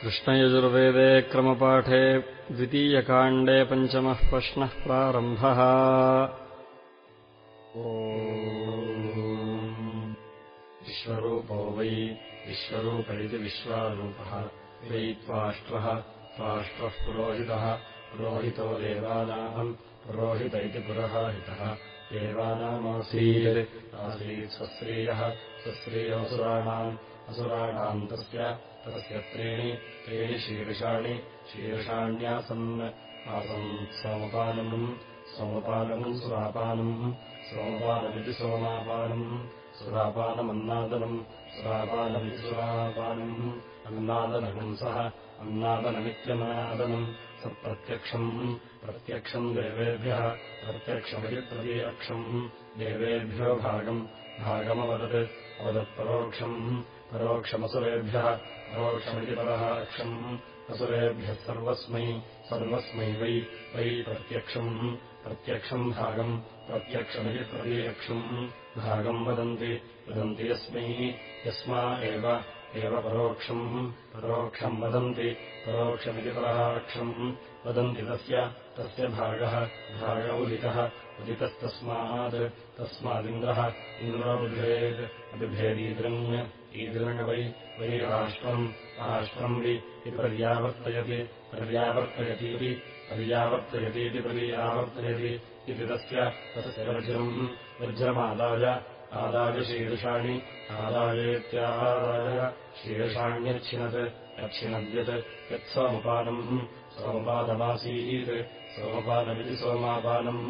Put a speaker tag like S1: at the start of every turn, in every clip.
S1: कृष्णयजुर्वेदे क्रमपाठे द्वितीयकाण्डे पञ्चमः प्रश्नः प्रारम्भः। विश्वरूपो वै विश्वरूप इति विश्वारूपः वै त्वाष्ट्रः त्वाष्ट्रः पुरोहितः पुरोहितो देवानाम् पुरोहित इति पुरहाहितः देवानामासीत् आसीत् स्वश्रियः स्वश्रियोऽसुराणाम् असुराणाम् तस्य तस्य त्रीणि त्रीणि शीर्षाणि शीर्षाण्यासन् आसन् सोमपानम् सोमपानम् सुरापानम् सोमपानमिति सोमापानम् सुरापानमन्नादनम् सुरापानमिति सुरापानम् अन्नादनम् सः अन्नादनमित्यन्नादनम् स प्रत्यक्षम् प्रत्यक्षम् देवेभ्यः प्रत्यक्षमिति प्रतीयक्षम् देवेभ्यो भागम् भागमवदत् अवदत्परोक्षम् परोक्षमसुरेभ्यः परोक्षमिति परः अक्षम्। असुरेभ्यः सर्वस्मै सर्वस्मै वै वै प्रत्यक्षम्। प्रत्यक्षम् भागम् प्रत्यक्षमिति प्रतीयक्षम्। भागम् वदन्ति वदन्ति यस्मै यस्मा एव परोक्षम्। परोक्षम् वदन्ति परोक्षमिति पराक्षम् वदन्ति तस्य तस्य भागः भाग उदितः उदितस्तस्मात् तस्मादिन्द्रः इन्द्रो बिभेत् अबिभेदीदृङ् ईदृङ् वै वै राष्ट्रम् राष्ट्रम् वि पर्यावर्तयति पर्यावर्तयतीति पर्यावर्तयतीति पर्यावर्तयति इति तस्य तस्य वज्रम्। वज्रमादाय आदाय शीर्षाणि आदायेत्यादाय शीर्षाण्यच्छिनत् यच्छिनद्यत् यत्सोमपानम् सोमपादमासीत् सोमपादमिति सोमापानम्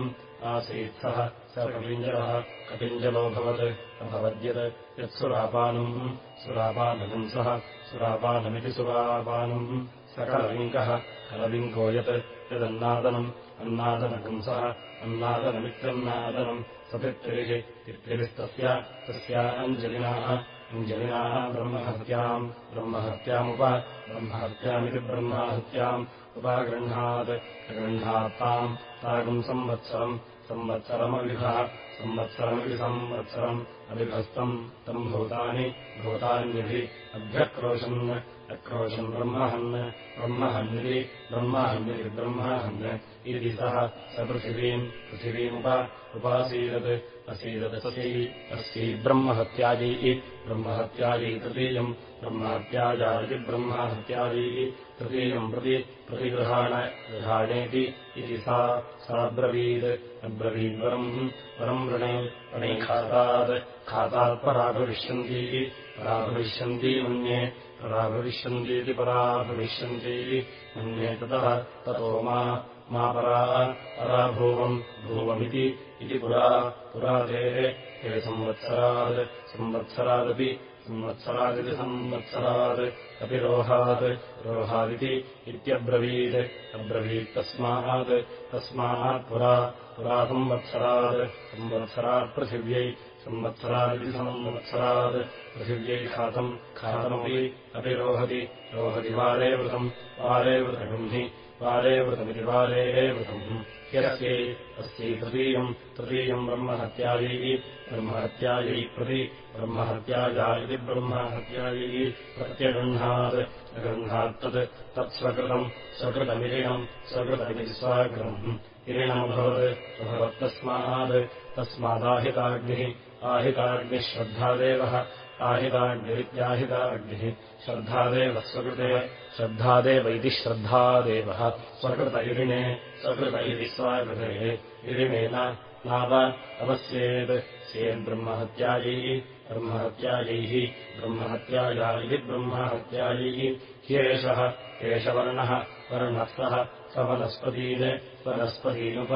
S1: आसीत् सः कपिञ्जलः कपिञ्जलोऽभवत् अभवद्यत् यत्सुरापानम् सुरापानकम् सः सुरापानमिति सुरापानम् स कलविङ्कः कलविङ्को यत् यदन्नादनम् अन्नादनकम् सः अन्नादनमित्यन्नादनम् सपित्रिः तित्रिस्तस्य तस्या अञ्जलिनाः अञ्जलिनाः ब्रह्महत्याम् ब्रह्महत्यामुप ब्रह्महत्यामिति ब्रह्महत्याम् उपागृह्णात् अगृह्णात्ताम् तागम् संवत्सरम् संवत्सरमविभः संवत्सरमिति संवत्सरम् अविभस्तम् तम् भूतानि भूतान्यभि अभ्यक्रोशन् अक्रोशन् ब्रह्महन्निति ब्रह्महन्निति ब्रह्महन् इति सः। स पृथिवीम् पृथिवीमुप उपासीदत् असीददसै अस्यै ब्रह्महत्यायै ब्रह्महत्यायै तृतीयम् ब्रह्महत्यायै तृतीयम् प्रति प्रतिगृहाण गृहाणेति इति सा साब्रवीत्। अब्रवीद्वरम् परम् वृणे वणे खातात्। खातात्पराभविष्यन्ती पराभविष्यन्ती। मन्ये। पराभविष्यन्तीति पराभविष्यन्ती। मन्ये ततः ततो मा परा पराभूवम् भूवमिति इति पुरा पुराते हे संवत्सरात् संवत्सरादपि संवत्सरादिति संवत्सरात् अपि रोहात् रोहादिति इत्यब्रवीत् अब्रवीत्तस्मात् तस्मात् पुरा पुरा संवत्सरात् संवत्सरात् पृथिव्यै संवत्सरादिति संवत्सरात् पृथिव्यै खातम् खातमपि अपि रोहति रोहति वारे वृतम् वारे वृतगुह्नि वारे वृतमिति वारे वृतम् ह्यस्यै अस्यै तृतीयम् तृतीयम् ब्रह्महत्यायै ब्रह्महत्यायै प्रति ब्रह्महत्याया इति ब्रह्महत्यायै प्रत्यगृह्णात् अगृह्णात्तत् तत्स्वकृतम् स्वकृतमिरिणम् स्वकृतमिति स्वागृह्म् इरिणमभवत् अभवत्तस्मात् तस्मादाहिताग्निः आहिताग्निः श्रद्धादेवः आहिताग्निरित्याहिताग्निः श्रद्धादेवः स्वकृते श्रद्धादेव इति श्रद्धादेवः। स्वकृत इरिणे स्वकृत। इति स्वाकृते इरिणेन नाव अवस्येत्। स्येद्ब्रह्महत्यायैः ब्रह्महत्यायैः ब्रह्महत्याया इति ब्रह्महत्यायैः। ह्येषः एष वर्णः वर्णः सः स वनस्पतीन् वनस्पतीनुप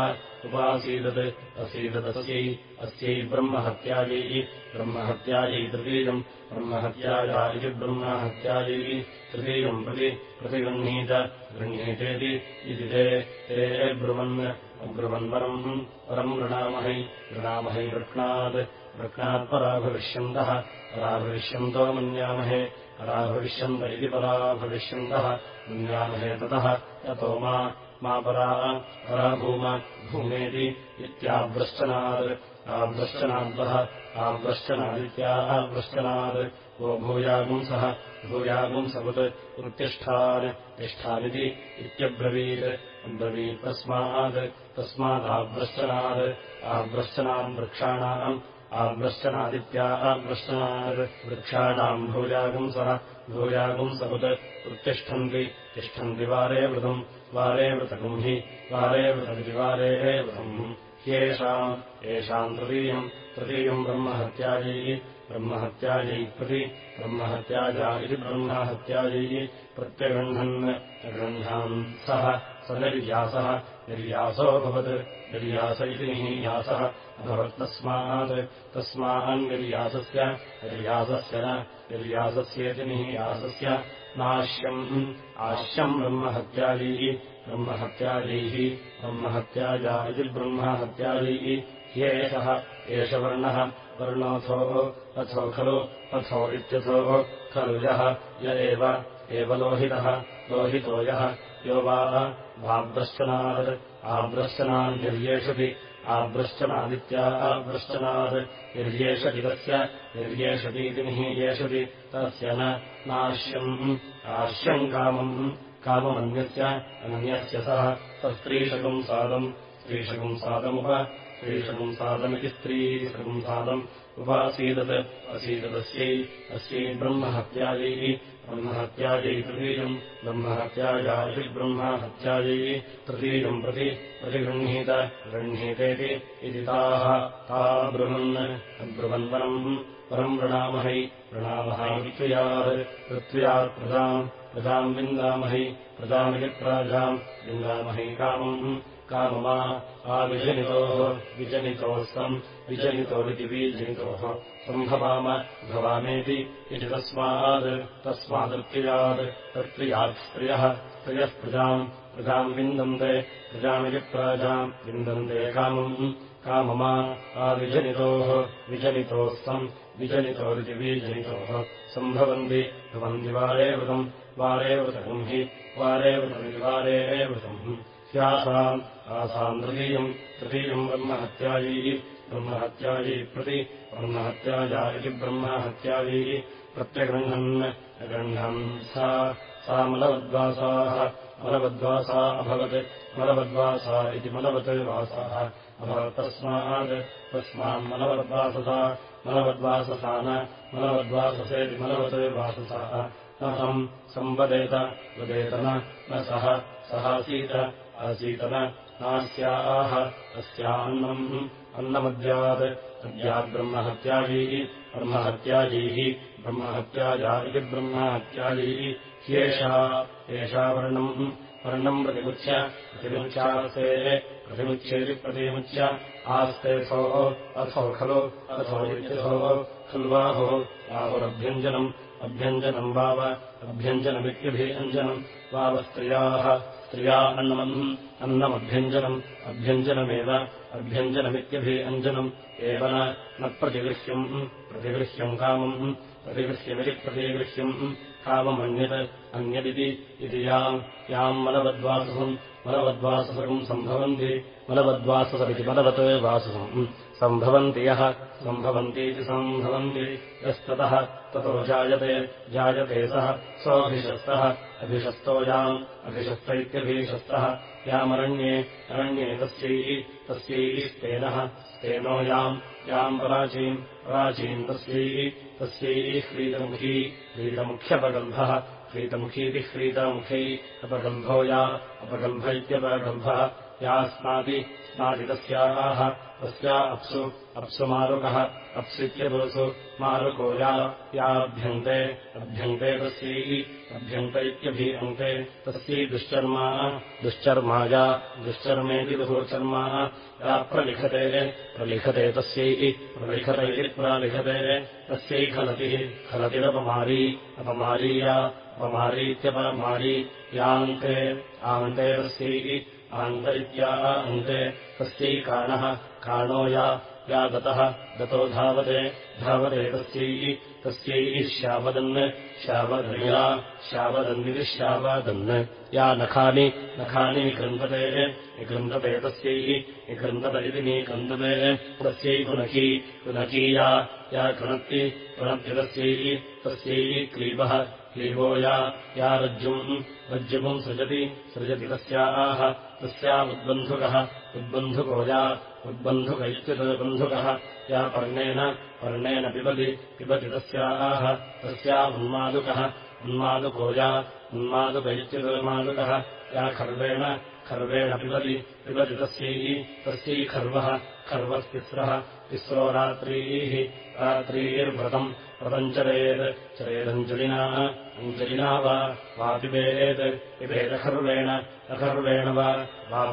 S1: उपासीदत् असीददस्यै अस्यै ब्रह्महत्यायै ब्रह्महत्यायै तृतीयम् ब्रह्महत्याया इति ब्रह्महत्यायै तृतीयम् प्रति प्रतिगृह्णीत गृह्णीतेति इति ते ते ब्रुवन् अब्रुवन्वरम् परम् वृणामहै वृणामहै वृक्णात् वृक्णात्पराभविष्यन्तः पराभविष्यन्तो मन्यामहे पराभविष्यन्त इति पराभविष्यन्तः मन्यामहे ततः ततो मा मा परा परा भूम भूमेति इत्याव्रश्चनात् आव्रश्चनाद्वः आव्रश्चनादित्यावृश्चनात् वो भूयागुंसः भूयागुंसवत् उत्तिष्ठान्। तिष्ठानिति इत्यब्रवीत्। अब्रवीत् तस्मात् तस्मादाव्रश्चनात् आव्रश्चनान् वृक्षाणाम् आव्रश्चनादित्यावृश्चनात् वृक्षाणाम् भूयागुंसः भूयागुंसवत् उत्तिष्ठन्ति तिष्ठन्ति वारे वृतम् वारे वृतगुम् हि वारे वृतमिति वारे वृतम् ह्येषाम् येषाम् तृतीयम् तृतीयम् ब्रह्महत्यायै ब्रह्महत्यायै प्रति ब्रह्महत्याजा इति ब्रह्महत्यायै प्रत्यगृह्णन् गृह्णान् सः स निर्यासः निर्यासोऽभवत् निर्यास इति नियासः अभवत्तस्मात्। तस्मान्निर्यासस्य निर्यासस्य न, निर्यासस्येति नियासस्य नाश्यम्। आश्यम् ब्रह्महत्यायै ब्रह्महत्याजैः ब्रह्महत्याजा इति ब्रह्महत्याजैः ह्येषः एष वर्णः वर्णोऽथो अथो यो वा भाव्रश्चनात् आव्रश्चनान् निर्येषति आव्रश्चनादित्या आव्रश्चनात् निर्येषति तस्य निर्येषतीति निःयेषति तस्य न नाश्यम् आश्यम् कामम् काममन्यस्य अन्यस्य सः तस्त्रीशकुंसादम् स्त्रीशकुंसादमुप स्त्रीशकुंसादमिति स्त्रीशकुंसादम् उपासीदत् असीददस्यै अस्यै ब्रह्महत्यायैः ब्रह्महत्यायै तृतीयम् ब्रह्महत्याया इति ब्रह्महत्यायै तृतीयम् प्रति प्रतिगृह्णीत गृह्णीतेति इति ताः ता ब्रुवन् अब्रुवन्वनम् परम् वृणामहै ऋत्वियात् ऋत्वियात् प्रजाम् प्रजाम् विन्दामहि प्रजामिति प्राजाम् विन्दामहि कामम् काममा आविजनितोः विजनितोः सम् विजनितोरिति बीजनितोः सम्भवाम भवामेति इति तस्मात् तस्मादृत्यात् तत्प्रियात् स्त्रियः स्त्रियः प्रजाम् प्रजाम् विन्दन्ते प्रजामिति प्राजाम् विन्दन्ते कामम् काममा आविजनितोः विजनितोः सम् विजनितोरिति बीजनितोः सम्भवन्ति भवन्ति वारे वृतम् वारे वृतम् हि वारे वृतमिति वारे वृतम् ह्यासाम् आसाम् तृतीयम् तृतीयम् ब्रह्महत्यायै ब्रह्महत्यायै प्रति ब्रह्महत्याया इति ब्रह्महत्यायै प्रत्यगृह्णन् अगृह्णन् सा सा मलवद्वासाः मलवद्वासा अभवत् मलवद्वासा इति मलवत् वासाः अभवत् तस्मात् तस्मान्मलवद्वाससा मलवद्वाससा न मलवद्वाससेति मलवत् वाससाः न तम् संवदेत वदेत न सः सहासीत आसीतन नास्याः अस्यान्नम् अन्नमद्यात् अद्याद्ब्रह्महत्यायैः ब्रह्महत्यायैः ब्रह्महत्याजा इति ब्रह्महत्यायैः ह्येषा एषा वर्णम् वर्णम् प्रतिमुच्य प्रतिमुच्यासे प्रतिमुच्येति प्रतिमुच्य आस्तेथो अथो खलु अथो इत्यथो खल्वाहो आहुरभ्यञ्जनम् अभ्यञ्जनम् वाव अभ्यञ्जनमित्यभियञ्जनम् वावस्त्रियाः स्त्रिया अन्नमम् अन्नमभ्यञ्जनम् अभ्यञ्जनमेव अभ्यञ्जनमित्यभिअञ्जनम् एव न प्रतिगृह्यम् प्रतिगृह्यम् कामम् प्रतिगृह्यमिति प्रतिगृह्यम् काममन्यत् अन्यदिति इति याम् याम् मलवद्वाससम् मलवद्वाससकम् सम्भवन्ति मलवद्वाससमिति मलवत् वाससम् सम्भवन्ति यः सम्भवन्तीति सम्भवन्ति। यस्ततः ततो जायते जायते सः सोऽभिशस्तः अभिशस्तो याम् अभिशस्त इत्यभिशस्तः यामरण्ये अरण्ये तस्यैः तस्यैः स्तेनः स्तेनो याम् याम् प्राचीम् प्राचीम् तस्यैः तस्यैः ह्रीतमुखी ह्रीतमुख्यपगल्भः ह्रीतमुखीति ह्रीतमुखै अपगल्भो या अपगल्भ इत्यपगल्भः या स्नाति स्नाति तस्याः तस्या अप्सु अप्सु मारुकः अप्सित्यपुरुषु मारुको या याभ्यन्ते अभ्यन्ते तस्यै अभ्यन्त इत्यभीयन्ते तस्यै दुश्चर्मा दुश्चर्मा या दुश्चर्मेति दुःचर्मा या प्रलिखते प्रलिखते तस्यै प्रलिखत इति प्रालिखते तस्यै खलतिः खलतिरपमारी अपमारी या अपमारीत्यपमारी यान्ते आन्ते तस्यै आन्त इत्या अन्ते तस्यै काणः काणो या या गतः गतो धावते धावते तस्यै तस्यै श्यावदन् श्यावदया श्यावदन्निति श्यावदन्। या नखानि नखानि निकृन्दते निकृन्दते तस्यै निकृन्दत इति निकृन्दते तस्यै पुनखी या या कृणत्ति कृणत्यतस्यै तस्यै क्लीबः क्लीबो या या रज्जुम् रज्जुम् सृजति सृजति तस्याः तस्यामुद्बन्धुकः उद्बन्धुको या उद्बन्धुक इत्यतद्बन्धुकः या पर्णेन पर्णेन पिबति पिबति तस्याः तस्यामुन्मादुकः उन्मादुको या उन्मादुक इत्यतन्मादुकः या खर्वेण खर्वेण पिबति पिबति तस्यै तस्यै खर्वः खर्वस्तिस्रः तिस्रो रात्रीः रात्रीर्व्रतम्। व्रतम् चरेत् चरेदञ्जलिना अञ्जलिना वा वा पिबेत् पिबेदखर्वेण अखर्वेण वा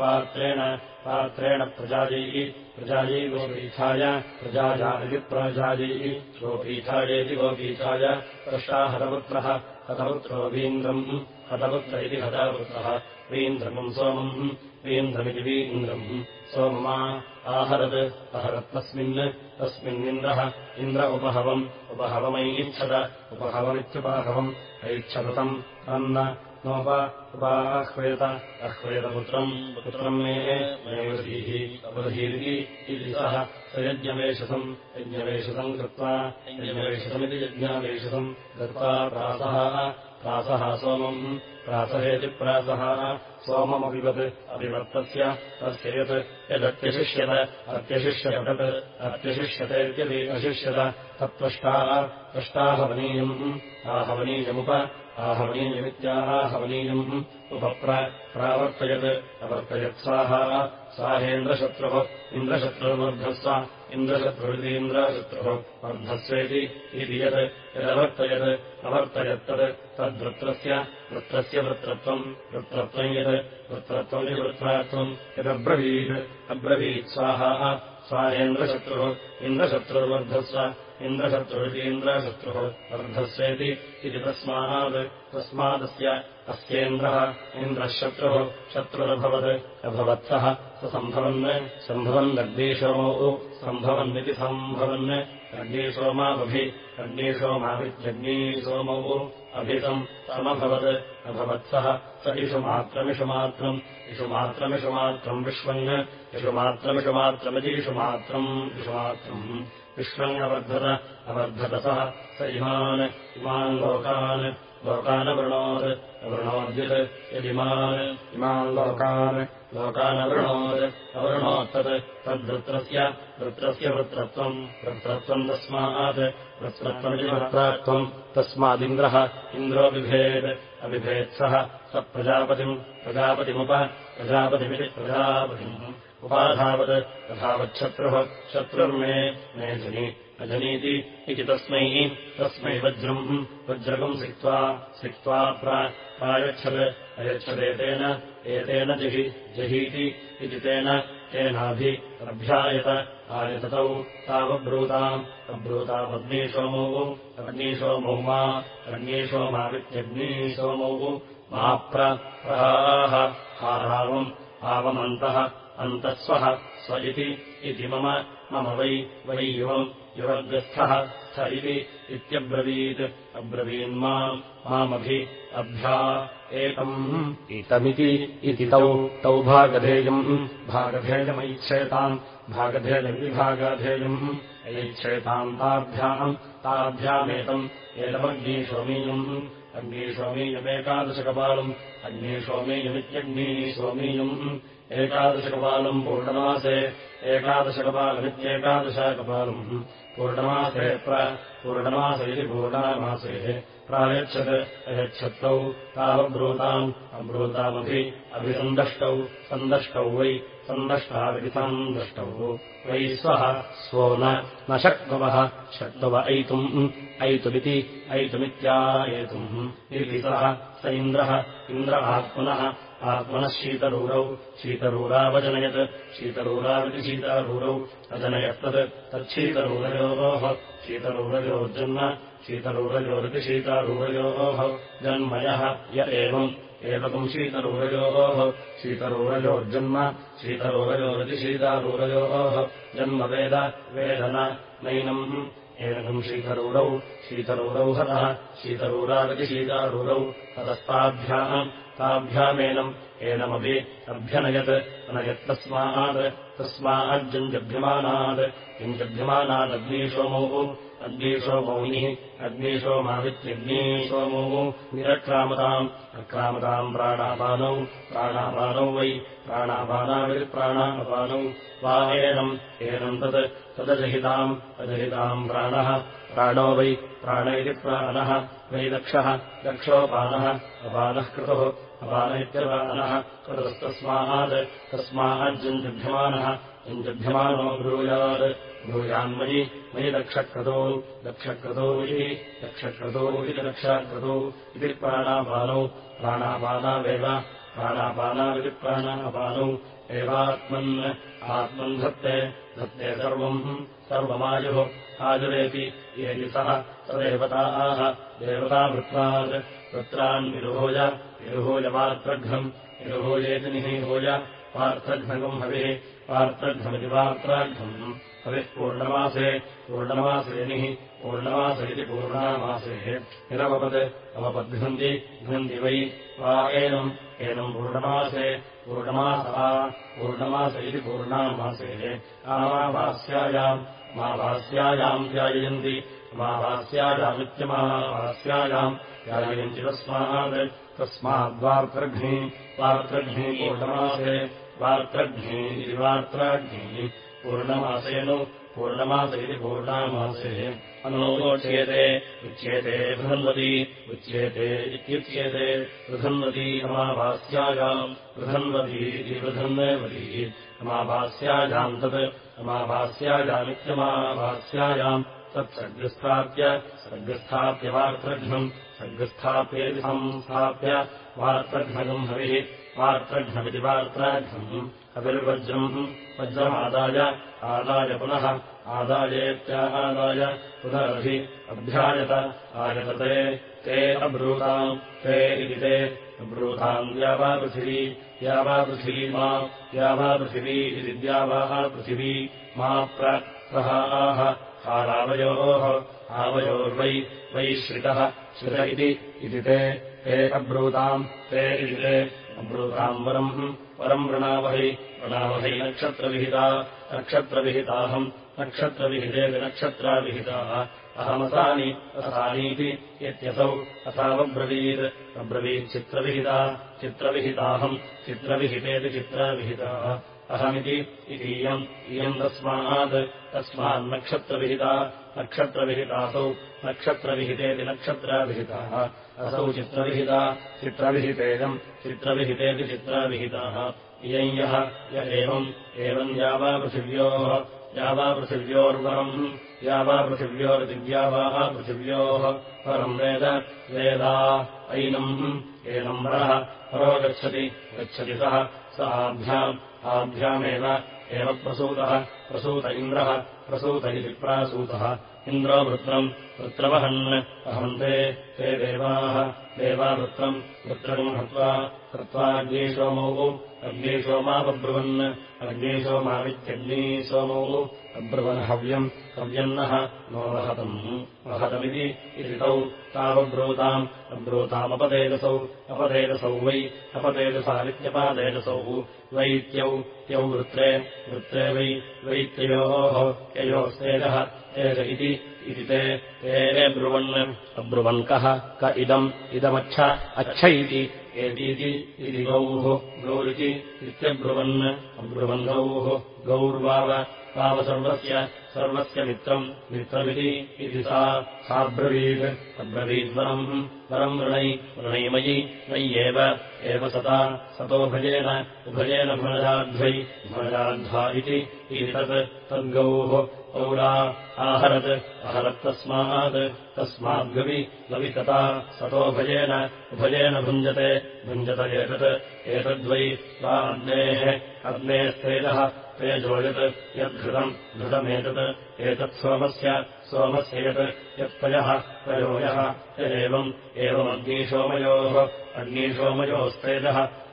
S1: पात्रेण पात्रेण प्रजायैः प्रजायै गोपीठाय प्रजाजादिति प्राजायैः गोपीठायेति गोपीठाय प्रष्टा हतपुत्रः हतपुत्रो वीन्द्रम्। हतपुत्र इति हतपुत्रः वीन्द्रमम् सोमम् वीन्द्रमिति वीन्द्रम् सोममा आहरत् अहरत्तस्मिन् तस्मिन्निन्द्रः इन्द्र उपहवम् उपहवमैच्छद उपहवमित्युपाहवम् ऐच्छतम् तन्न नोप उपाह्वेत अह्वेतपुत्रम् पुत्रम् मे वदीः अवधीरिति इति सः स यज्ञवेशसम् यज्ञवेशसम् कृत्वा यज्ञवेशसमिति यज्ञावेशसम् कृत्वा प्रासः प्रासः सोमम्। प्रासहेति प्रासः। सोममपिवत् अपिवत्तस्य तस्य यत् यदत्यशिष्यत। अत्यशिष्यत तत्। अत्यशिष्यतेत्यपि अशिष्यत। तत्त्वष्टाः। त्वष्टाहवनीयम् आहवनीयमुप आहवनीयमित्याहवनीयम् उपप्र। प्रावर्तयत्। अवर्तयत् स्वाहा। साहेन्द्रशत्रुः इन्द्रशत्रुर्वर्धस्व इन्द्रशत्रुरितीन्द्रशत्रुः वर्धस्वेति इति यत् यदवर्तयत् अवर्तयत्तत् तद्वृत्रस्य वृत्रस्य वृत्रत्वम् वृत्रत्वम् यत् वृत्रत्वम् हि वृत्रात्वम् यदब्रवीत् अब्रवीत् स्वाहा स्वाहेन्द्रशत्रुः इन्द्रशत्रुर्वर्धस्व इन्द्रशत्रुरितीन्द्रशत्रुः वर्धस्वेति इति तस्मात् तस्मादस्य अस्येन्द्रः इन्द्रः शत्रुः शत्रुरभवत् अभवत्सः स सम्भवन् सम्भवन् अग्नीशोमौ सम्भवन्निति सम्भवन् अग्नीसोमावभि अग्नीसोमावित्यग्नीसोमौ अभितम् समभवत्। अभवत्सः स इषुमात्रमिषुमात्रम् इषुमात्रमिषुमात्रम् विश्वन् इषुमात्रमिषुमात्रमिति इषुमात्रम् इषुमात्रम् विश्वन्नवर्धत अवर्धतसः स इमान् इमान् लोकान् लोकानवृणोत् अवृणोद्यत् यदिमान्। इमान् लोकान्। लोकानवृणोत् अवृणोत्तत्। तद्वृत्रस्य वृत्रस्य वृत्रत्वम् वृत्रत्वम् तस्मात्। वृत्रत्वमिति वृत्रात्वम् तस्मादिन्द्रः इन्द्रो बिभेत् अबिभेत्सः स प्रजापतिम् प्रजापतिमुप प्रजापतिमिति प्रजापतिम्। उपाधावत् तथावच्छत्रुः शत्रुर्मे मे जनि अजनीति इति तस्मै तस्मै वज्रम् वज्रकम् सिक्त्वा सिक्त्वा प्रायच्छत् अयच्छदेतेन एतेन जहि जहीति इति तेन तेनाभि अभ्यायत आयततौ तावब्रूताम् अब्रूतामग्नीसोमौ अग्नीसोमौ मा अग्नीसोमावित्यग्नीसोमौ मा प्रहाः हारावम् आवमन्तः अन्तःस्वः स्व इति मम मम वै वै युवम् युवग्रस्थः स्थ इति इत्यब्रवीत्। अब्रवीन्माम् मामभि अभ्या एकम् इतमिति इति तौ तौ भागधेयम्। भागधेयमैच्छेताम् भागधेयम् ऐच्छेताम् ताभ्याम् ताभ्यामेतम्। एतमग्नीसोमीयम् अग्नीसोमीयमेकादशकपालम् अग्नीसोमीयमित्यग्नीसोमीयम् एकादशकपालम् पूर्णमासे एकादशकपालमित्येकादशकपालम् पूर्णमासे पूर्णमास इति पूर्णमासेः। प्रायच्छत् अयच्छत्तौ तावब्रूताम् अब्रूतामभि अभिसन्दष्टौ सन्दष्टौ वै सन्दष्टाविति सन्दष्टौ वै स्वः स्वो न शक्तवः शक्तव ऐतुम् ऐतुमिति ऐतुमित्यायेतुम्। इति सः इन्द्रः इन्द्र आत्मनः आत्मनः शीतरूरौ शीतरूरावजनयत् शीतरूराविति शीतारूरौ अजनयत्तत् तच्छीतरूरयोः शीतरूरयोर्जन्म शीतरूरयोरिति शीतारूरयोः जन्मयः। य एवम्। एवकम् शीतरूरयोः शीतरूरयोर्जन्म शीतरूरयोरतिशीतारूरयोः जन्म वेद वेदन। नैनम् एनकम् शीतरूरौ शीतरूरौ हतः शीतरूरागतिशीतारूरौ हतस्ताभ्याम् ताभ्यामेनम् एनमपि अभ्यनयत् अनयत्तस्मात् तस्माज्जन्त्यभ्यमानात् किञ्चभ्यमानादग्नीसोमौ अग्नीसोमौनिः अग्नीसोमावित्यग्नीसोमौ निरक्रामताम् अक्रामताम् प्राणापानौ प्राणापानौ वै प्राणापानाविप्राणापानौ वा एनम् एनम् तत् तदजहिताम् अजहिताम् प्राणः प्राणो वै प्राण इति प्राणः वै दक्षः दक्षोपानः अपानः क्रतुः अपान इत्यपानः कृतस्तस्मात् तस्माज्जन्त्यभ्यमानः जन्त्यभ्यमानो ब्रूयात् ब्रूयान्मयि मयि दक्षक्रतौ दक्षक्रतौ इति दक्षक्रतौ इति दक्षाक्रतौ इति प्राणापानौ प्राणापानावेव प्राणापानाविति प्राणापानौ एवात्मन् आत्मन् धत्ते सर्वम् सर्वमायुः आयुरेति येति सः स देवताः देवतावृत्तात् वृत्रान् विरुभूय विरुभूय वार्त्रघ्नम् विरुभूयेति निहीभूय वार्त्रघ्नकम् हविः वार्त्राघ्नम् पूर्णमासे पूर्णमासेनिः पूर्णमास इति पूर्णामासेः। निरवपत् अवपद्घ्नन्ति घ्नन्ति वै वा एनम् एनम् पूर्णमासे पूर्णमासः पूर्णमास इति पूर्णामासेः। आमाभास्यायाम् माभास्यायाम् ध्याययन्ति माभास्यायामित्यमाभास्यायाम् ध्याययन्ति तस्मात् तस्माद्वार्त्रघ्नी वार्त्रघ्नी पूर्णमासे वार्त्रघ्नी इति वार्त्राघ्नी पूर्णमासेनु पूर्णमास इति पूर्णामासे। अनोच्येते उच्येते बृहन्वती उच्येते इत्युच्येते बृहन्वती अमाभास्यायाम् बृहन्वती इति बृहन्वती अमाभास्यायाम् तत् अमाभास्यायामित्यमाभास्यायाम् तत्सर्गस्थाप्य सर्गस्थाप्य वार्त्रघ्नम् सर्गस्थाप्येति संस्थाप्य वार्त्रघ्नकम् हविः वार्त्रघ्नमिति वार्त्राघ्नम् हविर्वज्रम् वज्रमादाय आदाय पुनः आदायेत्यादाय पुनरभि अभ्यायत आयतते ते अब्रूताम् ते इति ते। अब्रूताम् द्यावापृथिवी द्यावापृथिवी मा द्यावापृथिवी इति द्यावाः पृथिवी मा प्रहाः हारावयोः आवयोर्वै वै श्रितः श्रित इति ते ते अब्रूताम् ते इति ते अब्रूताम् वरम् परम् वृणावहै वृणावहै नक्षत्रविहिता नक्षत्रविहिताहम् नक्षत्रविहितेति नक्षत्राविहिताः अहमसानि असानीति इत्यसौ असावब्रवीत्। अब्रवीच्चित्रविहिता चित्रविहिताहम् चित्रविहितेति चित्राविहिताः। अहमिति इतीयम् इयम् तस्मात् तस्मान्नक्षत्रविहिता नक्षत्रविहितासौ नक्षत्रविहितेति नक्षत्राविहिताः असौ चित्रविहिता चित्रविहितेयम् चित्रविहितेति चित्राविहिताः। इयम् यः य एवम् एवम् यावापृथिव्योः यावापृथिव्योर्वरम् यावापृथिव्योर्दिव्यावाः पृथिव्योः। परम् वेद वेदा ऐनम् एनम् वरः। परो गच्छति गच्छति सः। स आभ्याम् आभ्यामेव एव प्रसूतः। प्रसूत इन्द्रः प्रसूत इति प्रासूतः इन्द्रो वृत्रम् वृत्रवहन् अहन्ते ते देवाः। देवावृत्रम् वृत्रम् हत्वा हत्वाग्नीसोमौ अग्नीसोमापब्रुवन् अग्नीसोमावित्यग्नीसोमौ अब्रुवन् हव्यम् हव्यन्नः नो वहतम्। वहतमिति इति तौ तावब्रूताम्। अब्रूतामपदेजसौ अपदेजसौ वै अपदेजसावित्यपादेजसौ वैत्यौ त्यौ वृत्रे वै वैत्ययोः ययोस्तेजः तेज इति ते ते ब्रुवन्। अब्रुवन् कः? क इदम् इदमच्छ अच्छ इति एतीति इति गौः गौरिति इत्यब्रुवन् अब्रुवन् गौः गौर्वाव ताव सर्वस्य सर्वस्य मित्रम्। मित्रमिति इति सा साब्रवीत् अब्रवीद्वरम् वरम् वृणै वृणैमयि मय्येव। एव सता सतोभजेन उभयेन भुनजाध्वै भुनजाध्वा इति तत् तद्गौः औरा आहरत् अहरत्तस्मात् तस्माद्गवि लवितता सतोभयेन उभयेन भुञ्जते भुञ्जत एतत् एतद्वै वा अग्नेः अग्नेस्तेजः तेजो यत् यद्धृतम् घृतमेतत् एतत् सोमस्य यत् यत्पयः पयोयः यदेवम् एवमग्निशोमयोः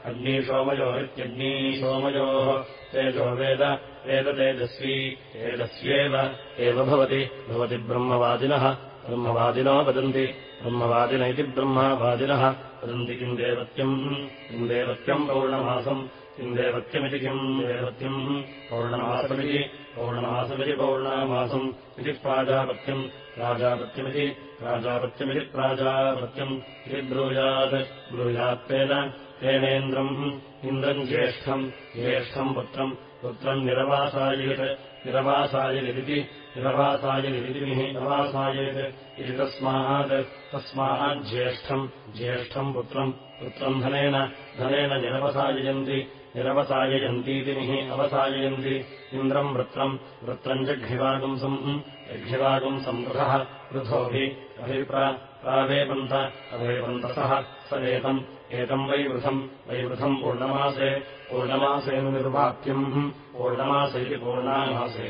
S1: अग्निशोमयो इत्यग्निशोमयोः तेजो वेद वेदतेजस्वी तेजस्येव एव भवति भवति ब्रह्मवादिनः ब्रह्मवादिनो वदन्ति ब्रह्मवादिन इति ब्रह्मवादिनः वदन्ति किम् देवत्यम् किम् देवत्यम् पौर्णमासम् किम् देवत्यमिति किम् देवत्यम् पौर्णमासमिति पौर्णमासमिति पौर्णमासम् इति प्राजापत्यम् प्राजापत्यमिति प्राजापत्यमिति प्राजापत्यम् इति ब्रूयात् ब्रूयात्तेन तेनेन्द्रम् इन्द्रम् ज्येष्ठम् ज्येष्ठम् पुत्रम्। पुत्रम् निरवासायेत् निरवासायदिति निरवासायदितिभिः निरवासायेत् इति तस्मात् तस्माज्ज्येष्ठम् ज्येष्ठम् पुत्रम्। पुत्रम् धनेन धनेन निरवसाययन्ति निरवसाययन्तीतिभिः अवसाययन्ति। इन्द्रम् वृत्रम् वृत्रम् जघ्निवागुंसम् जघ्निवागुंसम् वृथः वृथोभिः अभिप्रावेपन्त अवेपन्तसः स एतम् एतम् वैवृथम् वैवृथम् पूर्णमासे पूर्णमासेऽनुनिर्वाप्यम् पूर्णमास इति पूर्णामासे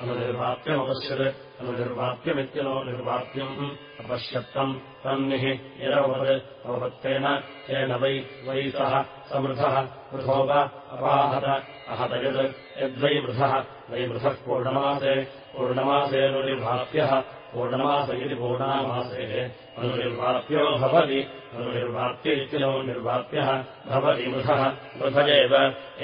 S1: अनुनिर्वाप्यमपश्यत् अनुनिर्वाप्यमित्यनो निर्वाप्यम्। अपश्यत्तम् तन्निः यरवपत् अवपत्तेन तेन वै वै सः समृथः वृथोप अपाहत अहत यत् यद्वैवृथः वैवृथः पूर्णमासे पूर्णमासेऽनुनिर्वाप्यः पूर्णमास इति पूर्णामासेः अनुनिर्वाप्यो भवति अनुनिर्वाप्य इत्यनो निर्वाप्यः भवति वृथः वृथ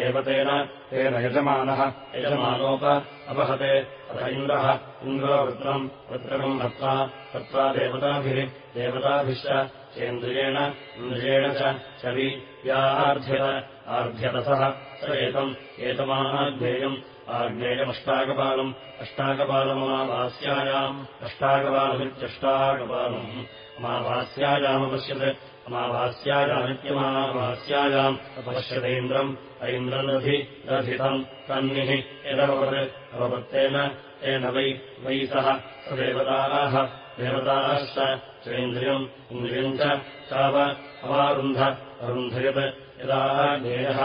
S1: एव तेन तेन यजमानः यजमानोप अपहते अथ इन्द्रः इन्द्रो वृत्रम् वृत्रकम् हत्वा हत्वा देवताभिः देवताभिश्च चेन्द्रियेण इन्द्रियेण च वि व्यार्ध्यत आर्ध्यतसः स एतम् एतमाग्नेयम् आग्नेयमष्टाकपालम् अष्टाकपालममावास्यायाम् अष्टाकपालमित्यष्टाकपालम्। अमावास्यायामपश्यत् अमावास्यायामित्यमावास्यायाम् अपश्यतेन्द्रम् ऐन्द्रनधि दधितम् तन्निः यदभवत् अवपत्तेन तेन वै वै सः स देवताः देवताश्च चेन्द्रियम् इन्द्रियम् च चाव अवारुन्ध अरुन्धयत् यदा ज्ञेयः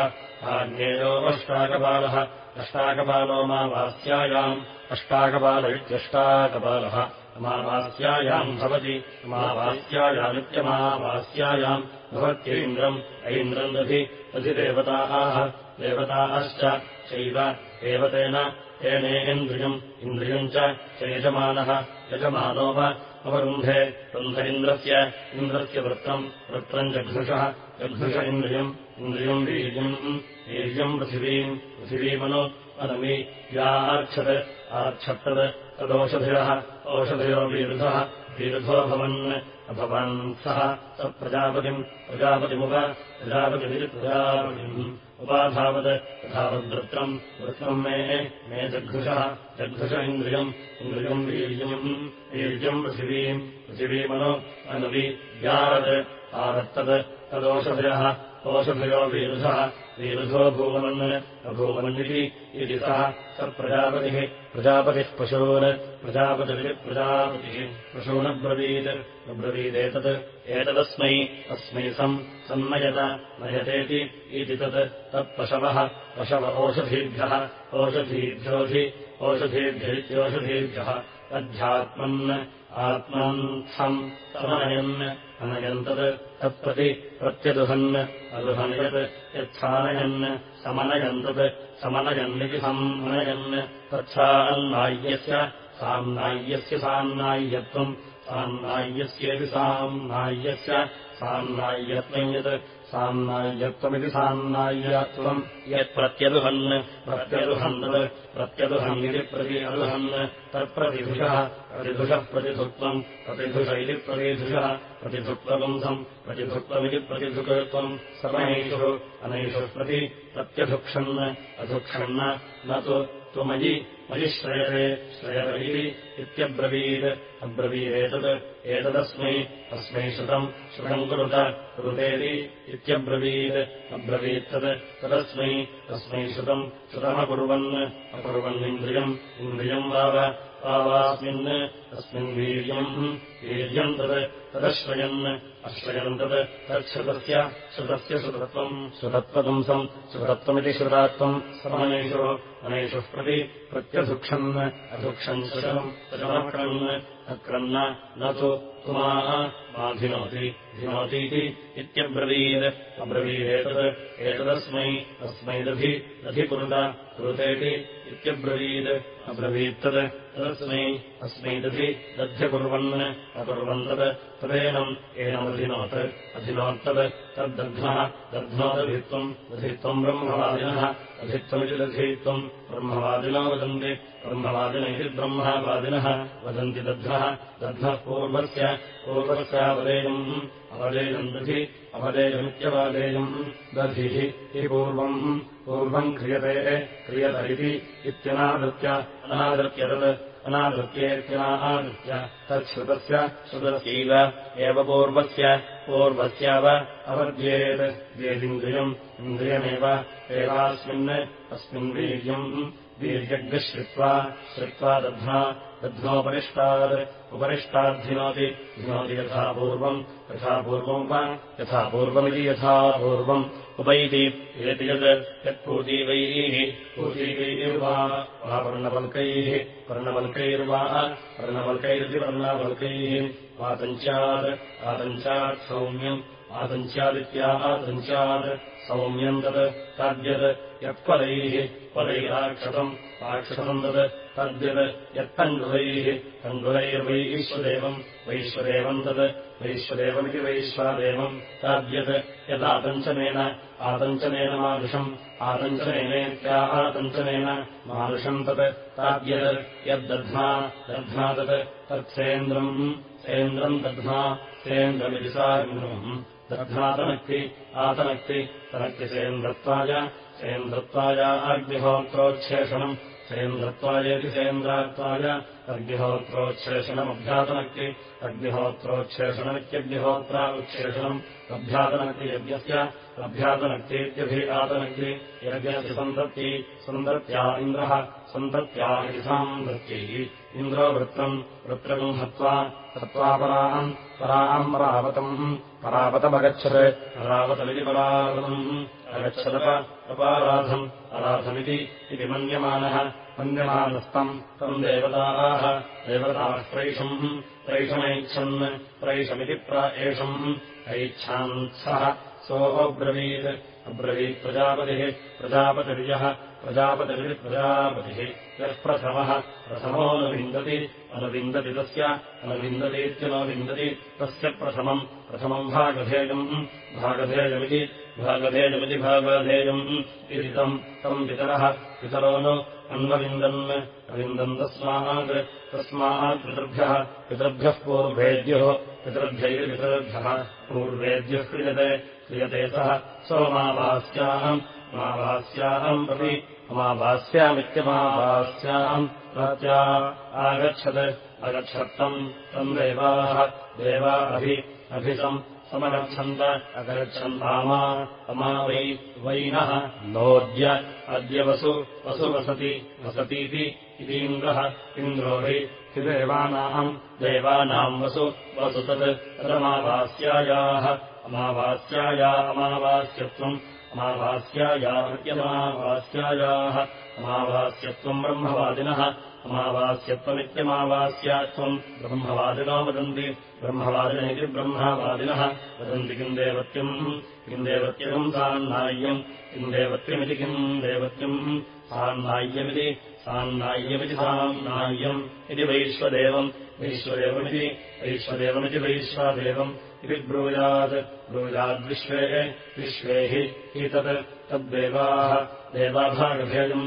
S1: अष्टाकपालो मावास्यायाम् अष्टाकपाल इत्यष्टाकपालः। अमावास्यायाम् भवति। अमावास्यायामित्यमावास्यायाम् भवत्यैन्द्रम्। ऐन्द्रम् दधि अधिदेवताः देवताश्च चैव एव तेन तेनेन्द्रियम् इन्द्रियम् च यजमानः। यजमानोप अवरुन्धे रुन्ध इन्द्रस्य इन्द्रस्य वृत्तम् वृत्तम् जघृषः जघृष इन्द्रियम् इन्द्रियम् वीर्यम् वीर्यम् पृथिवीम् पृथिवीमनु अनमि यार्क्षत् आर्क्षत्तत् तदौषधिरः ओषधयो वीरुधः वीरुधो भवन् अभवन् सः स प्रजापतिम् प्रजापतिमुप प्रजापतिमिति प्रजापतिम्। उपाधावत् तथावद्वृत्रम् वृत्रम् मे मे जघृषः जघृष इन्द्रियम् इन्द्रियम् वीर्यम् वीर्यम् पृथिवीम् पृथिवीमनु अनुवि व्यारत् आरत्तत् तदोषधयः ओषधयो वीरुधः वीरुधो भूवन् अभूवन्निति इति सः। स प्रजापतिः प्रजापतिः पशून् प्रजापतिः प्रजापतिः पशूनब्रवीत्। अब्रवीदेतत्। एतदस्मै अस्मै सम् सन्नयत नयतेति इति तत्। तत्पशवः पशव ओषधीभ्यः ओषधीभ्योऽधि ओषधीभ्यरित्योषधीभ्यः अध्यात्मन् आत्मन् सम् समनयन् अनयन् तत् तत्प्रति प्रत्यदुहन् अदुहन् यत् यत्सानयन् समनयन् तत् समनयन्निति समनयन् तत्सान्नाय्यस्य साम्नाय्यस्य साम्नाय्यत्वम् साम्नाय्यस्येति साम्नाय्यस्य साम्नाय्यत्वम् यत् साम्नाय्यत्वमिति साम्नाय्यत्वम् यत्प्रत्यदुहन् प्रत्यदुहन् तत् प्रत्यदुहन्निति प्रति अदुहन् तत्प्रतिधुषः प्रतिधुषः प्रतिधुत्वम् प्रतिधुष इति प्रतिधुषः प्रतिधुत्वबन्धम् प्रतिधुत्वमिति प्रतिधुकत्वम् समयेषु अनैषु प्रति प्रत्यधुक्षन् अधुक्षन् न तु त्वमयि मयि श्रयते श्रयत इत्यब्रवीत् अब्रवीदेतत् एतदस्मै अस्मै श्रुतम् श्रुतम् कुरुत कुरुतेति इत्यब्रवीत् अब्रवीत्तत् तदस्मै तस्मै श्रुतम् श्रुतमकुर्वन् अकुर्वन्निन्द्रियम् इन्द्रियम् वाव वावास्मिन् तस्मिन् वीर्यम् वीर्यम् तत् तदश्रयन् अश्रयम् तत् तच्छ्रुतस्य श्रुतस्य श्रुतत्वम् श्रुतत्वपुंसम् श्रुतत्वमिति श्रुतात्वम् समनेषु अनेषु प्रति प्रत्यधुक्षन् अधुक्षन् श्रुतम् शमक्रन् अक्रन्न न तु पुमाः माधिनोति धिनोतीति इत्यब्रवीत् अब्रवीदेतत् एतदस्मै अस्मै दधि दधिकुरुत कुरुतेति इत्यब्रवीत् अब्रवीत्तत् तदस्मै अस्मै दधि दध्यकुर्वन् अकुर्वन्तत् तदेनम् एनमधिनोत् अधिनोत्तत् तद्दध्नः दध्नोदधित्वम् दधित्वम् ब्रह्मवादिनः अधित्वमिति दधित्वम् ब्रह्मवादिनो वदन्ति ब्रह्मवादिन इति ब्रह्मवादिनः वदन्ति दध्नः दध्नः पूर्वस्य पूर्वस्यावदेयम् अवदेयम् दधि अवदेयमित्यवादेयम् दधिः इति पूर्वम् पूर्वम् क्रियते क्रियत इति इत्यनादृत्य अनादृत्य तत् अनादृत्येत्यनादृत्य तच्छ्रुतस्य श्रुतस्यैव एव पूर्वस्य पूर्वस्याव अवर्ध्येत् वेदिन्द्रियम् इन्द्रियमेव एवास्मिन् अस्मिन् वीर्यम् वीर्यग्श्रित्वा श्रुत्वा दध्ना दध्नोपरिष्टात् उपरिष्टाद्धिनोति धिनोति यथा पूर्वम् यथा पूर्वम् वा यथा पूर्वमिति यथा पूर्वम् उपैति। एति यत् यत्पूतीवैः पूतीवैर्वा वा पर्णवल्कैः पर्णवल्कैर्वा पर्णवल्कैरिति पर्णवल्कैः। वातञ्चात् आतञ्चात् सौम्यम् आतञ्चादित्याः तञ्चात् सौम्यम् तत् तद्यत् यत्पदैः पदैराक्षतम् राक्षतम् तत् तद्यत् यत्तण्डुलैः तण्डुलैर्वैश्वदेवम् वैश्वदेवम् तत् वैश्वदेवमिति वैश्वादेवम् तद्यत् यदातञ्चनेन आतञ्चनेन मादृशम् आतञ्चनेनेत्या आतञ्चनेन मादृशम् तत् ताद्यत् यद्दध्ना दध्ना तत् तत्सेन्द्रम् सेन्द्रम् दध्ना सेन्द्रमिति सा इन्द्रम् दध्नातनक्ति आतनक्ति तनक्तिसेन्द्रत्वाय सेन्द्रत्वाय अग्निहोत्रोच्छेषणम् सेन्द्रत्वायेति सेन्द्रात्वाय अग्निहोत्रोच्छेषणमभ्यातनक्ति अग्निहोत्रोच्छेषणमित्यग्निहोत्रा उच्छेषणम् अभ्यातनक्ति यज्ञस्य अभ्यातनक्तीत्यभि आतनक्ति यज्ञस्य सन्तत्यै सन्दत्या इन्द्रः सन्तत्या इति सान्दत्यैः इन्द्रो वृत्रम् वृत्रम् हत्वा हत्वापराम् पराम् परावतम् परावतमगच्छत्। परावतमिति परावतम् अगच्छदप अपाराधम् अराधमिति इति मन्यमानः मन्यमानस्तम्। तम् देवताः देवताः प्रैषम् प्रैषमैच्छन् प्रैषमिति प्र एषम्। ऐच्छान् सः सोऽब्रवीत् अब्रवीत् प्रजापतिः प्रजापतिर्यः प्रजापतिर्प्रजापतिः यः प्रथमः प्रथमो न विन्दति अनुविन्दति तस्य अनुविन्दतीत्यनोविन्दति तस्य प्रथमम्। प्रथमम् भागधेयम् भागधेयमिति भागधेयमिति भागधेयम् इति तम्। तम् पितरः पितरो नु अन्वविन्दन् अविन्दन् तस्मात् तस्मात् पितृभ्यः पितृभ्यः पूर्वेद्युः पितृभ्यैर्पितृभ्यः। पूर्वेद्युः क्रियते क्रियते सः। सोमावास्याम् मावास्याहम् प्रति अमावास्यामित्यमावास्याम् प्रत्या आगच्छत्। अगच्छत्तम् तम् देवाः। देवा अभि अभिसम् समगच्छन्त अगच्छन्तामा अमा वै वैनः नोद्य अद्य वसु वसु वसति वसतीति इतीन्द्रः। इन्द्रो हि हि देवानाम् देवानाम् वसु वसु तत्। तदमावास्यायाः अमावास्याया अमावास्यत्वम् अमावास्यायात्यमावास्यायाः अमावास्यत्वम् ब्रह्मवादिनः। अमावास्यत्वमित्यमावास्यात्वम्। ब्रह्मवादिनो वदन्ति। ब्रह्मवादिन इति ब्रह्मवादिनः। वदन्ति किम् देवत्यम् किम् देवत्यम् सान्नाय्यम्? किम् देवत्यमिति किम् देवत्यम् सान्नाय्यमिति। सान्नाय्यमिति सान्नाय्यम्। इति वैश्वदेवम्। वैश्वदेवमिति। वैश्वदेवमिति वैश्वादेवम् इति ब्रूयात् ब्रूयाद्विश्वे विश्वे हि एतत् तद्देवाः देवाभागभेदम्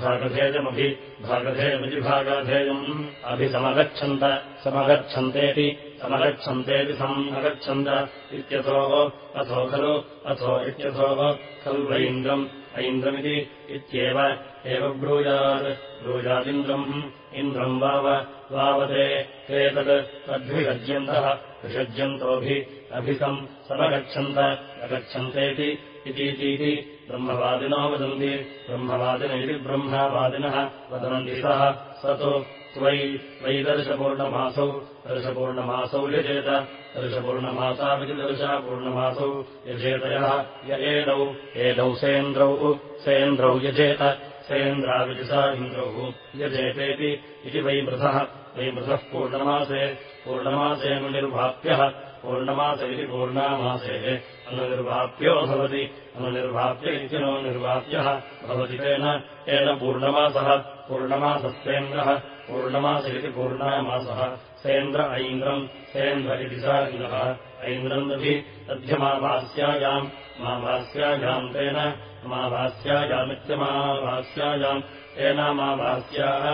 S1: भागभेदमभि भागधेयमिति भागाधेयम् अभिसमगच्छन्त समगच्छन्तेति समगच्छन्तेति समगच्छन्त इत्यथो अथो खलु अथो इत्यथो खल्वैन्द्रम् ऐन्द्रमिति इत्येव एव ब्रूयात् ब्रूजादिन्द्रम् इन्द्रम् वाव वावते ते तत् तद्भिगज्यन्तः विषज्यन्तोभि अभिसम् समगच्छन्त अगच्छन्तेति इतीतीति ब्रह्मवादिनो वदन्ति ब्रह्मवादिन इति ब्रह्मवादिनः वदन्ति सः स तु त्वयि त्वयि दर्शपूर्णमासौ दर्शपूर्णमासौ यजेत दर्शपूर्णमासाविति दर्शपूर्णमासौ यजेतयः य एदौ एदौ सेन्द्रौ सेन्द्रौ यजेत सेन्द्राविति स इन्द्रौ यजेतेति इति वैमृथः वैमृथः पूर्णमासे पूर्णमासेऽनुनिर्वाप्यः पूर्णमास इति पूर्णामासेः। अनुनिर्वाप्यो भवति अनुनिर्वाप्य इति नो निर्वाप्यः भवति तेन तेन पूर्णमासः पूर्णमासस्येन्द्रः पूर्णमास इति पूर्णामासः। सेन्द्र ऐन्द्रम् सेन्द्र इति स इन्द्रः ऐन्द्रम् दधि तध्यमावास्यायाम् मावास्यायाम् तेन अमावास्यायामित्यमावास्यायाम् तेनामावास्याः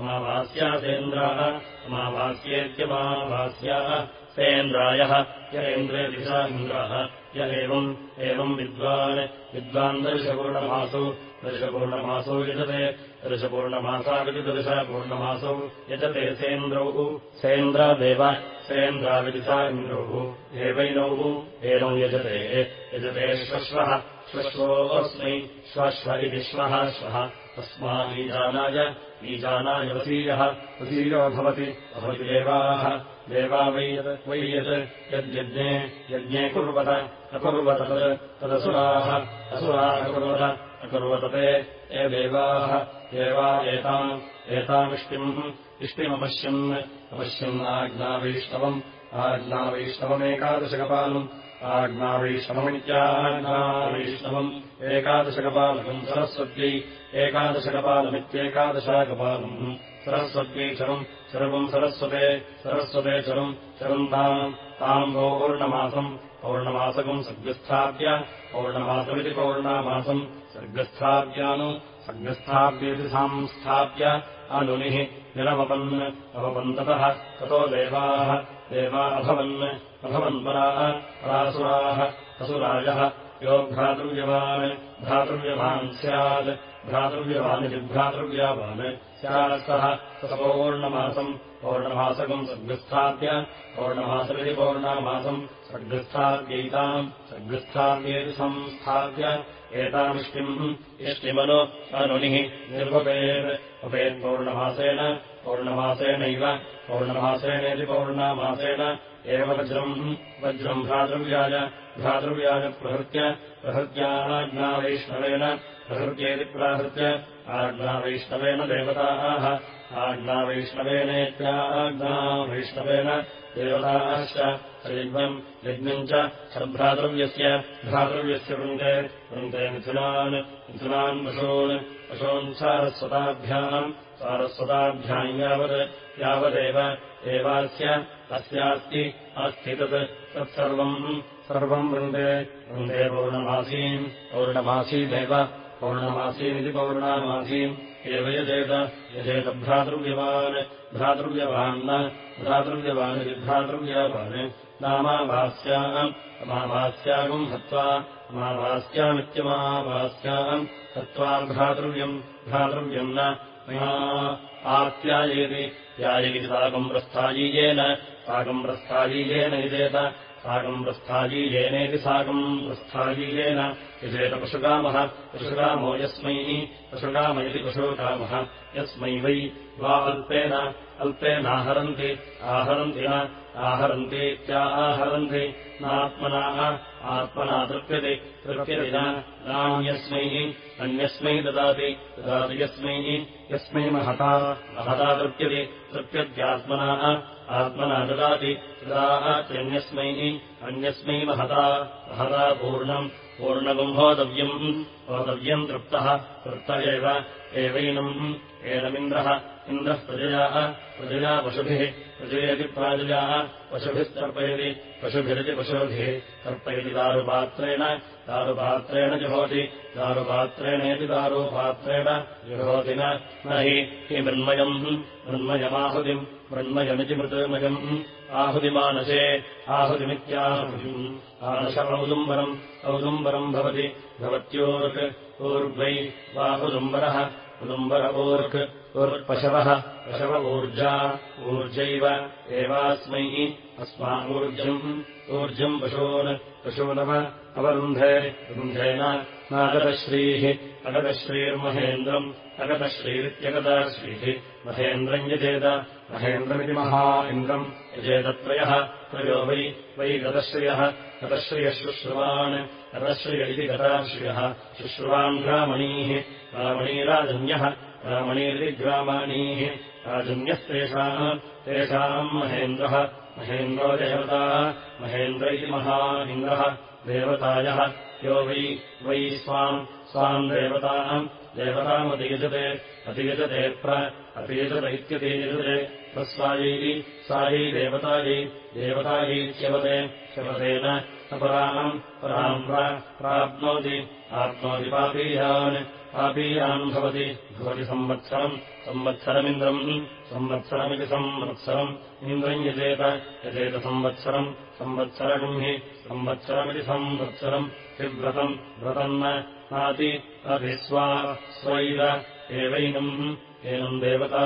S1: अमावास्यासेन्द्राः अमावास्येत्यमावास्याः सेन्द्रायः य इन्द्रे य एवम् एवम् विद्वान् विद्वान् दर्शपूर्णमासौ दर्शपूर्णमासौ यजते दर्शपूर्णमासाविति दर्शपूर्णमासौ यजते सेन्द्रौ सेन्द्रादेव सेन्द्राविदिशा इन्द्रौ एवैनौ एनौ यजते यजते श्वश्वः श्वश्वोऽस्मै श्वश्व इति श्वः तस्मादीजानाय ईजानाय वसीयः। वसीयो भवति भवति देवाः। देवा वै यत् वै यत् यद्यज्ञे यज्ञे कुर्वत अकुर्वत तदसुराः। असुरा अकुर्वत अकुर्वत ते ये देवाः। देवा एताम् एतामिष्टिम् इष्टिमपश्यन् अपश्यन् आज्ञावैष्णवम् आज्ञावैष्णवमेकादशकपालम् आज्ञावैष्णवमित्याज्ञावैष्णवम् एकादशकपालकम् सरस्वत्यै एकादशकपालमित्येकादशाकपालम्। सरस्वत्यै चरम् चरवम् सरस्वते सरस्वते चरम् चरम् ताम् ताम् पौर्णमासम् पौर्णमासकम् सर्गस्थाप्य पौर्णमासमिति पौर्णामासम्। सर्गस्थाप्यानु सर्गस्थाप्येति संस्थाप्य अनुनिः निरवपन् अवपन्ततः ततो देवाः देवा अभवन् अभवन्पराः परासुराः असुराजः यो भ्रातृव्यवान् भ्रातृव्यवान् स्यात् भ्रातृव्यावान् स्यात् सः पौर्णमासम् पौर्णमासकम् सर्गस्थाप्य पौर्णमासमिति पौर्णामासम् सर्गस्थाप्यैताम् सर्गस्थाप्येति संस्थाप्य एतामिष्टिम् इष्टिमनु अनुनिः निर्वपेत् उपेत्पौर्णमासेन पौर्णमासेनैव पौर्णमासेनेति पौर्णामासेन एव वज्रम् वज्रम् भ्रातृव्याय भ्रातृव्याय प्रहृत्य प्रहृत्याज्ञावैष्णवेन प्रहृत्येति प्राहृत्य आज्ञावैष्णवेन देवताः आज्ञावैष्णवेनेत्याज्ञावैष्णवेन देवताश्च यज्ञम् यज्ञम् च सद्भ्रातृव्यस्य भ्रातृव्यस्य वृन्दे वृन्दे मिथुनान् मिथुनान् पशून् पशून् सारस्वताभ्याम् सारस्वताभ्याम् यावत् यावदेव एवास्य अस्यास्ति अस्ति तत् तत्सर्वम् सर्वम् वृन्दे वृन्दे पौर्णमासीम् पौर्णमासीदेव पौर्णमासीमिति पौर्णामासीम् एव यजेत यजेत भ्रातृव्यवान् भ्रातृव्यवान् भ्रातृव्यवानिति भ्रातृव्यवान् नामावास्याम् अमावास्यागम् हत्वा अमावास्यामित्यमावास्याम् हत्वा भ्रातृव्यम् भ्रातृव्यम् न। मया आत्यायेति त्यायति साकम् प्रस्थायीयेन साकम् प्रस्थायीयेन यजेत साकम् प्रस्थायीयेनेति साकम् प्रस्थायीयेन यजेत पशुकामः पशुकामो यस्मै पशुकाम इति पशुकामः यस्मै वै वा अल्पेन अल्पेनाहरन्ति आहरन्ति न आहरन्तीत्याहरन्ति नात्मनाः आत्मना तृप्यते तृप्यति नान्यस्मै अन्यस्मै ददाति ददाति यस्मै यस्मै महता महता तृप्यति तृप्यत्यात्मनाः आत्मना ददाति। ददात्यन्यस्मै अन्यस्मै महता। महता पूर्णम्। पूर्णगम् होतव्यम् होतव्यम् तृप्तः। तृप्त एव। एवैनम्। एनमिन्द्रः इन्द्रः प्रजयाः प्रजया पशुभिः प्रजयति प्राजयाः पशुभिस्तर्पयति पशुभिरिति पशुभिः। तर्पयति दारुपात्रेण दारुपात्रेण जुहोति दारुपात्रेणेति दारुपात्रेण जुहोति न हि हि मृण्मयम् मृण्मयमाहुतिम् मृण्मयमिति मृतमयम् आहुतिमानसे आहुतिमित्याहुतिम्। आनश औदुम्बरम् औदुम्बरम् भवति भवत्योर्क् ऊर्ग्वै वाहुदुम्बरः उदुम्बर ऊर्क् उर्पशवः पशव ऊर्जा ऊर्जैव एवास्मै अस्माऊर्जम् ऊर्जम् पशून् पशूनव अवरुन्धे रुन्धेन नागतश्रीः अगतश्रीर्महेन्द्रम् अगतश्रीरित्यगताश्रीः महेन्द्रम् यजेत महेन्द्रमिति महा इन्द्रम् यजेतत्रयः त्रयो वै वै गतश्रियः गतश्रियः शुश्रुवान् गतश्रिय इति गताश्रियः शुश्रुवान् ग्रामणीः रामणीराजन्यः रामणीरिति ग्रामाणीः राजन्यस्तेषाम् तेषाम् महेन्द्रः। महेन्द्रो देवता महेन्द्र इति इन्द्रः देवतायः। यो वै वै स्वाम्। स्वाम् देवताम्। देवतामतियजते अतियजते प्र। अतियजत इत्यतियजते तस्वायै सायै देवतायै। देवतायैत्यवते शपतेन अपराम् पराम्। प्राप्नोति। आप्नोति पापीयान् पापीयान् भवति। भवति संवत्सरम्। संवत्सरमिन्द्रम्। संवत्सरमिति संवत्सरम्। इन्द्रम् यजेत। यजेत संवत्सरम्। हि। संवत्सरमिति संवत्सरम्। त्रिव्रतम्। व्रतम् नाति। अभिस्वा। स्वैव एवैनम्। एनम् देवता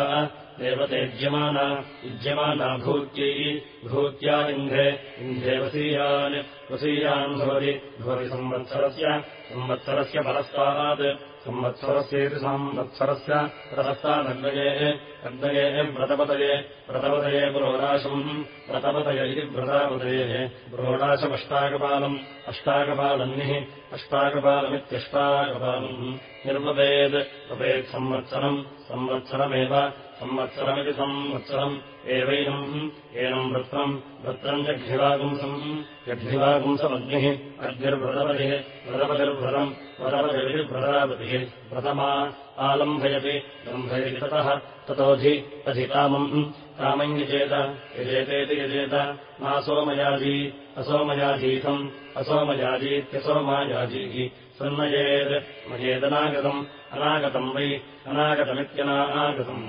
S1: देवतेज्यमाना युज्यमाना भूत्यै भूत्या इन्धे इन्धे वसीयान् वसीयान् भवति भवति संवत्सरस्य संवत्सरस्य परस्तात् संवत्सरस्येति संवत्सरस्य परस्तादग्नये अग्नये व्रतपतये व्रतपतये पुरोडाशम् व्रतपतय इति व्रतापतयेः पुरोडाशमष्टाकपालम् अष्टाकपालन्निः अष्टाकपालमित्यष्टाकपालम् निर्वपेत् वपेत् संवत्सरम् संवत्सरमेव संवत्सरमिति संवत्सरम्। एवैनम् एनम् वृत्रम्। वृत्रम् जघ्निवागुंसम् जघ्निवागुंसमग्निः अग्निर्व्रतपतिः व्रतपतिर्व्रतम् व्रतपतिर्व्रतापतिः। व्रतमा आलम्भयति लम्भयति ततः। ततोऽधि अधिकामम् कामम्। यजेत यजेतेति यजेत। नासोमयाजी असोमयाजीतम्। असोमयाजीत्यसोमायाजीः सन्नयेत् मयेदनागतम् अनागतम् वै अनागतमित्यनागतम्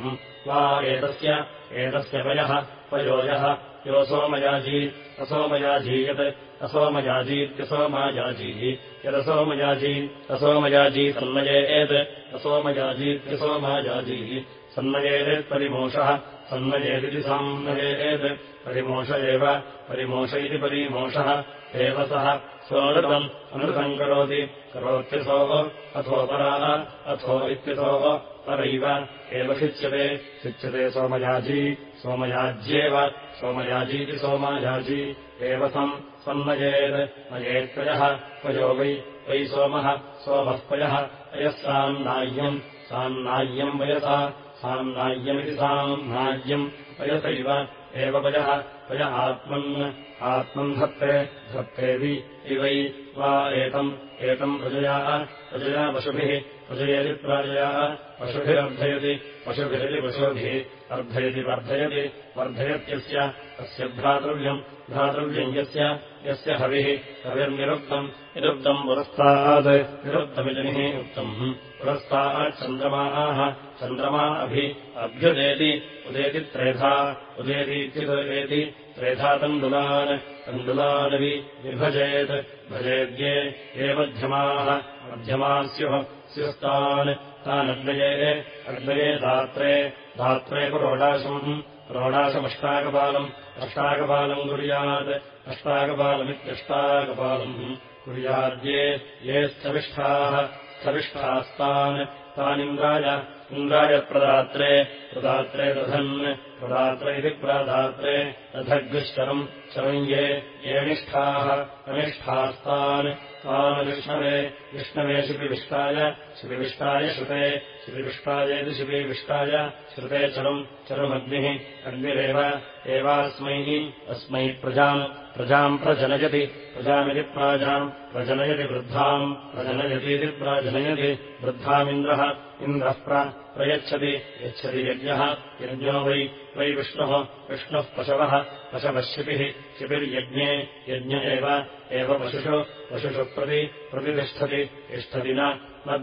S1: वा एतस्य एतस्य वयः पयोयः योऽसोमयाजी असोमयाजीयत् असोमयाजीत्यसोमायाजीः यदसोमयाजी असोमयाजी सन्नयेत् असोमयाजीत्यसोमायाजीः सन्नयेत्परिमोषः सन्नयेदिति सन्नयेत् परिमोष एव परिमोष इति परिमोषः एव सः सोऽनृतम् अनृतम् करोति। करोत्यसोः अथोपराः अथो इत्यसोः परैव। एव शिच्यते शिच्यते सोमयाजी। सोमयाज्येव। सोमयाजीति सोमायाजी। एव सम् सन्नयेत्। नयेत्पयः पयो वै वै सोमः। सोमः पयः अयः सान्नाय्यम् सान्नाय्यम् वयसा। सान्नाय्यमिति सान्नाय्यम् वयसैव। एव पयः आत्मन्। आत्मन् धत्ते। धत्तेऽपि इवै वा एतम् एतम् प्रजया प्रजया पशुभिः प्रजयति प्राजया पशुभिरर्धयति पशुभिरिति पशुभिः अर्धयति वर्धयति वर्धयत्यस्य तस्य भ्रातृव्यम् भ्रातृव्यम् यस्य यस्य हविः हविर्निरुक्तम् निरुक्तम् पुरस्तात् निरुक्तमितिनिः उक्तम्। पुरस्ताच्चन्द्रमाः चन्द्रमा अभि अभ्युदेति उदेति त्रेधा उदेतीत्युदेति त्रेधा तण्डुलान् तण्डुलानवि विभजेत्। भजेद्ये ये मध्यमाः मध्यमाः स्युः स्युस्तान्। तानग्नये अग्नये धात्रे। धात्रे पुरोडाशम् रोडाशमष्टाकपालम् अष्टाकपालम् कुर्यात्। अष्टाकपालमित्यष्टाकपालम् कुर्याद्ये। ये स्थविष्ठाः स्थविष्ठास्तान् तानिन्द्राय इन्द्राय प्रदात्रे प्रदात्रे दधन् प्रदात्र इति प्रादात्रे दधग्विश्चरम् चरम् ये येनिष्ठाः अनिष्ठास्तान्। तान् विष्णवे विष्णवे शिपिविष्टाय शिपिविष्टाय श्रुते शिपिविष्टायेति शिपिविष्टाय श्रुते चरम् चरुमग्निः अग्निरेव एवास्मै अस्मै प्रजाम् प्रजाम् प्रजनयति प्रजामिति प्राजाम् प्रजनयति वृद्धाम् प्रजनयतीति प्राजनयति वृद्धामिन्द्रः इन्द्रः प्रयच्छति यच्छति यज्ञः यज्ञो वै वै विष्णुः विष्णुः पशवः पशवः शिपिः शिपिर्यज्ञे यज्ञ एव पशुषु पशुषु प्रति प्रतिष्ठति तिष्ठति न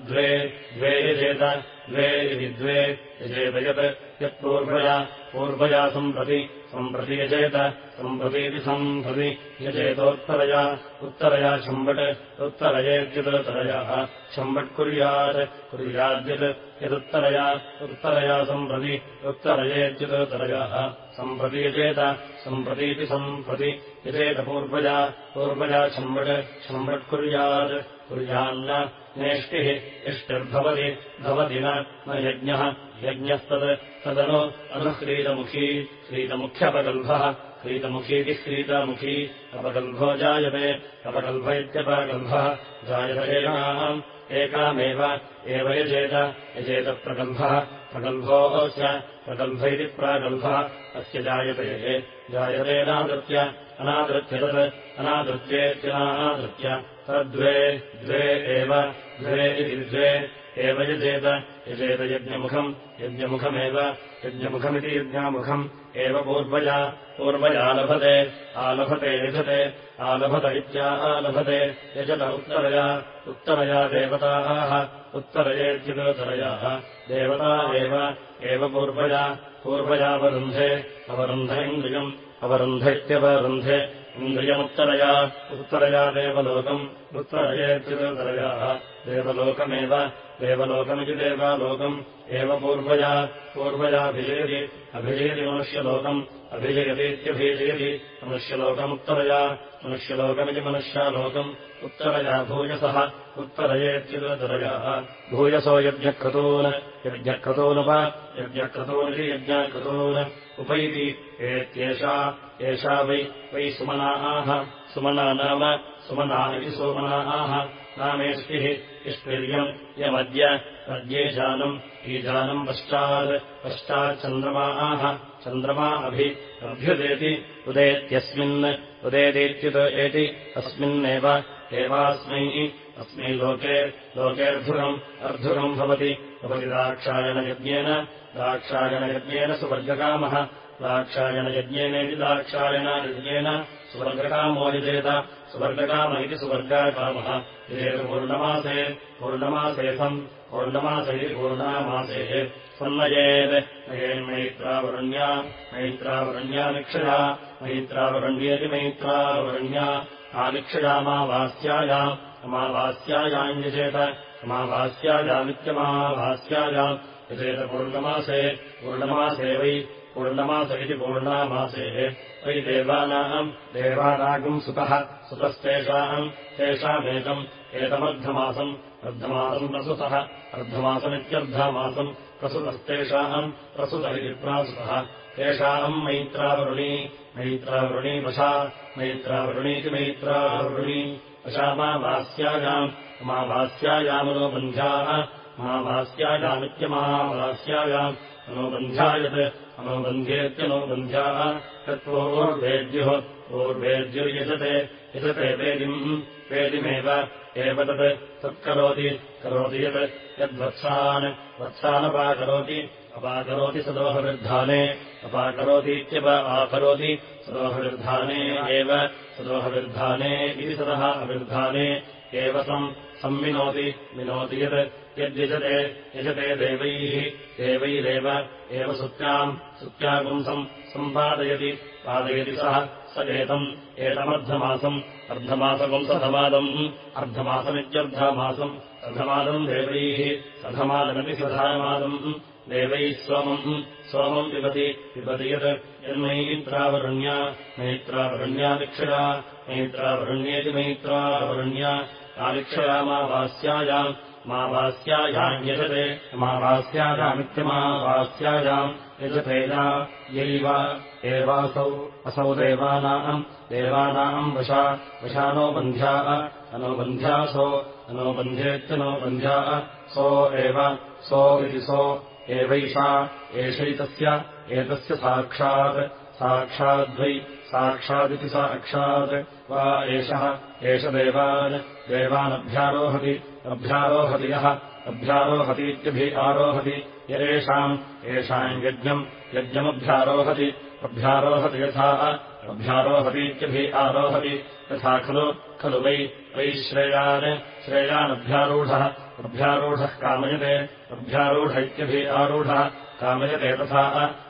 S1: द्वे द्वे यजेत द्वे यदि द्वे यजेत यत् यत्पूर्वया पूर्वया सम्प्रति सम्प्रति यजेत सम्प्रतीति सम्प्रति यजेतोत्तरया उत्तरया शम्बट् उत्तरयेद्युत्तरयाः शम्बट्कुर्यात् कुर्याद्यत् यदुत्तरया उत्तरया सम्प्रति उत्तरयेत्युदुत्तरयाः सम्प्रति यजेत सम्प्रतीति सम्प्रति। यजेत पूर्वजा पूर्वजा छम्बट् छम्बट्कुर्यात् कुर्यान्न नेष्टिः इष्टिर्भवति भवति न यज्ञः यज्ञस्तत् तदनु अनुह्रीतमुखी श्रीतमुख्यपगल्भः क्रीतमुखीति श्रीतामुखी अपगल्भो जायते अपगल्भ इत्यपगल्भः जायतेनाम् एकामेव एव यजेत यजेतप्रगल्भः प्रगल्भोऽस्य प्रगल्भ इति प्रागल्भः अस्य जायते जायतेनादृत्य अनादृत्य तत् अनादृत्येत्यनादृत्य तद्वे द्वे एव द्वे इति द्वे एव यजेत यजेत यज्ञमुखम् यज्ञमुखमेव यज्ञमुखमिति यज्ञामुखम्। एव पूर्वजा पूर्वजा लभते आलभते यजते। आलभत इत्या आलभते यजत उत्तरया उत्तरया देवताः उत्तरयेत्युदोत्तरयाः देवता एव एव पूर्वजा पूर्वजावरुन्धे अवरुन्ध इन्द्रियम् अवरुन्ध इत्यवरुन्धे। इन्द्रियमुत्तरया उत्तरया देवलोकम् उत्तरयेत्युदोत्तरयाः देवलोकमेव देवलोकमिति देवालोकम् एव पूर्वजा पूर्वजाभिजयति अभिजयति मनुष्यलोकम् अभिजयतीत्यभिजयति मनुष्यलोकमुत्तरया मनुष्यलोकमिति मनुष्यालोकम् उत्तरया भूयसः उत्तरयेत्युदरयाः भूयसो यज्ञक्रतून् यज्ञक्रतोनुप यज्ञक्रतोनिति यज्ञाक्रतून् उपैति एत्येषा एषा वै वै सुमनाः सुमना नाम सुमना इति सोमनाः नामेष्टिः इष्टिर्यम् यमद्य अद्येजानम् ईजानम् पश्चात् पश्चाच्चन्द्रमाः चन्द्रमा अभि अभ्युदेति उदेत्यस्मिन् उदेतीत्युत एति अस्मिन्नेव एवास्मै अस्मै लोके लोकेऽर्धुरम् अर्धुरम् भवति भवति दाक्षायणयज्ञेन सुवर्गकामः दाक्षायणयज्ञेनेति दाक्षायणयज्ञेन सुवर्गकामो यजेत सुवर्गकाम इति सुवर्गाकामः। यजेत पूर्णमासे पूर्णमासे सम् पूर्णमास। इति पूर्णामासेः सन्नयेत् नयेन्मैत्रावरण्या मैत्रावरण्यामिक्षया मैत्रावरण्येति मैत्रावरण्या। आमिक्षयामावास्यायाम् अमावास्यायाम् यजेत अमावास्यायामित्यमावास्यायाम् यजेत पूर्णमासे वै पूर्णमास इति पूर्णामासेः। वै देवानाम् देवानागम् सुतः सुतस्तेषाम् तेषामेकम् एतमर्धमासम् अर्धमासम् प्रसुतः अर्धमासमित्यर्धमासम् प्रसुतस्तेषाम् प्रसुत इति प्रासुतः। तेषाम् मैत्रावरुणी मैत्रावरुणी वशा मैत्रावरुणीति मैत्रावरुणी। वशामावास्यायाम् अमावास्यायामनोबन्ध्याः अमावास्यायामित्यमावास्यायाम् अनोबन्ध्यायत् अनोबन्ध्येत्यनोबन्ध्याः तत्त्वोर्वेद्युः ओर्वेद्युर्यजते यजते वेदिम् वेदिमेव एव तत् तत्करोति करोति यत् यद्वत्सान् वत्सानपाकरोति अपाकरोति सदोहविर्धाने अपाकरोतीत्यप आकरोति सदोहविर्धाने एव सदोहविर्धाने इति सदः अविर्धाने एव सम् संविनोति विनोति यत् यद्यजते यजते देवैः देवैरेव एव सुत्याम् सुत्यापुंसम् सम्पादयति पादयति सः स एतम् एतमर्धमासम् अर्धमासपुंसधमादम् अर्धमासमित्यर्धमासम् अर्धमादम् देवैः सधमादमिति सधामादम् देवैः सोमम् सोमम् पिबति पिबति यत् यन्मैत्रावरण्या मैत्रावरण्यामिक्षया मैत्रावरण्येति मैत्रावरण्या आलिक्षयामावास्यायाम् मावास्यायाम् यजते मावास्यायामित्यमावास्यायाम् यजतेजा यैव एवासौ असौ देवानाम् देवानाम् वशा वशानो बन्ध्याः अनोबन्ध्यासो अनोबन्ध्येत्यनोबन्ध्याः सो एव सो इति सो एवैषा एषैतस्य एतस्य साक्षात् साक्षाद्वै साक्षादिति साक्षात् वा एषः एष देवान् देवानभ्यारोहति अभ्यारोहति यः अभ्यारोहतीत्यभि आरोहति येषाम् येषाम् यज्ञम् यज्ञमभ्यारोहति अभ्यारोहति यथा अभ्यारोहतीत्यभि आरोहति यथा खलु खलु वै वै श्रेयान् श्रेयानभ्यारूढः अभ्यारूढः कामयते अभ्यारूढ इत्यभि आरूढः कामयते तथा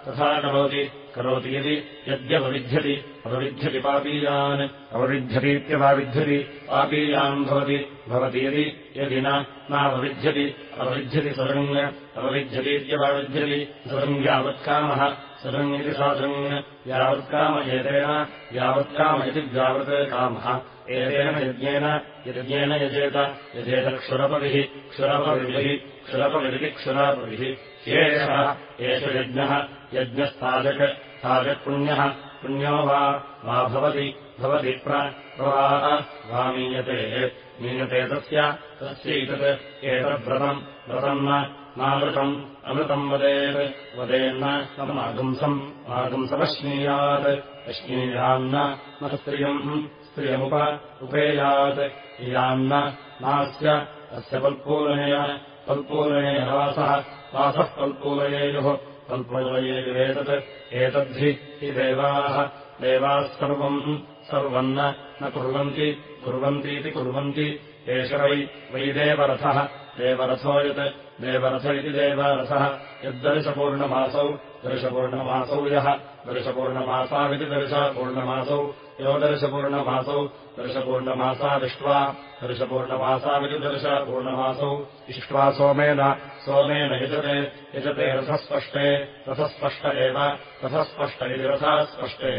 S1: तथा करोति करोति यदि यद्यपविध्यति अपविध्यति पापीयान्। अपविध्यतीत्यवाविध्यति पापीयान् भवति। भवति यदि नापविध्यति अपविध्यति सदृङ् अपविध्यतीत्यवाविध्यति सदृङ् यावत्कामः। सदृङ् इति सादृङ् यावत्काम एतेन। यावत्काम इति व्यावृत् कामः एतेन यज्ञेन। यज्ञेन यजेत। यजेतक्षुरपविः क्षुरपविभिः। क्षुरपविरिति क्षुरापविः एषः एष यज्ञः। यज्ञस्ताजक् ताजक्पुण्यः पुण्यो वा वा भवति भवति प्रवा मीयते। मीयते तस्य तस्यैतत् एतद्व्रतम् व्रतम् नामृतम् अमृतम् वदेत् वदेन्न समागुंसम् आगुंसमश्नीयात् अश्नीयान्न न स्त्रियम् स्त्रियमुप उपेयात् इयान्न नास्य अस्य पल्पूलनेय पल्पूलनेन वासः वासः पल्पूलयेयुः कल्पयेयुरेतत् एतद्धि हि देवाः देवाः सर्वम् सर्वम् न कुर्वन्ति कुर्वन्तीति कुर्वन्ति एष वै वै देवरथः देवरथो यत् देवरथ इति देवरथः यद्दर्शपूर्णमासौ दर्शपूर्णमासौ यः दर्शपूर्णमासाविति दर्शपूर्णमासौ यो दर्शपूर्णमासौ। दर्शपूर्णमासादिष्ट्वा दर्शपूर्णमासाविति दर्शपूर्णमासौ इष्ट्वा सोमेन। सोमेन यजते। यजते रथस्पष्टे रथस्पष्ट एव। रथस्पष्ट इति रथास्पष्टे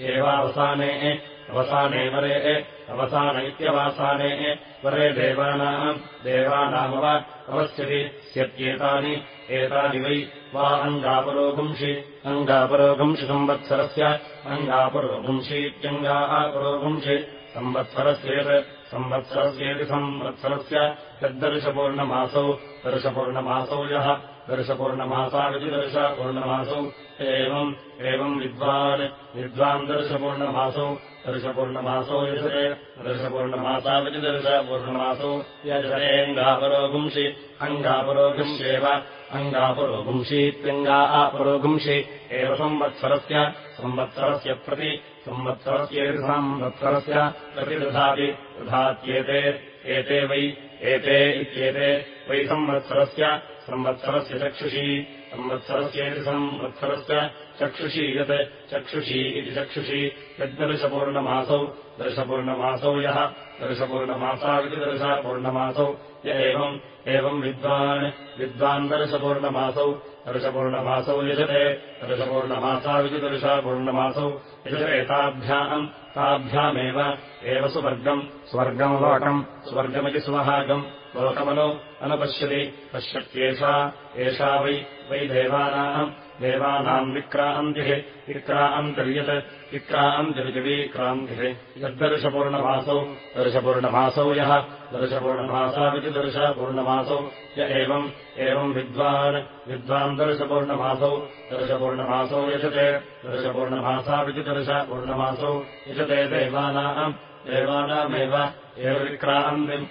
S1: एवावसाने अवसाने वरे। अवसान इत्यवासाने। वरे देवानाम्। देवानामव। अवस्यति। स्यत्येतानि। एतानि वै वा अङ्गापरोगुंषि अङ्गापरोगुंषि संवत्सरस्य अङ्गापरोगुंषीत्यङ्गापरोगुंषि संवत्सरस्येत्। संवत्सरस्येति संवत्सरस्य। यद्दर्शपूर्णमासौ दर्शपूर्णमासौ यः। दर्शपूर्णमासाविति दर्शपूर्णमासौ एवम् एवम् विद्वान्। विद्वान् दर्शपूर्णमासौ। दर्शपूर्णमासौ यजते। दर्शपूर्णमासाविति दर्शपूर्णमासौ यजतेऽङ्गापरोगुंषि अङ्गापरोगुंश्येव अङ्गापरोगुंषीत्यङ्गा अपरोगुंषि एव संवत्सरस्य संवत्सरस्य प्रति संवत्सरस्येति संवत्सरस्य प्रतिदधाति दधात्येते एते वै एते इत्येते वै संवत्सरस्य संवत्सरस्य चक्षुषी संवत्सरस्येति संवत्सरस्य चक्षुषी यत् चक्षुषी इति चक्षुषी यद्दर्शपूर्णमासौ दर्शपूर्णमासौ यः दर्शपूर्णमासाविति दर्शपूर्णमासौ य एवम् एवम् विद्वान् विद्वान् दर्शपूर्णमासौ दर्शपूर्णमासौ यजते दर्शपूर्णमासाविति दर्शपूर्णमासौ यजते ताभ्याम् ताभ्यामेव एव सुवर्गम् स्वर्गम् लोकम् स्वर्गमिति स्वभागम् लोकमनु अनुपश्यति पश्यत्येषा एषा वै वै देवानाम् देवानाम् विक्रान्तिः विक्रान्तर्यत् विक्रान्तिर्जवीक्रान्तिः यद्दर्शपूर्णमासौ दर्शपूर्णमासौ यः। दर्शपूर्णमासौ य एवम् एवम् विद्वान्। विद्वान् दर्शपूर्णमासौ यजते दर्शपूर्णमासौ यजते देवानाम्। देवानामेव एव विक्रान्तिम्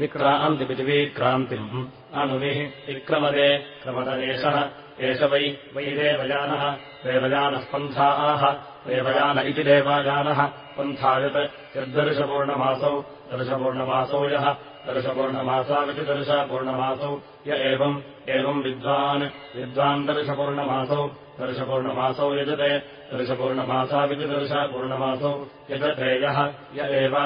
S1: विक्रान्तिम् अनुविः विक्रमदे क्रमददेशः वै वै देवयानः देवयानः पन्थाः देवयान इति देवायानः पन्थायत् यद्दर्शपूर्णमासौ दर्शपूर्णमासौ यः दर्शपूर्णमासाविति दर्शपूर्णमासौ य एवम् एवम् विद्वान् विद्वान् दर्शपूर्णमासौ दर्शपूर्णमासौ यजते दर्शपूर्णमासाविति दर्शपूर्णमासौ यजते यः य एव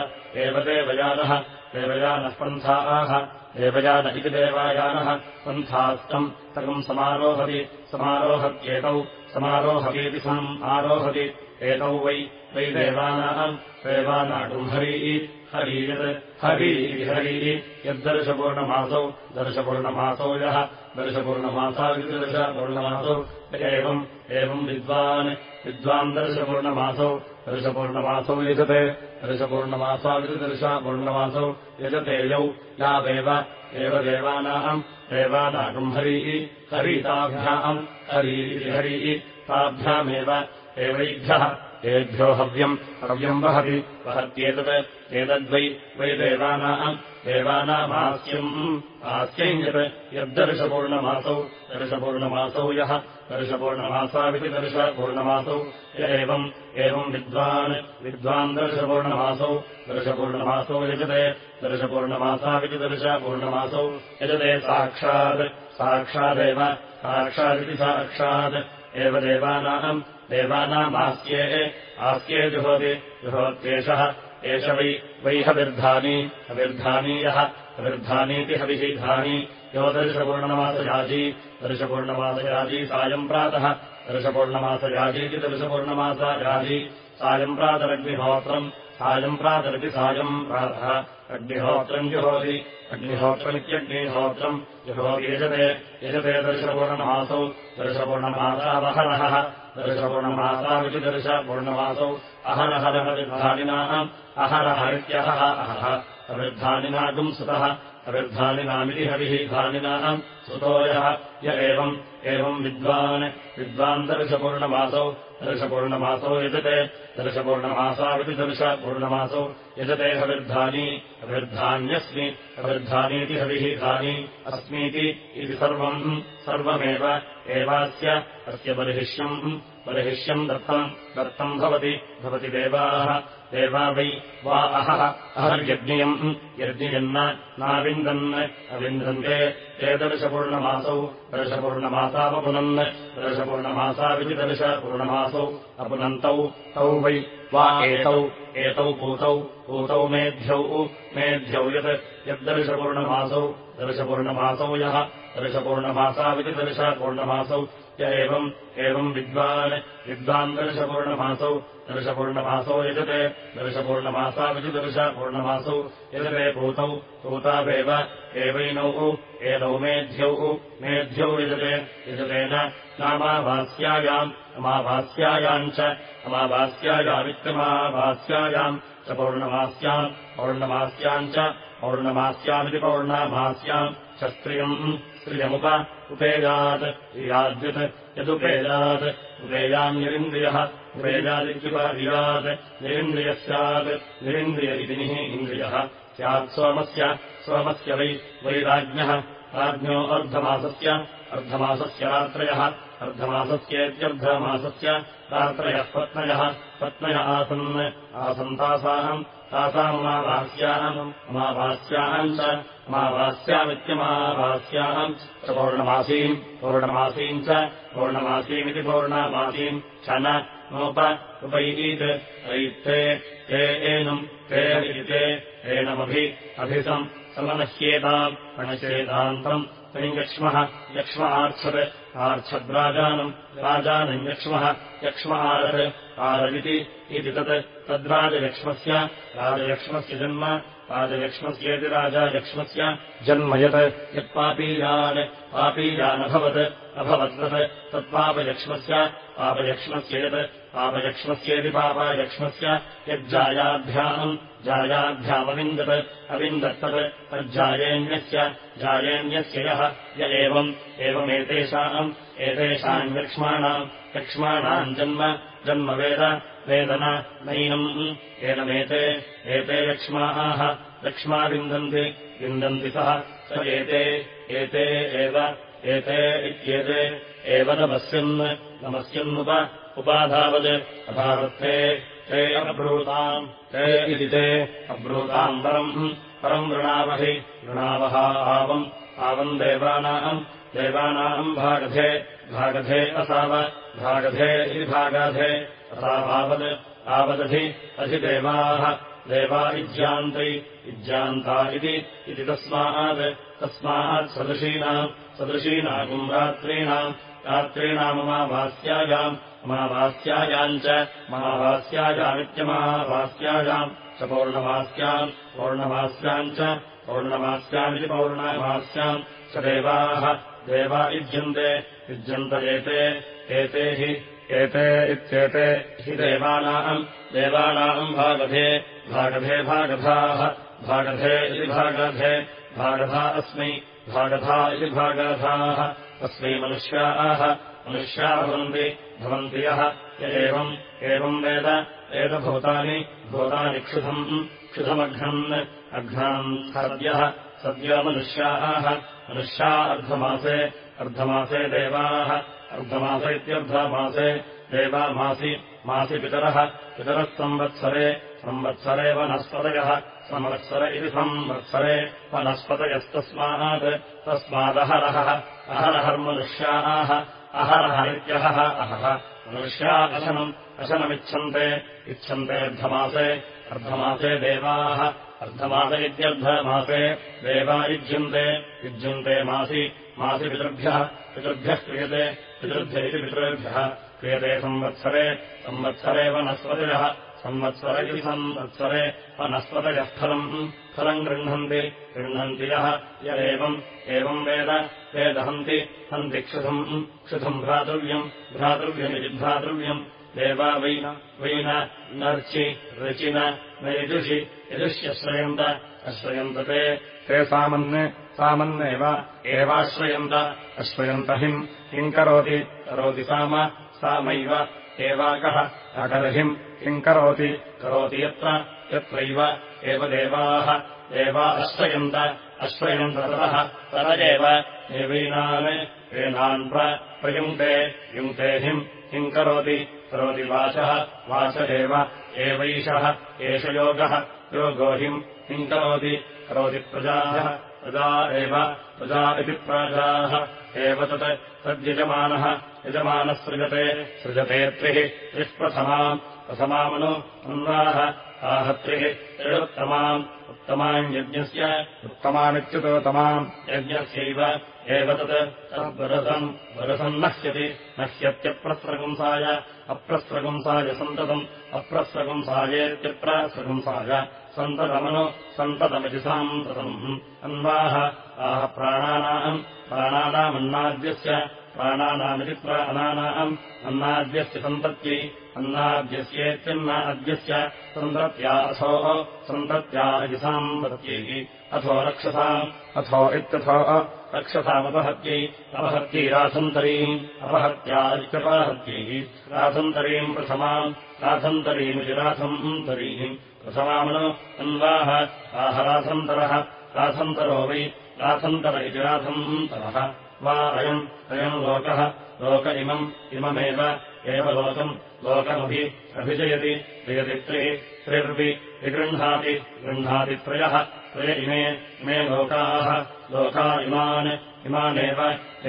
S1: एव देवयानः देवयानः पन्थाः देवयान इति देवायानः। पन्थास्तम् तकम् समारोहति। समारोहत्येतौ। समारोहतीति सम् आरोहति। एतौ वै। वै देवानाम्। देवानाटुम् हरी हरीयत् हरी हरी। यद्दर्शपूर्णमासौ। दर्शपूर्णमासौ यः। दर्शपूर्णमासाविति दर्शपूर्णमासौ। एवम्। एवम् विद्वान् विद्वान् दर्शपूर्णमासौ यजते। दर्शपूर्णमासाविति दर्शपूर्णमासौ यजते यौ। यावेव एव देवानाम् देवानागम् हरी हरीताभ्याम् हरी हरी ताभ्यामेव एवैभ्यः। एभ्यो हव्यम् हव्यम् वहति वहत्येतत् एतद्वै वै देवानाम् देवानामास्यम्। आस्यम् यत् यद्दर्शपूर्णमासौ दर्शपूर्णमासौ यः दर्शपूर्णमासाविति दर्शपूर्णमासौ एवम् एवम् विद्वान् विद्वान् दर्शपूर्णमासौ यजते। दर्शपूर्णमासाविति दर्शपूर्णमासौ यजते साक्षात् साक्षादेव साक्षादिति साक्षात्। एव देवानाम् देवानामास्ये आस्ये जुहोति जुहोत्येषः। एष वै वै हविर्धानी हविर्धानीयः हविर्धानीति हविषिधानी यो दर्शपूर्णमासयाजी दर्शपूर्णमासयाजी सायम् प्रातः। दर्शपूर्णमासयाजीति दर्शपूर्णमासयाजी सायम् प्रातरग्निहोत्रम् सायम् प्रातरपि सायम् प्रातः। अग्निहोत्रम् जुहोति अग्निहोत्रमित्यग्निहोत्रम् जुहोति यजते यजते दर्शपूर्णमासौ। दर्शपूर्णमासावहरहः दर्शपूर्णमासाविति दर्शपूर्णमासौ अहरहरहविर्धानिनाम् अहरहरित्यहः अहः अविर्धानिनागुम् अविर्धानिनामिति हरिः धानिनाम् सुतोयः य एवम् एवम् विद्वान्। विद्वान् दर्शपूर्णमासौ दर्शपूर्णमासौ यजते। दर्शपूर्णमासाविति दर्शपूर्णमासौ यजते हविर्धानी अभिर्धान्यस्मि अभिर्धानीति हविः धानी अस्मीति इति सर्वम् सर्वमेव एवास्य अस्य बर्हिष्यम् बर्हिष्यम् दत्तम् दत्तम् भवति भवति देवाः देवा वै वा अहः। अहर्यज्ञियम् यज्ञयन्न नाविन्दन्। अविन्दन्ते ते दर्शपूर्णमासौ दर्शपूर्णमासावपुनन् दर्शपूर्णमासाविति दर्शपूर्णमासौ अपुनन्तौ। तौ वै वा एतौ। एतौ पूतौ। पूतौ मेध्यौ। मेध्यौ यत्। यद्दर्शपूर्णमासौ। दर्शपूर्णमासौ यः। दर्शपूर्णमासाविति दर्शपूर्णमासौ एवम् एवम् विद्वान् विद्वान् दर्शपूर्णमासौ दर्शपूर्णमासौ यजते दर्शपूर्णमासाविति दर्शपूर्णमासौ यजते पूतौ पूतावेव एवैनौ एनौ मेध्यौ मेध्यौ यजते यजतेन नामाभास्यायाम् अमाभास्यायाम् च अमाभास्यायामित्यमाभास्यायाम् च पौर्णमास्याम् पौर्णमास्याम् च पौर्णमास्यामिति पौर्णमास्याम् च स्त्रियम् स्त्रियमुप उपेयात् याद्यत् यदुपेयात् उपेयाम् निरिन्द्रियः उपेयादित्युपयात् निरिन्द्रियः स्यात् निरिन्द्रिय इति निः इन्द्रियः स्यात् सोमस्य सोमस्य वै वै राज्ञः अर्धमासस्य अर्धमासस्य रात्रयः अर्धमासस्येत्यर्धमासस्य रात्रयः पत्नयः पत्नय आसन् आसन् तासाम् तासाममाभास्याम् अमाभास्याम् च अमाभास्यामित्यमाभास्याम् च पौर्णमासीम् पौर्णमासीम् च पौर्णमासीमिति पौर्णमासीम् च नोप उपैत् ऐत्ते ते एनम् ते इते एनमभि अभिसम् समनश्येताम् प्रणश्येतान्तम् तैयक्ष्मः यक्ष्मार्च्छत् आर्च्छद्राजानम् राजानम् यक्ष्मः यक्ष्मारत् आरदिति इति तत् तद्राजयक्ष्मस्य राजयक्ष्मस्य जन्म राजयक्ष्मस्येति राजायक्ष्मस्य जन्म यत् यत्पापीयान् पापीयानभवत् अभवत् तत् तत्पापयक्ष्मस्य पापयक्ष्मस्य यत् पापयक्ष्मस्येति पापायक्ष्मस्य। यज्जायाभ्याम् जायाभ्यामविन्दत् अविन्दत्तत् तज्जायेन्यस्य जायेन्यस्य यः य एवम् एवमेतेषाम् एतेषाम् यक्ष्माणाम् यक्ष्माणाम् जन्म जन्म वेद वेदन नैनम्। एनमेते एते लक्ष्माः। लक्ष्मा विन्दन्ति विन्दन्ति सः। स एते एते एव एते इत्येते एव नमस्यन्। नमस्यन्नुप उपाधावत् अधावत्ते ते अब्रूताम् ते इति ते अब्रूताम् परम् परम् वृणावहि वृणावः आवम्। आवम् देवानाम् देवानाम् भागधे भागधे असाव भागधे इति भागाधे असावावद् आवदधि अधिदेवाः देवा इज्यान्तै इज्यान्ता इति तस्मात् तस्मात् सदृशीनाम् सदृशीनाम् रात्रीणाम् रात्रीणाममाभास्यायाम् अमाभास्यायाम् च महाभास्यायामित्यमाभास्यायाम् च पौर्णमास्याम् पौर्णमास्याम् च पौर्णमास्यामिति पौर्णमास्याम् च देवाः देवा युज्यन्ते युज्यन्त एते एते हि एते इत्येते हि देवानाम् देवानाम् भागधे भागधे भागधाः भागधे इति भागधे भागधा अस्मै भागधा इति भागधाः अस्मै मनुष्याः मनुष्या भवन्ति भवन्ति यः एवम् एवम् वेद वेदभूतानि भूतानि क्षुधम् क्षुधमघ्नन् अघ्नान् सद्यः सद्यो मनुष्याः मनुष्या अर्धमासे अर्धमासे देवाः अर्धमास इत्यर्धमासे देवामासि मासि पितरः पितरः संवत्सरे संवत्सरे वनस्पतयः संवत्सर इति संवत्सरे वनस्पतयस्तस्मात् तस्मादहरः अहरहर्मनुष्याः अहरः इत्यहः अहः मनुष्या अशनम् अशनमिच्छन्ते इच्छन्ते अर्धमासे अर्धमासे देवाः अर्धमास इत्यर्धमासे देवा युज्यन्ते युज्यन्ते मासि मासि पितृभ्यः पितृभ्यः क्रियते पितृभ्य इति पितृभ्यः क्रियते संवत्सरे संवत्सरे वनस्पतिरः संवत्सर इति संवत्सरे वनस्पतयः फलम् फलम् गृह्णन्ति गृह्णन्ति यः य एवम् वेद वेदहन्ति हन्ति क्षुधम् क्षुधम् भ्रातृव्यम् भ्रातृव्यमिति भ्रातृव्यम् देवा वैन वैन नर्चि रचिन न यजुषि यजुष्यश्रयन्त अश्रयन्त ते ते सामन् सामन्नेव एवाश्रयन्त। अश्रयन्त हिम्। किम् करोति? करोति साम। सामैव। एवाकः। अकर्हिम् किम् करोति? करोति यत्र। यत्रैव। एव देवाः। देवा अश्रयन्त। अश्रयन्त ततः। तदेव एवैनान्। एनान् प्रयुङ्क्ते। युङ्क्ते हिम्। किम् करोति? करोति वाचः। वाच एव। एवैषः। एष योगः। योगो हिम्। किम् करोति? करोति प्रजाः प्रजा एव प्रजा इति प्राजाः। एव तत् तद्यजमानः यजमानः सृजते। सृजते त्रिः त्रिः प्रथमाम् प्रथमामनु अन्वाः आहत्रिः त्रिरुत्तमाम्। उत्तमाम् यज्ञस्य उत्तमामित्युतोत्तमाम् यज्ञस्यैव एव तत् तद्वरसम्। वरसम् नश्यति नश्यत्यप्रस्रगुंसाय अप्रस्रगुंसाय सन्ततम् अप्रस्रगुंसायेत्यप्रस्रगुंसाय सन्ततमनु सन्ततमिति सान्ततम् अन्वाः आह प्राणानाम् प्राणानामन्नाद्यस्य प्राणानामिति प्राणानाम् अन्नाद्यस्य सन्तत्यै अन्नाद्यस्येत्यन्नाद्यस्य सन्तत्या अथोः सन्तत्या इति साम्प्रत्यैः अथो रक्षसाम् अथो इत्यथो रक्षसामपहत्यै अपहत्यै रासन्तरीम् अपहत्या इत्यपहत्यैः रासन्तरीम् प्रथमाम् रासन्तरीमिति रासन्तरीम् प्रथमामनो अन्वाः आह रासन्तरः रासन्तरो वै रासन्तर इति रासन्तरः। वा अयम् अयम् लोकः लोक इमम् इममेव एव लोकम् लोकमभि अभिजयति जयति त्रिः त्रिर्वि विगृह्णाति गृह्णाति त्रयः त्रय इमे इमे लोकाः लोका इमान् इमानेव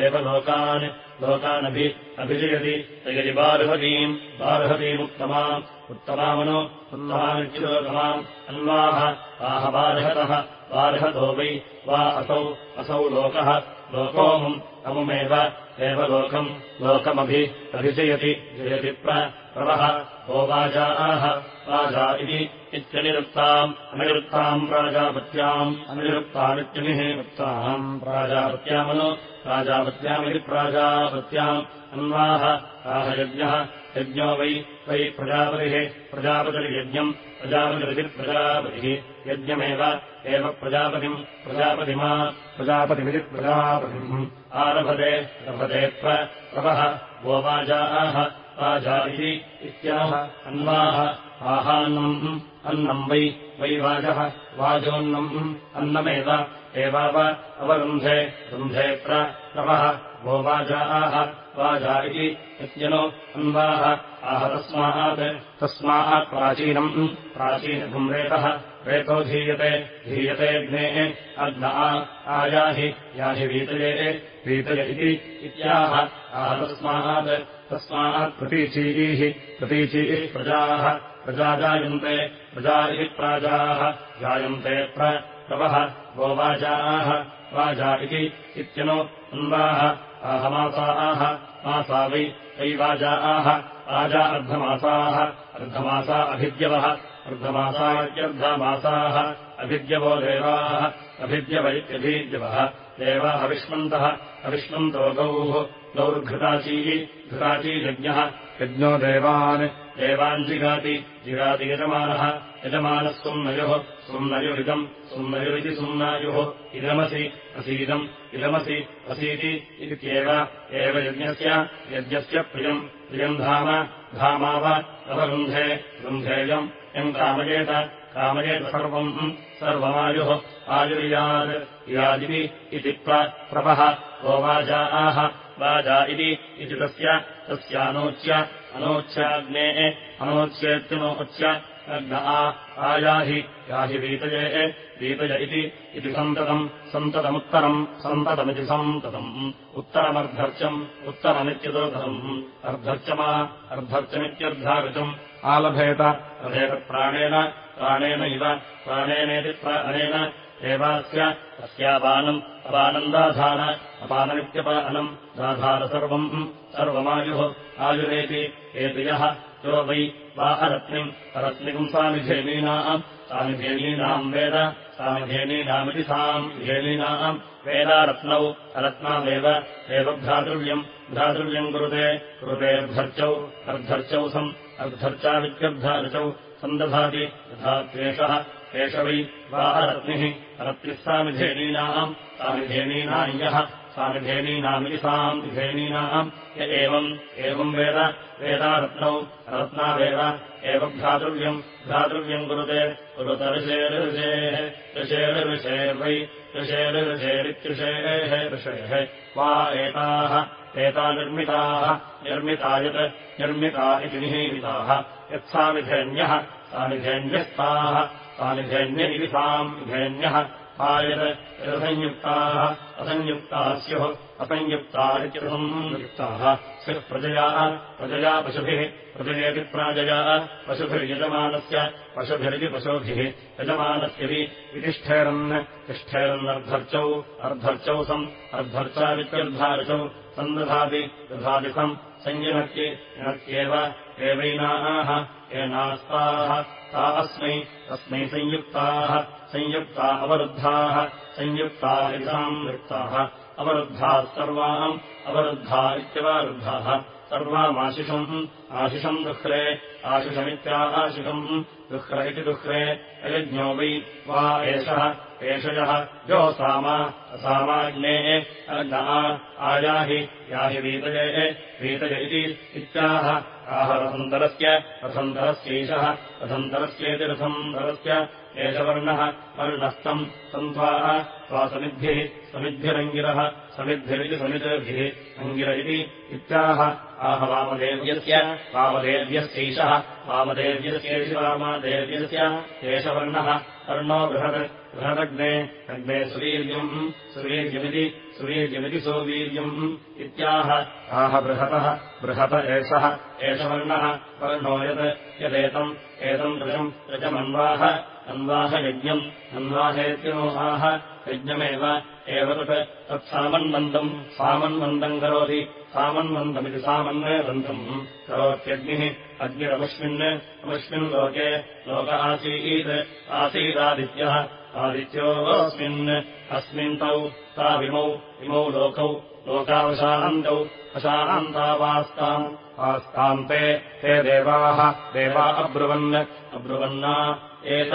S1: एव लोकान् लोकानभि अभिजयति जयति बार्हतीम् बार्हतीमुत्तमाम् उत्तमामनु उत्तमानित्युत्तमाम् अन्वाः आह बार्हतः बार्हतो वै वा असौ असौ लोकः लोकोऽमुम् अमुमेव एव लोकम् लोकमभि अभिजयति जयति प्रवः गो वाजाः राजा इति इत्यनिरुक्ताम् अनिरुक्ताम् प्राजापत्याम् अनिरुक्तामित्यनिरुक्ताम् प्राजापत्यामनु प्राजापत्यामिति प्राजापत्याम् अन्वाः आह यज्ञः। वै वै प्रजापतिः। प्रजापतिर्यज्ञम् प्रजापतिरिति प्रजापतिः। यज्ञमेव एव प्रजापतिम् प्रजापतिमा प्रजापतिमिति प्रजापतिम्। आरभते रभते प्रवः गोवाजाः वाजा इति इत्याह अन्वाः आहान्नम् अन्नम् वै वै वाजः। वाजोन्नम् अन्नमेव एवाव अवरुन्धे रुन्धे प्रवः गोवाजाः वाजा इति इत्यनो अन्वाः आह तस्मात् तस्मात् प्राचीनम् प्राचीनधुम्रेतः रेतो धीयते धीयतेऽग्नेः अग्ना आयाहि याहि वीतये वीतय इति इत्याह आह तस्मात् तस्मात् प्रतीचीः प्रतीचीः प्रजाः प्रजा जायन्ते प्रजा इति प्राजाः जायन्ते प्रवः गोवाजाः वाजा इति इत्यनो अन्वाः। आहमासाः। मासा वै वै वाजाः आजा अर्धमासाः। अर्धमासा अभिद्यवः। अर्धमासा इत्यर्धमासाः अभिद्यवो देवाः। अभिद्यव इत्यभिद्यवः। देवा अविष्मन्तः। अविष्मन्तो गौः। गौर्घृताचीः। घृताचीयज्ञः। यज्ञो देवान् जिगाति यजमानः यजमानः सुम्नयोः सुम्नयुरिदम् सुम्नयुरिति सुम्नायुः इदमसि असीदम् इदमसि असीति इत्येव एव यज्ञस्य यज्ञस्य प्रियम् प्रियम् धाम धामाव अवरुन्धे रुन्धेयम् यम् कामयेत कामयेत सर्वम् सर्वमायुः आयुर्याद् यादिति इति प्रवः गोवाजाः वाजा इति तस्य तस्यानोच्य अनोच्याग्नेः अनोच्येत्यनोच्य आयाहि याहि वीतये वीतय इति सन्ततम् सन्ततमुत्तरम् सन्ततमिति सन्ततम्। उत्तरमर्धर्चम् उत्तरमित्यदोधम् अर्धर्चमा अर्धर्चमित्यर्धार्चम् आलभेत लभेत प्राणेन इव प्राणेनेति प्राणेन एवास्य अस्यापानम् अपानन्दाधान अपानमित्यपानम् दाधार सर्वम् सर्वमायुः आयुरेति एति यः वै वा अरत्निम्। अरत्निकम् सामिधेनीनाम् सामिधेनीनाम् वेद सामिधेनीनामिति साम् धेनीनाम् वेदारत्नौ अरत्नामेव एव भ्रातृव्यम् भ्रातृव्यम् कुरुते कुरुतेऽर्धर्चौ अर्धर्चौ सम् अर्धर्चावित्यर्धार्चौ सन्दधाति तथा क्लेशः एष वै वा रत्निः सामिधेनीनाम् सामिधेनीनाम् यः सामिधेनीनामिति साम् विधेनीनाम् य एवम् एवम् वेद वेदारत्नौ रत्नावेव एव भ्रातृव्यम् भ्रातृव्यम् कुरुते कुरुतऋषेर्षेः ऋषेर्षेर्वै ऋषेर्षेरित्युषेः ऋषेः वा एताः एता निर्मिताः निर्मिता यत् निर्मिता इति निहीमिताः यत्सामिधेन्यः सामिधेन्यस्ताः सामिधेन्य इति साम् आयत् यदसंयुक्ताः असंयुक्ताः स्युः असंयुक्ता। इत्यसंयुक्ताः स्युः प्रजया प्रजया पशुभिः प्रजयेति प्राजया पशुभिर्यजमानस्य पशुभिरिति पशुभिः। यजमानस्यभि वितिष्ठेरन् तिष्ठेरन्नर्धर्चौ अर्धर्चौ सम् अर्धर्चावित्यर्धार्चौ सन्दधाति दधाति सम्। संयुनक्ति नत्येव एवैनाः एनास्ताः ता अस्मै तस्मै संयुक्ताः संयुक्ता अवरुद्धाः संयुक्ता इदाम् वृत्ताः अवरुद्धाः सर्वाम् अवरुद्धा इत्यवरुद्धाः सर्वामाशिषम् आशिषम् दुःख्रे आशिषमित्याशिषम् दुःख्र इति दुःख्रे अयज्ञो वै वा एषः एषयः यो सामा असामाग्नेः अग्ना आयाहि याहि वीतये वीतय इति इत्याह आह रथन्तरस्य रथन्तरस्यैषः रथन्तरस्येति रथन्तरस्य एषवर्णः वर्णस्तम् सन्त्वाः स्वासमिद्भिः समिद्भिरङ्गिरः समिद्भिरिति समितिभिः अङ्गिर इति इत्याह। आह वामदेव्यस्य वामदेव्यस्यैषः। वामदेव्यस्यैष वामदेव्यस्य एषवर्णः वर्णो बृहत् बृहदग्ने अग्ने सुवीर्यम् सुवीर्यमिति सुवीर्यमिति सुवीर्यम् इत्याह। आह बृहतः बृहत एषः एषवर्णः वर्णो यत् यदेतम् एतम् रजम् रजमन्वाह अन्वाहयज्ञम् अन्वाहेत्यनोहाः यज्ञमेव एव तत् तत्सामन्वन्दम् सामन्वन्दम् करोति सामन्वन्दमिति सामन्वन्दम् करोत्यग्निः अग्निरमुष्मिन् अमुष्मिन् लोके लोक आसीत् आसीदादित्यः आदित्योऽस्मिन् अस्मिन् तौ ताविमौ इमौ लोकौ लोकावशान्तौ अशान्तावास्ताम् आस्तान्ते ते देवाः देवा अब्रुवन् अब्रुवन्ना एत।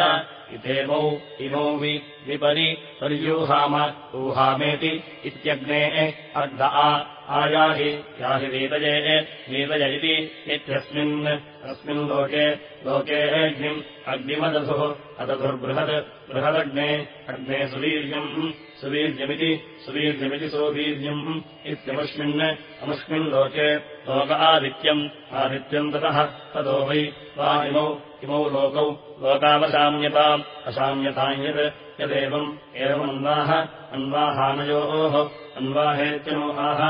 S1: इतेमौ इमौ वि विपरि पर्यूहाम ऊहामेति इत्यग्नेः अर्ध आयाहि याहि वीतय इति इत्यस्मिन् अस्मिन् लोके लोके अग्निम् अग्निमदधुः अदधुर्बृहत् बृहदग्ने अग्ने सुवीर्यम् सुवीर्यमिति सुवीर्यमिति सुवीर्यम् इत्यमुष्मिन् अमुष्मिन् लोके आदित्यम् आदित्यम् ततः ततो वै वा इमौ इमौ लोकौ लोकावशाम्यताम् अशाम्यताम् यत् यदेवम् एवमन्वाह अन्वाहानयोः अन्वाहेत्यनोहाः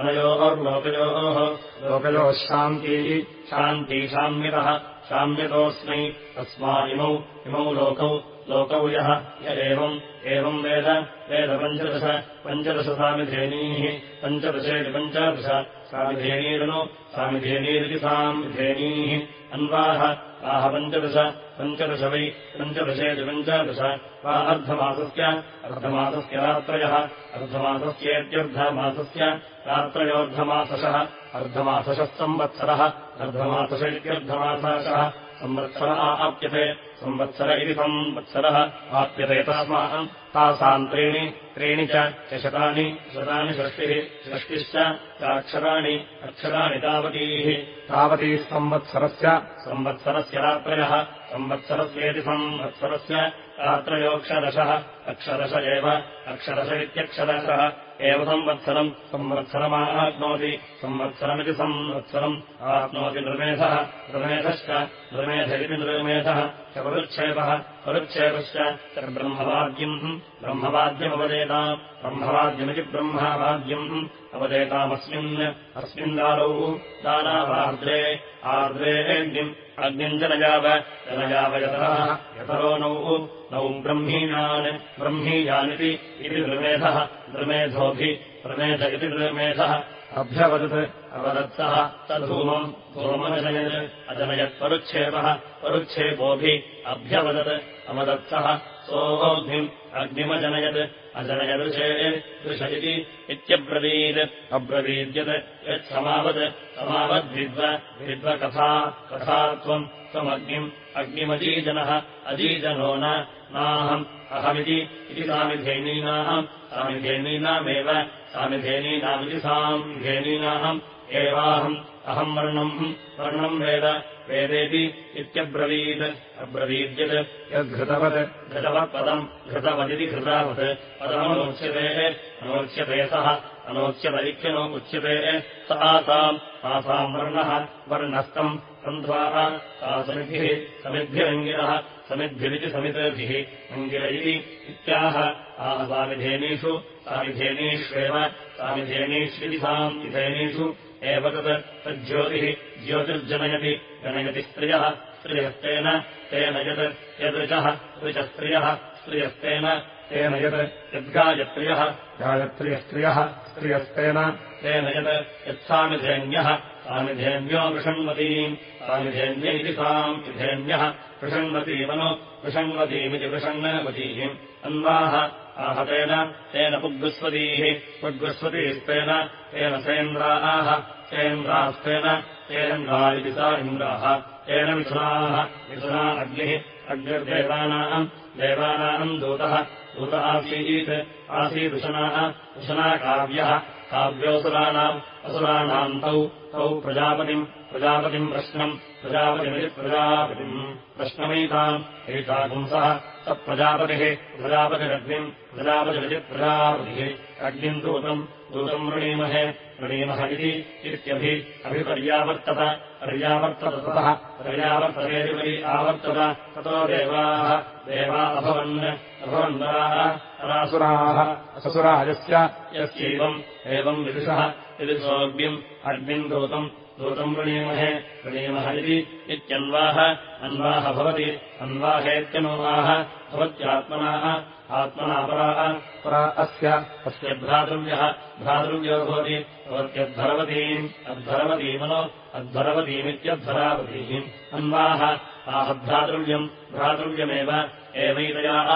S1: अनयोर्लोकयोः लोकयोः शान्तिः शान्ती शाम्यतः शाम्यतोऽस्मै तस्मा इमौ इमौ लोकौ लोकौ यः य एवम् एवम् वेद वेदपञ्चदश पञ्चदशसामिधेनीः पञ्चदशेति पञ्चादश। सामिधेनीरनु सामिधेनीरिति सामिधेनीः। अन्वाह आह पञ्चदश पञ्चदश वै पञ्चदशेति पञ्चादश। वा अर्धमासस्य अर्धमासस्य रात्रयः अर्धमासस्येत्यर्धमासस्य रात्रयोर्धमासशः अर्धमासशः संवत्सरः अर्धमासश इत्यर्धमासाशः संवत्सर आप्यते संवत्सर इति संवत्सरः आप्यते तस्मात् तासाम् त्रीणि त्रीणि च शतानि शतानि षष्टिः षष्टिश्च चाक्षराणि अक्षराणि तावतीः तावतीः संवत्सरस्य संवत्सरस्य रात्रयः संवत्सरस्येति संवत्सरस्य रात्रयोऽक्षरशः अक्षरश एव अक्षरश इत्यक्षरशः एव संवत्सरम्। संवत्सरमाप्नोति संवत्सरमिति संवत्सरम्। आप्नोति नृमेधः। नृमेधश्च। नृमेध इति नृमेधः च परुच्छेपः परुच्छेपश्च ब्रह्मवाद्यम् ब्रह्मवाद्यमवदेताम् ब्रह्मवाद्यमिति ब्रह्मवाद्यम्। अवदेतामस्मिन्। अस्मिन् दालौ। दानावार्द्रे आर्द्रे अग्निम् अग्निम् जनयाव जनयावयतरः यतरो नौ नौ ब्रह्मीयान् ब्रह्मीयानिति इति नृमेधः नृमेधोऽभि प्रमेध इति नृमेधः अभ्यवदत् अवदत्तः तद्धूमम् धूममजनयत् अजनयत्परुच्छेपः परुच्छेपोऽभिः अभ्यवदत् अवदत्तः सोऽग्निम् अग्निमजनयत् अजनयदृशे दृश इति इत्यब्रवीत् अब्रवीद्यत् यत्समावत् समावद्विद्व कथा त्वम् त्वमग्निम् अग्निमजीजनः अजीजनो नाहम्। अहमिति इति सामिधेनीनाम् सामिधेनीनामेव। सामिधेनीनामिति सामिधेनीनाम् एवाहम्। अहम् वर्णम्। वर्णम् वेद वेदेति इत्यब्रवीत्। अब्रवीद्यत्। यद्घृतवत्। घृतवत्पदम्। घृतवदिति घृतावत्। पदमनोच्यते। अनोच्यते सः। अनोच्यतैक्यनो उच्यते। स आसाम् तासाम् वर्णः। वर्णस्तम् सन्ध्वाः। सा समिद्भिः समिद्भिरङ्गिरः। समिद्भिरिति समितिभिः अङ्गिर इति इत्याह। आह सामिधेनीषु सामिधेनीष्वेव सामिधेनीष्विति साम्। विधेनीषु एव तत्। तज्ज्योतिः। ज्योतिर्जनयति जनयति स्त्रियः स्त्रियस्तेन तेन यत् यदृचः ऋचस्त्रियः स्त्रियस्तेन तेन यत् यद्गायत्र्यः गायत्र्यस्त्रियः स्त्रियस्तेन। तेन यत् यत्सामिधेन्यः सामिधेन्यो वृषण्वतीम् सामिधेन्य इति साम् विधेन्यः वृषण्वतीमनु वृषण्वतीमिति वृषण्वतीम् अन्वाः आहतेन तेन पुग्गुस्वतीः पुग्गुस्वतीस्तेन तेन सेन्द्राः इति सा इन्द्राः। तेन मिथुनाः मिथुना अग्निः। अग्निर्देवानाम्। देवानाम् दूतः। दूत आसीत्। आसीदुशनाः उशना काव्यः। काव्योऽसुराणाम् असुराणाम् तौ। तौ प्रजापतिम्। प्रजापतिम् प्रश्नम्। प्रजापतिमिति प्रजापतिम्। प्रश्नमेताम् तत्प्रजापतिः प्रजापतिरग्निम्। प्रजापतिमिति प्रजापतिः अग्निम् दूतम् वृणीमहे वृणीमः इति इत्यभि अभिपर्यावर्तत पर्यावर्तत ततः पर्यावर्ततेऽपि आवर्तत ततो देवाः देवा अभवन् अभवन्वराः परासुराः असुरायस्य यस्यैवम् एवम् विदुषः विदुषोऽग्निम् अग्निम् दूतम् दूतम् वृणीमहे वृणीमः इति इत्यन्वाह अन्वाह भवति अन्वाहेत्यन्वाह भवत्यात्मनाः आत्मना परा परा अस्य अस्य भ्रातृव्यः भ्रातृव्यो भवति भवत्यद्धरवतीम् अद्धरवतीमनो अद्धरवतीमित्यद्धरावतीम्। अन्वाह आहभ्रातृव्यम् भ्रातृव्यमेव एवैतयाः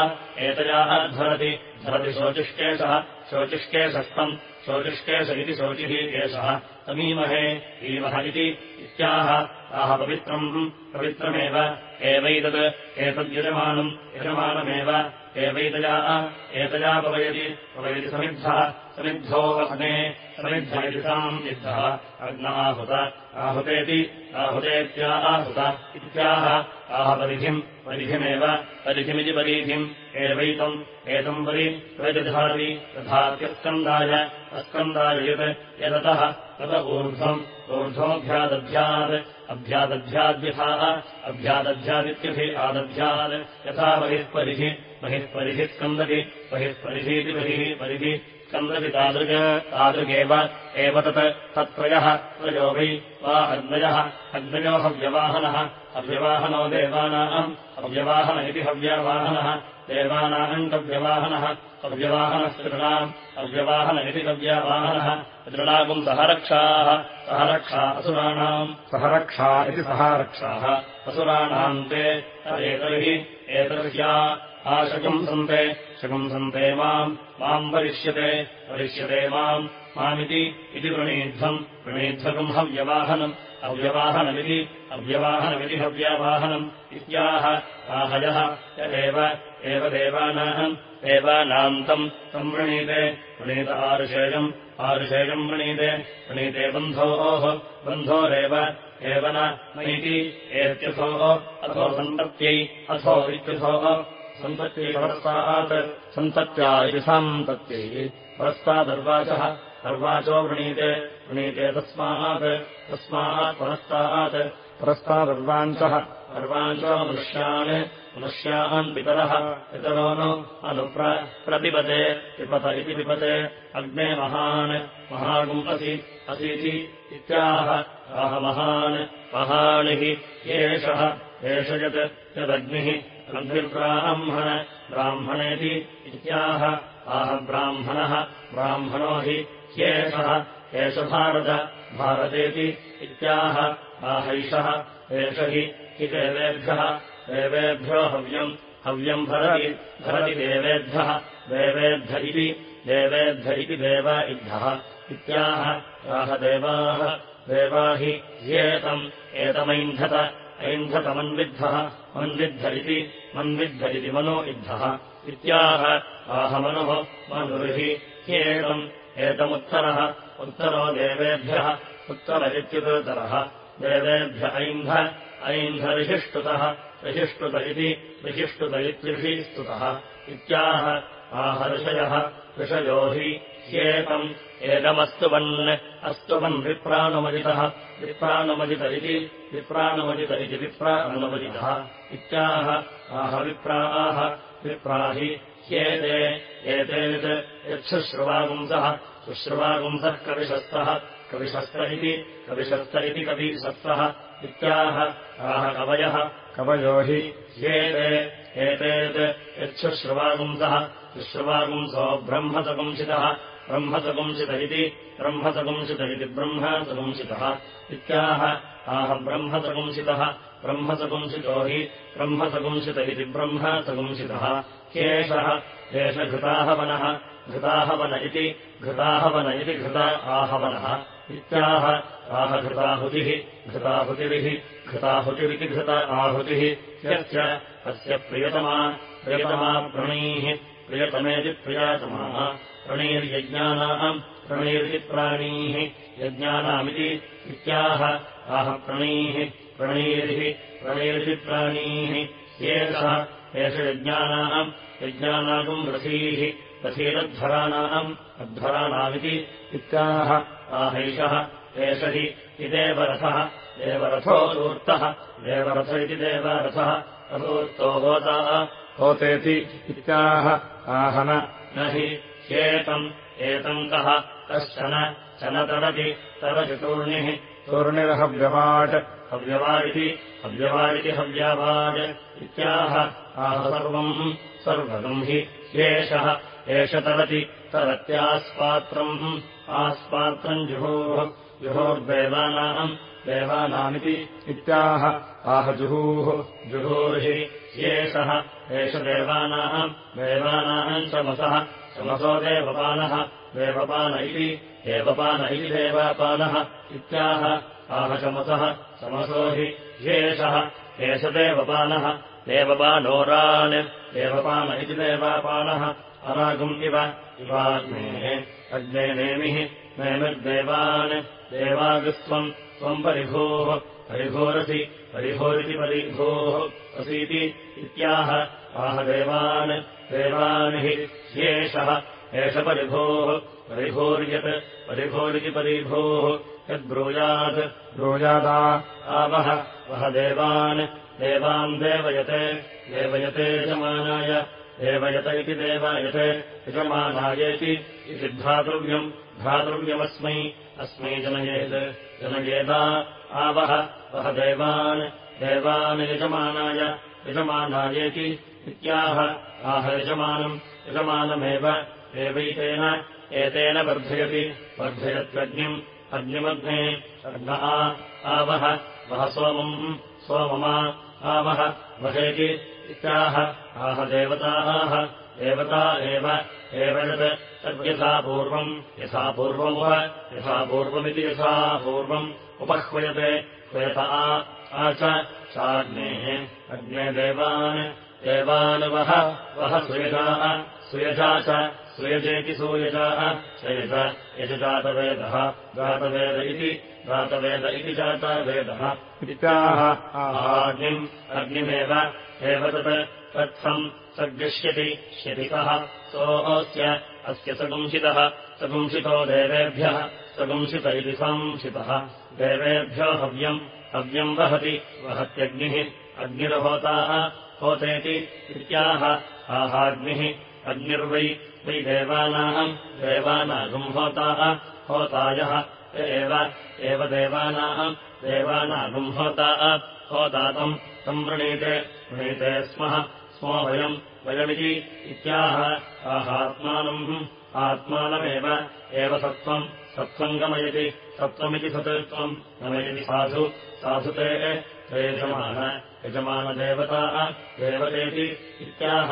S1: एतयाः धरति धरति शोचिष्केशः शोचिष्केशस्तम् शोचिष्केश इति शोचिः केशः। तमीमहे ईमः इति इत्याह आह पवित्रम् पवित्रमेव एवैतत् एतद्यजमानम् यजमानमेव एवैतया एतया पवयति पवयति समिद्धः समिद्धो अग्ने समिद्ध युद्धः अग्नाहुत आहुतेति आहुतेत्या आहुत इत्याह आहपरिधिम् परिधिमेव परिधिमिति परीधिम् एवैतम् एतम् परि प्रजधाति तथात्यस्कन्दाय अस्कन्दाय यत् यदतः तत ऊर्ध्वम् ऊर्ध्वमभ्यादध्यात् अभ्यादध्याद्यथाः अभ्यादध्यादित्यभि आदध्यात् यथा बहिः परिधि बहिः परिधिः स्कन्दति बहिः परिधीति बहिः परिधि स्कन्दति तादृग तादृगेव एव तत् तत्त्रयः त्रयो वै वा अग्नयः अग्नयो हव्यवाहनः अव्यवाहनो देवानाम् अव्यवाहन इति हव्यवाहनः देवानाम् कव्यवाहनः कव्यवाहनस्तृणाम् अव्यवाहन इति कव्यवाहनः दृढागुम् सहरक्षाः सहरक्षा असुराणाम् सहरक्षा इति सहारक्षाः असुराणाम् ते एतर्हि एतर्ह्या आशकम् सन्ते शकम् सन्ते माम् माम् वरिष्यते वरिष्यते माम् मामिति इति वृणीध्वम् वृणीध्वकम् हव्यवाहनम् अव्यवाहनमिति हव्यवाहनम् इत्याह आहयः यदेव एव देवानाम् देवानान्तम् तम् वृणीते वृणीत आरुषेयम् आरुषेयम् वृणीते वृणीते बन्धोः बन्धोरेव एव न इति एत्यथोः अथो सन्तत्यै अथो इत्यथोः सन्तत्यै परस्तात् सन्तत्या इति सान्तत्यै परस्तादर्वाचः अर्वाचो वृणीते वृणीते तस्मात् तस्मात् परस्तात्। परस्तादर्वाञ्चः अर्वाञ्चो मनुष्यान् मनुष्यान् पितरः पितरो नु अनुप्रपिपते पिपत इति पिपते। अग्ने महान् महागुम् असि असीति इत्याह। आह महान् महानिः एषः एष यत् यदग्निः अग्निर्ब्राह्मण ब्राह्मणेति इत्याह। आह ब्राह्मणः ब्राह्मणो हि ह्येषः एष भारत भारतेति इत्याह। आहैषः एष हि देवेभ्यः। देवेभ्यो हव्यम् हव्यम् भरति भरति देवेभ्यः। देवेभ्य इति देवेभ्य इति देव इद्धः। इत्याह। आह देवाः देवा हि ह्येतम् एतमैन्धत ऐन्धतमन्विद्धः मन्विद्ध इति मन्विद्ध इति मनो इद्धः इत्याह आहमनुः मनुर्हि ह्येतम् एतमुत्तरः उत्तरो देवेभ्यः उत्तर इत्युत्तरः देवेभ्य ऐन्ध ऐन्धरिहिष्टुतः ऋषिष्टुत इति ऋषिष्टुत इत्यषिस्तुतः। इत्याह आहर्षयः ऋषयो हि ह्येतम्। विप्रानुमजित इति विप्रानुमजित इति विप्रानुमजितः इत्याह आह विप्राः विप्राहि ह्येते एतेत् यच्छुश्रुवागुंसः शुश्रुवागुंसः। कविशस्तः कविशस्त इति कविशस्त इति कविशस्तः। इत्याह आह कवयः कवयो हि ह्येते एतेत् यच्छुश्रुवागुंसः शुश्रुवागुंसो। ब्रह्मसगुंसितः ब्रह्मसगुंसित इति ब्रह्मसगुंसित इति ब्रह्मसगुंसितः इत्याह आह ब्रह्मसगुंसितः ब्रह्मसगुंसितो हि ब्रह्मसगुंसित इति ब्रह्मसगुंसितः ह्येषः एष घृताहवनः घृताहवन इति घृताहवन इति घृत आहवनः इत्याह आहघृताहुतिः घृताहुतिभिः घृताहुतिरिति घृत आहुतिः। यस्य अस्य प्रियतमा प्रियतमा प्रणीः प्रियतमेति प्रियातमाः प्रणीर्यज्ञानाम् प्रणीरिति प्राणीः यज्ञानामिति इत्याह। आह प्रणीः प्राणीः एषः एष यज्ञानाम् यज्ञानागम् रथीः रथीरध्वराणाम् अध्वराणामिति इत्याह। आहैषः एष हि रथः देवरथो दूर्तः देवरथ इति देवरथः अधूर्तो होता होतेति इत्याह। आहन न हि ह्येतम् एतम् कः? कश्चन? चन तरति तरति तूर्णिः तूर्णिरहव्यवाट् हव्यवाडिति हव्यवाडिति हव्यावाड् इत्याह। आह सर्वम् सर्वगम् हि ह्येषः एष तरति तरत्यास्पात्रम् आस्पात्रम् जुहोः। जुहोर्देवानाम् देवानामिति इत्याह। आह जुहूः जुहूर्हि एषः। एष देवानाम् देवानाम् चमसः चमसो देवपानः देवपान इति देवपान इति देवापानः इत्याह। आह चमसः चमसो हि ह्येषः एष देवपानः देवपानोरान् देवपान इति देवापानः अरागुम् इव इवाग्नेः अग्ने नेमिः नेमिर्देवान् देवागस्त्वम् त्वम् परिभोः परिभोरसि परिभोरिति परिभोः असीति इत्याह आह देवान् देवान् हि ह्येषः एष परिभोः परिभोर्यत् परिभोरिति परिभोः यद्ब्रूयात् ब्रूयादा आवह वह देवान् देवान् देवयते देवयते यजमानाय देवयत इति देवायते यजमानायेति इति भ्रातृव्यम् भ्रातृव्यमस्मै अस्मै जनयेत् जनयेदा आवह वह देवान् देवान् यजमानाय यजमानायेति इत्याह आह यजमानम् यजमानमेव एवैतेन एतेन वर्धयति वर्धयत्यग्निम् अग्निमग्ने अग्नः आवह वह सोमम् सोममा आवह वहेति इत्याह आह देवताः देवता एव एवत् तद्यथा पूर्वम् यथा पूर्वम् वा यथा पूर्वमिति यथा पूर्वम् उपह्वयते ह्वयत आ च चाग्नेः अग्ने देवान् देवानुवह वह सुयजाः सुयजा च सुयजेति सूयजाः शयज यजजातवेदः जातवेद इति जातवेद इति जातवेदः। इत्याह। आग्निम् अग्निमेव एव तत् तत्थम् सद्गृह्यति श्यतिकः सोऽस्य अस्य सगुंसितः सगुंसितो देवेभ्यः सगुंसित इति संशितः देवेभ्यो हव्यम् हव्यम् वहति वहत्यग्निः अग्निर्होताः होतेति इत्याह आहाग्निः अग्निर्वै वै देवानाम् देवानागुम् होताः होतायः एव देवानाम् देवानागुम् होताः होतातम् तम् वृणीते वृणीते स्मः स्मो वयम् वयमिति इत्याह आहात्मानम् आत्मानमेव एव सत्त्वम् सत्त्वम् गमयति सत्त्वमिति सतत्वम् गमयति साधु साधुते ते यजमान यजमानदेवताः देवतेति इत्याह।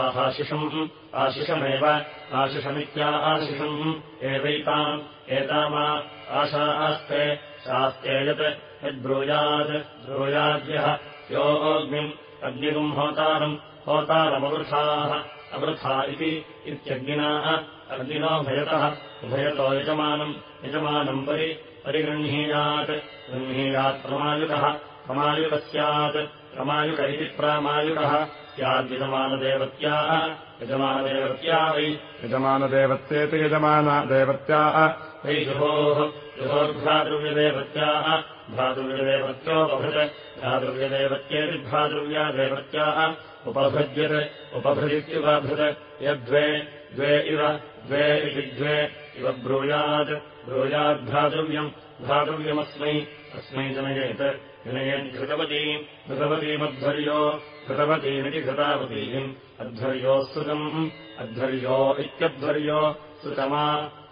S1: आहाशिषम् आशिषमेव आशिषमित्या आशिषम्। एवैताम् एतामा आशा आस्ते शास्ते यत् यद्ब्रूयात् ब्रूयाद्यः। यो अग्निम् अग्निगुम् होतारम् होतारमवृथाः। अवृथा इति इत्यग्निनाः अग्निनो भयतः उभयतो यजमानम् यजमानम् परि परिगृह्णीयात् गृह्णीयात् प्रमायुकः प्रमायुकः स्यात् प्रमायुक इति प्रामायुकः स्याद्यजमानदेवत्याः यजमानदेवत्या वै।
S2: यजमानदेवत्येति यजमानदेवत्याः।
S1: वै जुहोः। जुहोर्भ्रातृव्यदेवत्याः भ्रातृव्यदेवत्योपभृत् भ्रातृव्यदेवत्येति भ्रातृव्या देवत्याः उपभृज्यत्। उपभृदित्युपभृत् यद्वे। द्वे इव। द्वे इति द्वे। इव ब्रूयात्। ब्रूयाद्भ्रातृव्यम् भ्रातृव्यमस्मै अस्मै जनयेत् जनयेद्घृतवतीम् घृतवतीमध्वर्यो घृतवतीमिति घृतावतीम् अध्वर्योः सुतम् अध्वर्यो इत्यध्वर्यो सुतमा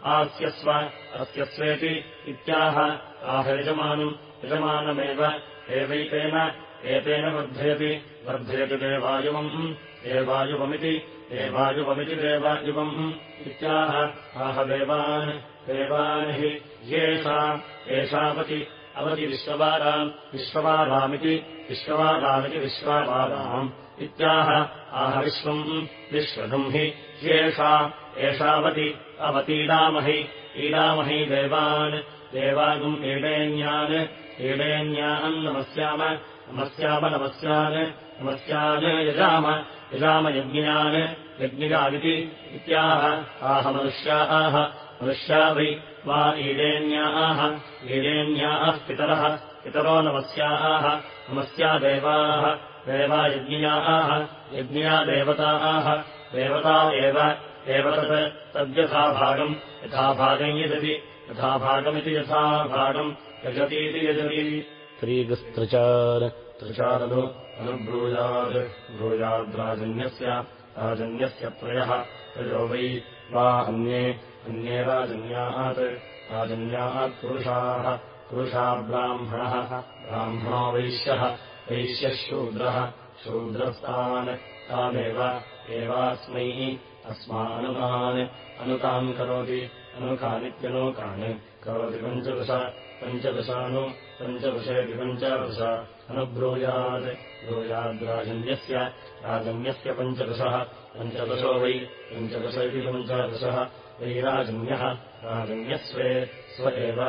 S1: आस्यस्व अस्यस्वेति इत्याह। आह यजमानम् यजमानमेव एवैतेन एतेन वर्धयति। वर्धयति देवायुवम् देवायुवमिति देवायुवमिति देवायुवम् इत्याह। आह देवान् देवान् हि येषा एषावति अवति विश्ववाराम् विश्ववारामिति विश्ववारामिति विश्ववाराम् इत्याह आह विश्वम् विश्वगम् हि येषा एषावति अवतीडामहि ईडामहि देवान् देवागुम् ईडेन्यान् ईडेन्यान् नमस्याम नमस्याम नमस्यान् नमस्यान् यजाम यजामयज्ञान् यज्ञियादिति इत्याह आह मनुष्याः मनुष्या वै वा ईडेन्याः ईडेन्याः पितरः पितरो नमस्याः नमस्या देवाः देवा यज्ञियाः यज्ञिया देवताः देवता एव एव तत् तद्यथाभागम् यथाभागम् यजति यथाभागमिति यथाभागम् यजतीति यजति।
S3: श्रीगस्त्रचार
S2: त्रिचारदु अनुब्रूयात् ब्रूयाद्राजन्यस्य राजन्यस्य त्रयः त्रयो वै वा अन्ये अन्ये राजन्यात् पुरुषाः पुरुषा ब्राह्मणः ब्राह्मणो वैश्यः वैश्यः शूद्रः शूद्रस्तान् तामेव एवास्मै अस्मानुकान् अनुकान् करोति अनुकानित्यनूकान् करोति पञ्चदश पञ्चदशानु पञ्चदशेति पञ्चादश अनुब्रूयात् ब्रूयाद्राजन्यस्य राजन्यस्य पञ्चदशः पञ्चदशो वै पञ्चदश इति पञ्चादशः वै राजन्यः राजन्यस्वे स्व एव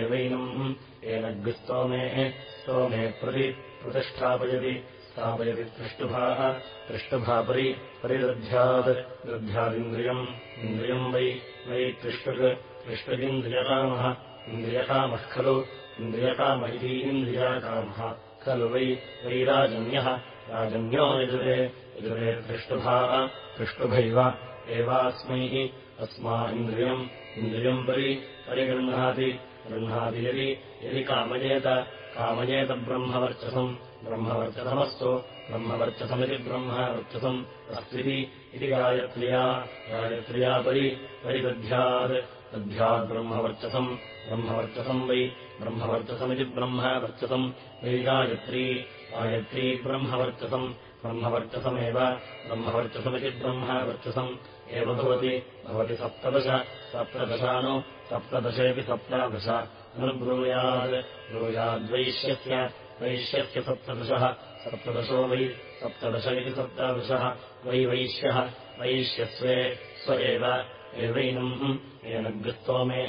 S2: एवैनम्। एनग्स्तोमेः स्तोमे प्रति प्रतिष्ठापयति स्थापयति पृष्टुभाः पृष्टुभापरि परिदध्यात् दध्यादिन्द्रियम् इन्द्रियम् वै वै तिष्ठक् तिष्ठगिन्द्रियकामः इन्द्रियकामः खलु इन्द्रियकाम इति इन्द्रियकामः। खलु वै वै राजन्यः। यजुरे पृष्टुभाः पृष्टुभैव एवास्मै अस्मा इन्द्रियम् इन्द्रियम् परि परिगृह्णाति गृह्णाति यदि यदि कामयेत कामयेत ब्रह्मवर्चसम् ब्रह्मवर्चसमस्तु ब्रह्मवर्चसमिति ब्रह्मवर्चसम् अस्ति इति गायत्र्या गायत्र्या परि परिदध्यात् दध्याद्ब्रह्मवर्चसम् ब्रह्मवर्चसम् वै ब्रह्मवर्चसमिति ब्रह्मवर्चसम् वै गायत्री गायत्री ब्रह्मवर्चसम् ब्रह्मवर्चसमेव ब्रह्मवर्चसमिति ब्रह्मवर्चसम् एव भवति भवति सप्तदश सप्तदशानु सप्तदशेऽपि सप्तादश। अनुब्रूयात् ब्रूयाद्वैश्यस्य
S1: वैश्यस्य सप्तदशः सप्तदशो वै सप्तदश इति सप्तादशः वै वैश्यः वैश्यस्वे स्व एवैनम् येनग्रस्तोमे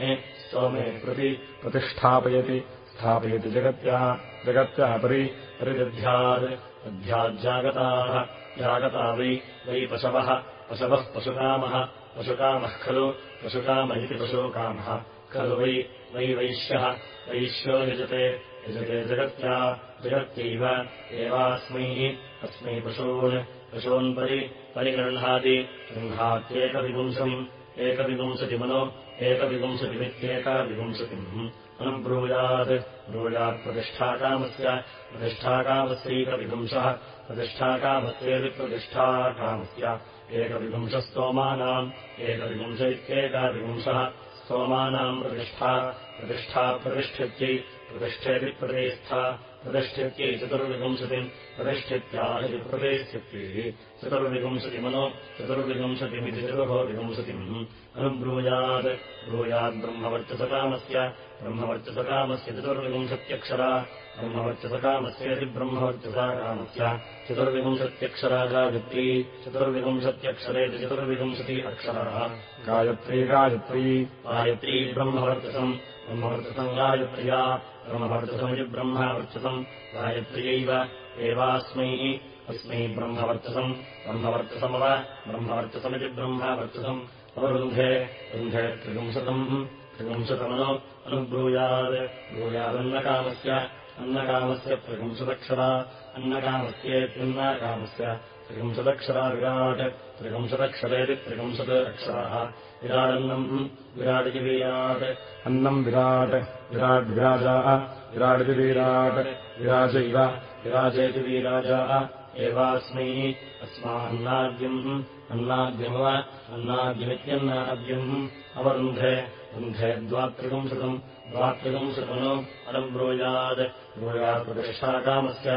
S1: स्तोमे प्रति
S2: प्रतिष्ठापयति स्थापयति जगत्याः जगत्याः परि परिदध्यात् अध्याज्जागताः जागता वै वै पशवः पशवः पशुकामः पशुकामः खलु पशुकाम इति पशुकामः। खलु वै वै वैश्यः वैश्यो यजते यजते जगत्या जगत्यैव। एवास्मै अस्मै पशून् पशून्परि परिगृह्णाति गृह्णात्येकविपुंसम् एकविपुंसतिमनो एकविपुंसतिमित्येकविपुंसतिम् अनुब्रूयात् ब्रूयात्प्रतिष्ठाकामस्य प्रतिष्ठाकामस्यैकविपुंसः प्रतिष्ठाकामस्येति प्रतिष्ठाकामस्य एकविपुंशस्तोमानाम् एकविपुंश इत्येकाविपुंसः स्तोमानाम् प्रतिष्ठा प्रतिष्ठा प्रतिष्ठित्यै प्रतिष्ठेति प्रतिष्ठा प्रतिष्ठित्यै चतुर्विपुंसतिम् प्रतिष्ठित्या इति प्रतिष्ठित्यैः चतुर्विपुंसतिमनो चतुर्विपुंसतिमिति चतुर्भोविपुंसतिम् अनुब्रूयात् ब्रूयाद्ब्रह्मवर्चसकामस्य ब्रह्मवर्चसकामस्य ब्रह्मवर्चसकामस्येति ब्रह्मवर्चसाकामस्य चतुर्विपुंसत्यक्षरा गायत्री चतुर्विपुंसत्यक्षरेति चतुर्विपुंसति अक्षराः गायत्री गायत्री
S1: गायत्री ब्रह्मवर्चसम् ब्रह्मवर्चसम् गायत्र्या ब्रह्मवर्चसमिति ब्रह्मवर्चसम् गायत्र्यैव एवास्मै अस्मै ब्रह्मवर्चसम् ब्रह्मवर्चसमव ब्रह्मवर्चसमिति ब्रह्मवर्चसम् अवरुन्धे रुन्धे त्रिपुंशतम् त्रिपुंशतमनो अनुब्रूयात् ब्रूयादन्नकामस्य अन्नकामस्य त्रिपुंशदक्षरा अन्नकामस्येत्यन्नकामस्य त्रिपुंशदक्षरा विराट् त्रिपुंशदक्षरेति त्रिपुंशत् अक्षराः विराडन्नम् विराटिति वीराट्।
S2: अन्नम् विराट् विराट् विराजाः विराटिति वीराट् विराज इव
S1: विराजेति वीराजाः। एवास्मै अस्मान्नाद्यम् अन्नाद्यमव अन्नाद्यमित्यन्नाद्यम्। अवरुन्धे रुन्धे द्वात्रिपुंशतम् द्वात्रिपुंशतमनो अनब्रूयात् ब्रूयात् प्रतिष्ठाकामस्य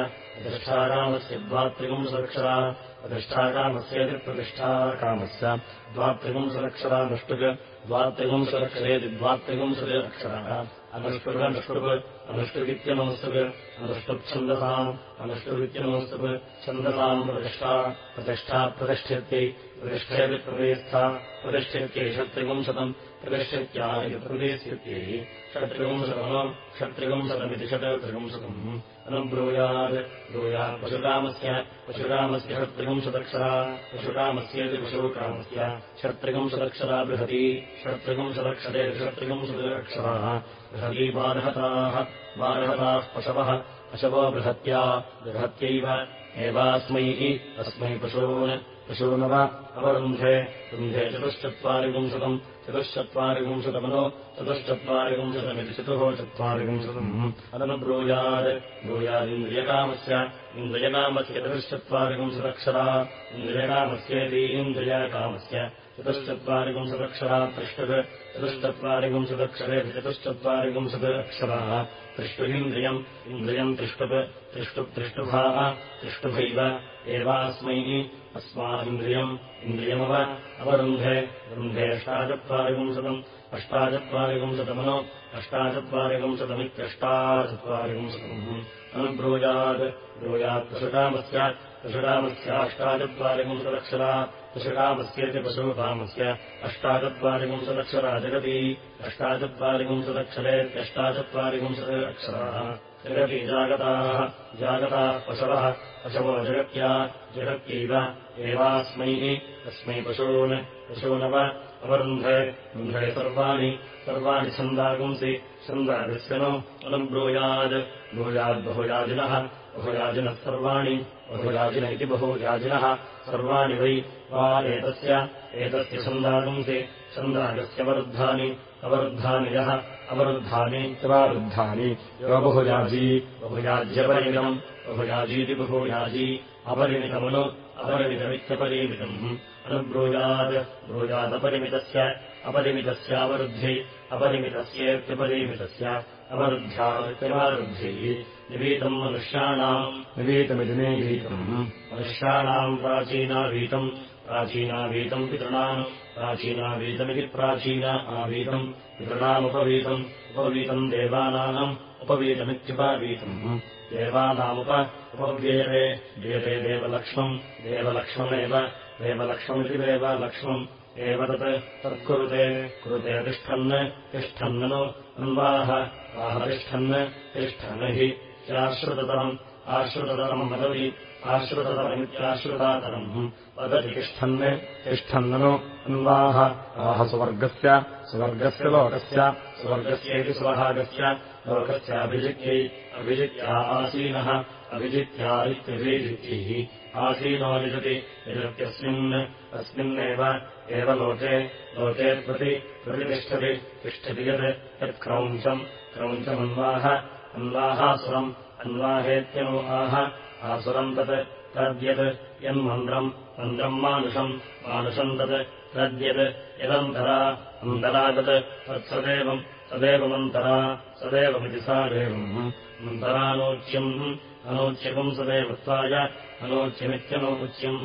S1: प्रतिष्ठाकामस्य द्वात्रिपुंसदक्षरा प्रतिष्ठाकामस्येति प्रतिष्ठाकामस्य द्वात्रिपुंसदक्षरा नष्टुक् द्वात्रिपुंसदक्षरेति द्वात्रिपुंसदे अक्षराः अनुष्टुगनुष्टुप् अनुष्टुगित्यनोस्तुक् अनुष्टुप्छन्दसाम् अनुष्टुगित्यनोस्तुप् छन्दसाम् प्रतिष्ठा प्रतिष्ठा प्रतिष्ठित्यै प्रतिष्ठेति प्रतिष्ठा प्रतिष्ठित्यै षट्त्रिपुंशतम् प्रतिष्ठित्या इति प्रतिष्ठित्यै षट्त्रिपुंशतमनो षट्त्रिपुंशतमिति षट् त्रिपुंशतम् अनुब्रूयात् ब्रूयात् पशुकामस्य पशुकामस्य षट्त्रिपुंशदक्षरा पशुकामस्येति पशुकामस्य षट्त्रिपुंशदक्षरा बृहती षट्त्रिपुंशदक्षरे षट्त्रिपुंशदक्षराः बृहती पशवः पशवो बृहत्या बृहत्यैव। एवास्मै अस्मै पशून्। पशूनव अवरुन्धे रुन्धे चतुश्चत्वारिपुंशतम् चतुश्चत्वारिपुंशतमनो चतुश्चत्वारिपुंशतमिति चतुः चत्वारिपुंशतम् अननुब्रूयात् ब्रूयादिन्द्रियकामस्य इन्द्रियकामस्य चतुश्चत्वारिपुंशदक्षरा इन्द्रियकामस्येति इन्द्रियकामस्य चतुश्चत्वारिपुंशदक्षरा तिष्ठत् चतुश्चत्वारिपुंशदक्षरे चतुश्चत्वारिपुंशत् अक्षराः तिष्ठुरिन्द्रियम् इन्द्रियम् तिष्ठत् तिष्ठुप्तिष्ठुभाः तिष्ठुभैव एवास्मै अस्मादिन्द्रियम् इन्द्रियमव। अवरुन्धे रुन्धे अष्टाचत्वारिपुंशतम् अष्टाचत्वारिपुंशतमनो अष्टाचत्वारिपुंशतमित्यष्टाचत्वारिपुंशतम् अनुब्रूयात् ब्रूयात् पशुकामस्य अष्टाचत्वारिपुंशदक्षरा पशुकामस्येति पशुकामस्य अष्टाचत्वारिपुंशदक्षरा जगति अष्टाचत्वारिपुंशदक्षरेत्यष्टाचत्वारिपुंशत् अक्षराः जगति जागताः जागताः पशवः पशवो जगत्या जगत्यैव एवास्मै अस्मै पशून् पशूनव अवरुन्धे रुन्धे सर्वाणि सर्वाणि छन्दागुंसि छन्दागस्यनो अनुब्रूयात् ब्रूयाद्बहुयाजिनः बहुयाजिनः सर्वाणि बहुयाजिन इति बहुयाजिनः सर्वाणि वै वा एतस्य एतस्य छन्दागुंसि छन्दागस्य वरुद्धानि अवरुद्धानि यः अवरुद्धानि
S2: तवारुद्धानि यो बहुयाजी
S1: बहुयाज्यपरिमितम् बहुयाजीति बहुयाजी अपरिमितमनु अपरिमितमित्यपरिमितम्। अनुब्रूयात् ब्रूयादपरिमितस्य अपरिमितस्यावरुद्ध्यै अपरिमितस्येत्यपरिमितस्य अवरुद्ध्यात्यवारुद्ध्यै निवीतम् मनुष्याणाम्।
S2: निवीतमिति निगीतम्
S1: मनुष्याणाम् प्राचीनावीतम्। प्राचीनावीतम् पितॄणाम्। प्राचीनावीतमिति प्राचीन आवीतम्। पितॄणामुपवीतम्। उपवीतम् देवानाम्। उपवीतमित्युपावीतम्। देवानामुप उपव्येते व्येते देवलक्ष्मम्। देवलक्ष्ममेव। देवलक्ष्ममिति देवलक्ष्मम्। एव तत्। तत्कुरुते। कुरुते तिष्ठन्। तिष्ठन्ननु अन्वाह आहतिष्ठन् तिष्ठन् हि चाश्रुततरम् आश्रुततरम् वदति आश्रुततरमित्याश्रुतातरम्। वदति तिष्ठन् तिष्ठन्ननु अन्वाह। आह सुवर्गस्य सुवर्गस्य लोकस्य स्वर्गस्येति स्वभागस्य लोकस्याभिजित्यै अभिजित्या आसीनः अभिजित्या इत्यभिजित्यैः आसीनो विजति यजत्यस्मिन् अस्मिन्नेव एव लोके लोके प्रति प्रतितिष्ठति तिष्ठति यत् यत्क्रौञ्चम् क्रौञ्चमन्वाह अन्वाहासुरम् अन्वाहेत्यनो आह। आसुरम् तत् तद्यत् यन्मन्द्रम् मन्द्रम् मानुषम् मानुषम् तत् तद्यत् यदन्तरा अन्तरा तत् तत्सदेवम् तदेवमन्तरा सदेवमिति सा देवम् अन्तरानोच्यम् अनोच्यकम् सदैवत्वाय अनोच्यमित्यनोच्यम्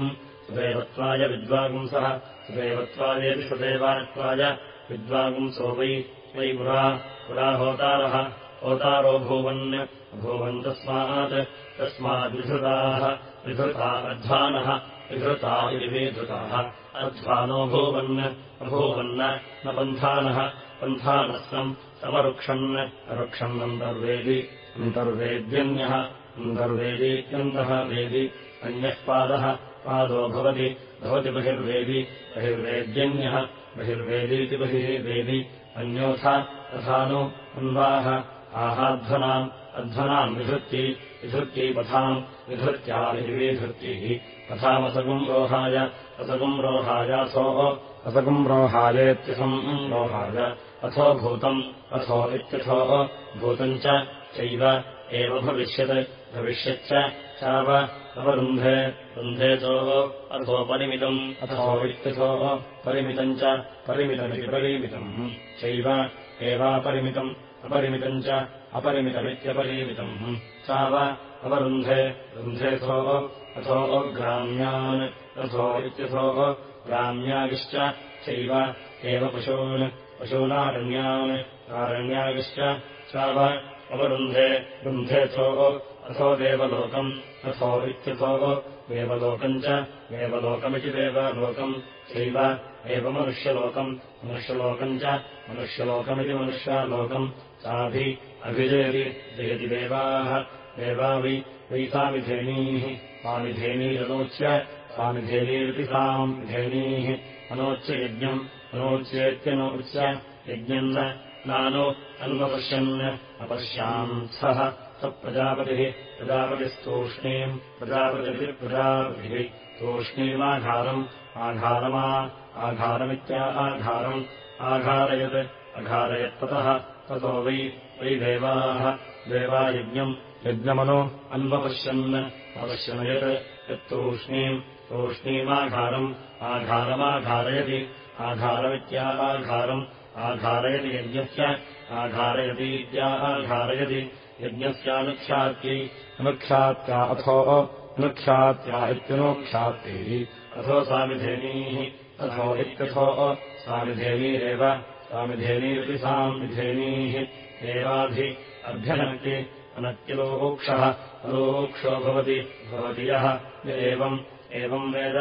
S1: सदैवत्वाय विद्वागुंसः सदैवत्वायेति सदैवात्वाय विद्वागुंसो वै वै पुरा पुरा होतारः होतारो भूवन् अभूवन् तस्मात् तस्माद्विधृताः विधृता अध्वानः विधृता इति विधृताः अध्वानो भूवन् अभूवन् न पन्थानः पन्थानस्सम् समरुक्षन् अरुक्षन्नन्तर्वेदि अन्तर्वेद्यन्यः अन्तर्वेदीत्यन्तः वेदि अन्यः पादः भवति भवति बहिर्वेदि बहिर्वेद्यन्यः बहिर्वेदीति बहिः वेदि अन्योथ तथा नु अन्वाह आहाध्वनाम् अध्वनाम् विधृत्यै विधृत्यै पथाम् विधृत्या विधृत्यैः पथामसगुम् रोहाय असगुम् रोहायासोः असगुम् रोहायेत्यसम् रोहाय। अथो भूतम् अथो इत्यथो। भूतम् चैव एव भविष्यत्। भविष्यच्च चाव अवरुन्धे रुन्धे चोः। अथोपरिमितम् अथो इत्यथोः। परिमितम् च परिमितमिति परिमितम्। चैव एवापरिमितम् अपरिमितम् च अपरिमितमित्यपरिमितम्। चाव अवरुन्धे रुन्धेथोः अथो ग्राम्यान् अथो इत्यथोः ग्राम्यागिश्च चैव एव पशून् पशूनारण्यान् आरण्यागिश्च चाव अवरुन्धे रुन्धेथोः अथो देवलोकम् अथो इत्यथोः देवलोकम् च देवलोकमिति देवलोकम् चैव एव मनुष्यलोकम् मनुष्यलोकम् च मनुष्यलोकमिति मनुष्यालोकम् साभि अभिजयति जयति देवाः। देवा वै वै सामिधेनीः। सामिधेनीरनोच्य सामिधेनीरिति साम् अनोच्य यज्ञम् अनोच्येत्यनोच्य यज्ञम् नानो अन्वपश्यन् अपश्याम् सः। प्रजापतिः प्रजापतिस्तूष्णीम् प्रजापतिः प्रजापतिः तूष्णीमाघारम् आघारमा आघारमित्या आघारम्। आघारयत् अघारयत्ततः ततो वै वै देवाः देवायज्ञम् यज्ञमनो अन्वपश्यन्। अपश्यन् यत् यत्तूष्णीम् तूष्णीमाघारम् आघारमाघारयति आघारमित्या आघारम् आघारयति यज्ञस्य आघारयतीत्या आघारयति यज्ञस्यानुख्यात्यै अनुख्यात्या। अथो अनुख्यात्या इत्यनुख्यात्यैः। अथो सामिधेनीः अथो इत्यथो सामिधेनीरेव सामिधेनीरिति सामिधेनीः एवाधि अभ्यनक्ति अनत्यलोक्षः अलोक्षो भवति भवति यः एवम् एवम् वेद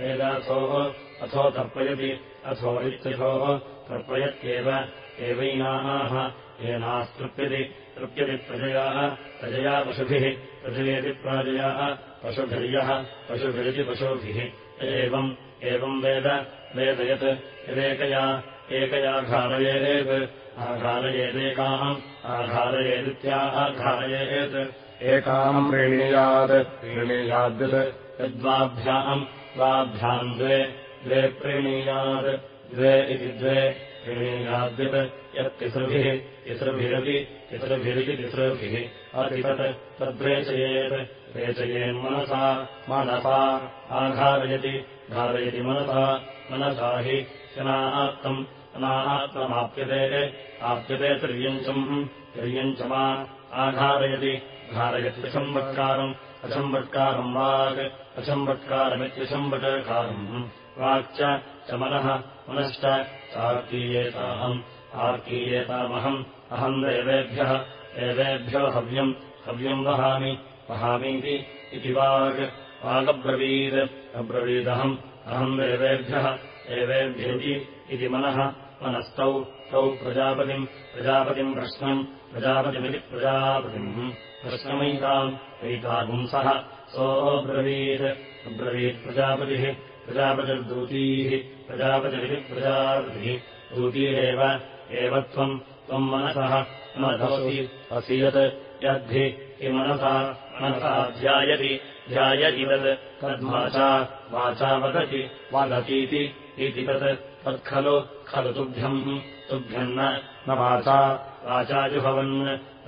S1: वेदाथोः अथो तर्पयति अथो इत्यथोः तर्पयत्येव एवैनाः येनास्तृप्यति तृप्यति प्रजयाः प्रजया पशुभिः प्रजयति प्राजयाः पशुभिर्यः पशुभिरिति पशुभिः एवम् एवम् वेद वेदयत् यदेकया एकया घारयेत् आघारयेदेकाम्
S2: एकाम् प्रीणीयात् प्रीणीयाद्यत्
S1: यद्वाभ्याम् द्वाभ्याम् द्वे। द्वे प्रीणीयात् द्वे इति द्वे। प्रीणीयाद्यत् यत्तिसृभिः तिसृभिरपि तिसृभिरिति तिसृभिः। अतितत् तद्वेचयेत्। वेचयेन्मनसा मनसा आघारयति घारयति मनसा मनसा हि शनात्तम् अनात्ममाप्यते आप्यते त्रियञ्चम् त्रियञ्चमा आघारयति घारयति असम्वत्कारम् असम्वत्कारम् वाक् असम्वत्कारमित्यसम्वटकारम् वाक्च च मनः मनश्च चार्कीयेताहम् आर्कीयेतामहम् अहम् देवेभ्यः एवेभ्यो हव्यम् हव्यम् वहामि। वहामीति इति वाग् वागब्रवीत् अब्रवीदहम्। अहम् देवेभ्यः एवेभ्येति इति मनः मनस्तौ तौ प्रजापतिम् प्रजापतिम् प्रश्नम् प्रजापतिमिति प्रजापतिम्। प्रश्नमैताम् एतागुंसः सोऽब्रवीत्। अब्रवीत् प्रजापतिः प्रजापतिर्दूतीः प्रजापतिरिति प्रजापतिः। दूतीरेव एव त्वम् त्वम् मनसः मनसोऽसि असि यत् यद्धि हि मनसा मनसा ध्यायति ध्यायति तत्। तद्वाचा वाचा वदति वदतीति इति तत् तत्खलु खलु तुभ्यम् तुभ्यम् न वाचा वाचा जुहवन्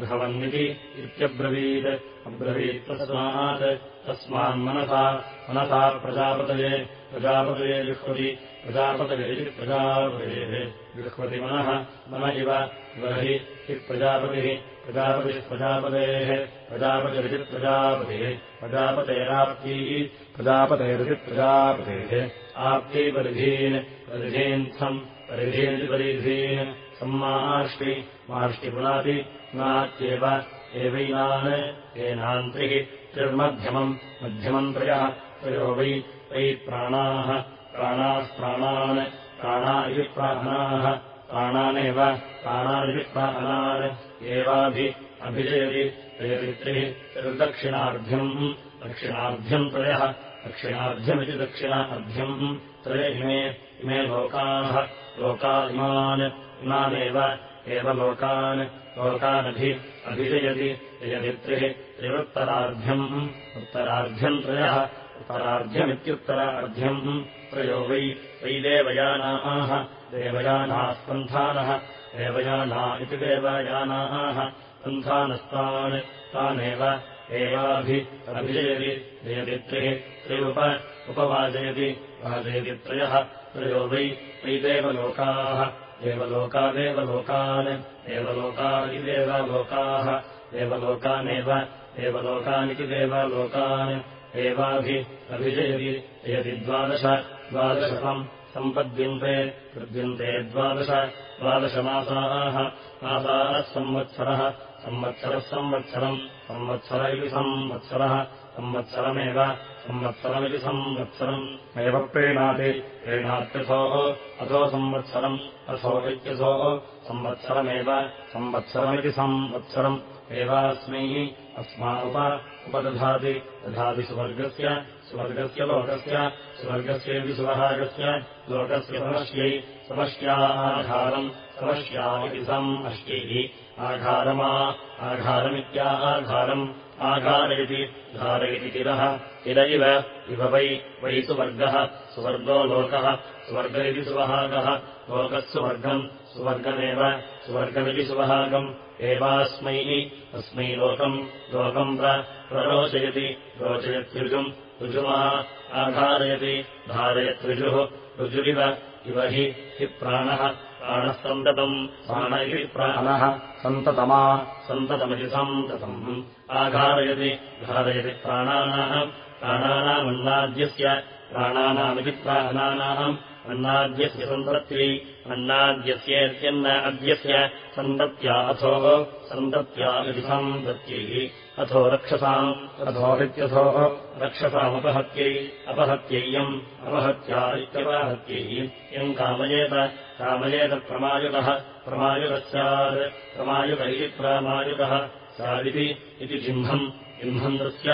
S1: जुहवन्निति इत्यब्रवीत्। अब्रवीत् तस्मात् तस्मान्मनसा मनसा प्रजापतये प्रजापतये जुह्वति प्रजापतये प्रजापतेः। जुह्वति मनः इव हि प्रजापतिः प्रजापतिः प्रजापतेः प्रजापतिरिति प्रजापतिः। प्रजापतेराप्तीः प्रजापतेरिति प्रजापतेः। आप्तिपरिधीन् परिधीन्थम् परिधीनिति परिधीन् सम्माष्टि माष्टि पुनाति नात्येव एवैनान् येनान्त्रिः त्रिर्मध्यमम् मध्यमम् त्रयः त्रयो वै वै प्राणाः प्राणाः प्राणान् प्राणा इति प्राणाः प्राणानेव प्राणानिति प्राणान् एवाभि अभिजयति जयति त्रिः त्रिर्दक्षिणार्ध्यम् दक्षिणार्ध्यम् त्रयः दक्षिणार्ध्यमिति दक्षिणार्ध्यम् त्रय इमे इमे लोकाः लोका इमान् इमानेव एव लोकान् लोकानभि अभिजयति जयति त्रिः त्रिरुत्तरार्ध्यम् उत्तरार्ध्यम् त्रयः उत्तरार्ध्यमित्युत्तरार्ध्यम् त्रयो वै वै देवयानाः देवयानाः स्पन्धानः देवयाना इति देवयानाः स्पन्धानस्तान् तानेव एवाभि अभिजयति जयति त्रिः त्रिरुप उपवाजयति वाजयति त्रयः त्रयो वै वै देवलोकाः देवलोका देवलोकान् देवलोका देवलोकानेव देवलोकानिति देवलोकान् एवाभि अभिजयति जयति द्वादश द्वादशतम् सम्पद्यन्ते पद्यन्ते द्वादश द्वादशमासाः मासाः संवत्सरः संवत्सरः संवत्सरम् संवत्सर इति संवत्सरः संवत्सरमेव संवत्सरमिति संवत्सरम्। एव प्रीणाति प्रीणात्यसोः अथो संवत्सरम् अथो इत्यसोः संवत्सरमेव संवत्सरमिति संवत्सरम्। एवास्मै अस्मा उप उपदधाति दधाति सुवर्गस्य स्वर्गस्य लोकस्य स्वर्गस्येति सुवहागस्य लोकस्य समश्यै समश्या इति सम् अष्ट्यैः आघारमा। आघारमित्याघारम् आघारयति धारयति तिरः तिर इव इव वै वै सुवर्गः सुवर्गो लोकः स्वर्ग इति सुवहागः लोकः सुवर्गम् सुवर्गमेव सुवर्गमिति सुवहागम् एवास्मै अस्मै लोकम् लोकम् प्ररोचयति रोचयत्युजुम् ऋजुमा आधारयति धारयत्ऋजुः ऋजुरिव इव हि हि प्राणः प्राणः सन्ततम्। प्राण इति प्राणः सन्ततमा। सन्ततमिति सन्ततम् आघारयति धारयति प्राणानाम् प्राणानामन्नाद्यस्य प्राणानामिति प्राणानाम् अन्नाद्यस्य सन्तत्यै अन्नाद्यस्येत्यन्न अद्यस्य सन्तत्या अथो। सन्तत्या इति सन्तत्यैः अथो रक्षसाम्। अथोरित्यथोः रक्षसामपहत्यै। अपहत्या इत्यपहत्यै यम् कामयेत। कामयेत प्रमायुतः। प्रमायुतः स्यात्। प्रमायुत इति प्रामायुतः। स्यादिति इति जिह्मम् जिह्मम् तस्य।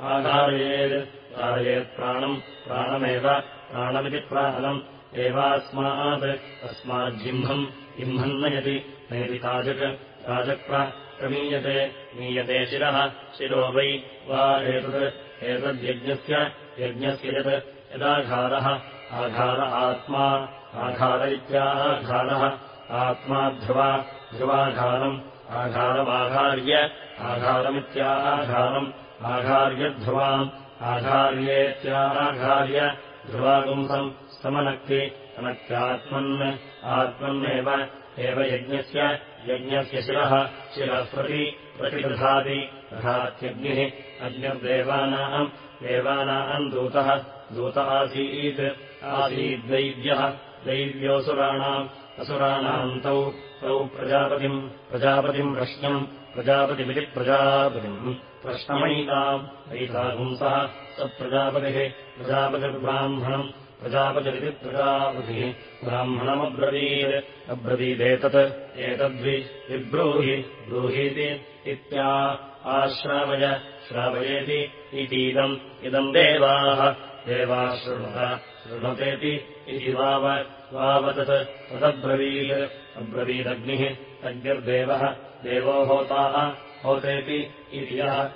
S1: आधारयेत् धारयेत् प्राणम्। प्राणमेव। प्राणमिति प्राणम्। एवास्मात्। अस्माज्जिह्मम् जिह्मम् नयति। नयति ताजक् ताजक् प्रमीयते मीयते शिरः। शिरो वै वा एतत् एतद्यज्ञस्य यज्ञस्य यत् यदाघारः। आघार आत्मा आघार इत्याघारः आत्मा ध्रुवा ध्रुवाघारम् आघारमाघार्य आघारमित्याघारम् आघार्यध्रुवाम् आघार्येत्याघार्य ध्रुवागुंसम् समनक्ति अनक्त्यात्मन् आत्मन्नेव एव यज्ञस्य यज्ञस्य शिरः शिरः प्रति प्रतिदधाति। रथात्यग्निः अग्निर्देवानाम् देवानाम् दूतः। दूत आसीत् आसीद्वैद्यः दैव्योऽसुराणाम् असुराणाम् तौ तौ प्रजापतिम् प्रजापतिम् प्रश्नम् प्रजापतिमिति प्रजापतिम्। प्रश्नमयिताम् ऐतागुंसः स प्रजापतिः प्रजापतिर्ब्राह्मणम् प्रजापतिरिति प्रजापतिः। ब्राह्मणमब्रवीत् अब्रवीदेतत् एतद्वि विब्रूहि ब्रूहीति इत्या आश्रावय श्रावयेति इतीदम्। इदम् देवाः। देवाः शृणुत शृणुतेति इति वाव वावतत्। तदब्रवीत्। अब्रवीदग्निः अग्निर्देवः। देवो होताः होतेति इति यः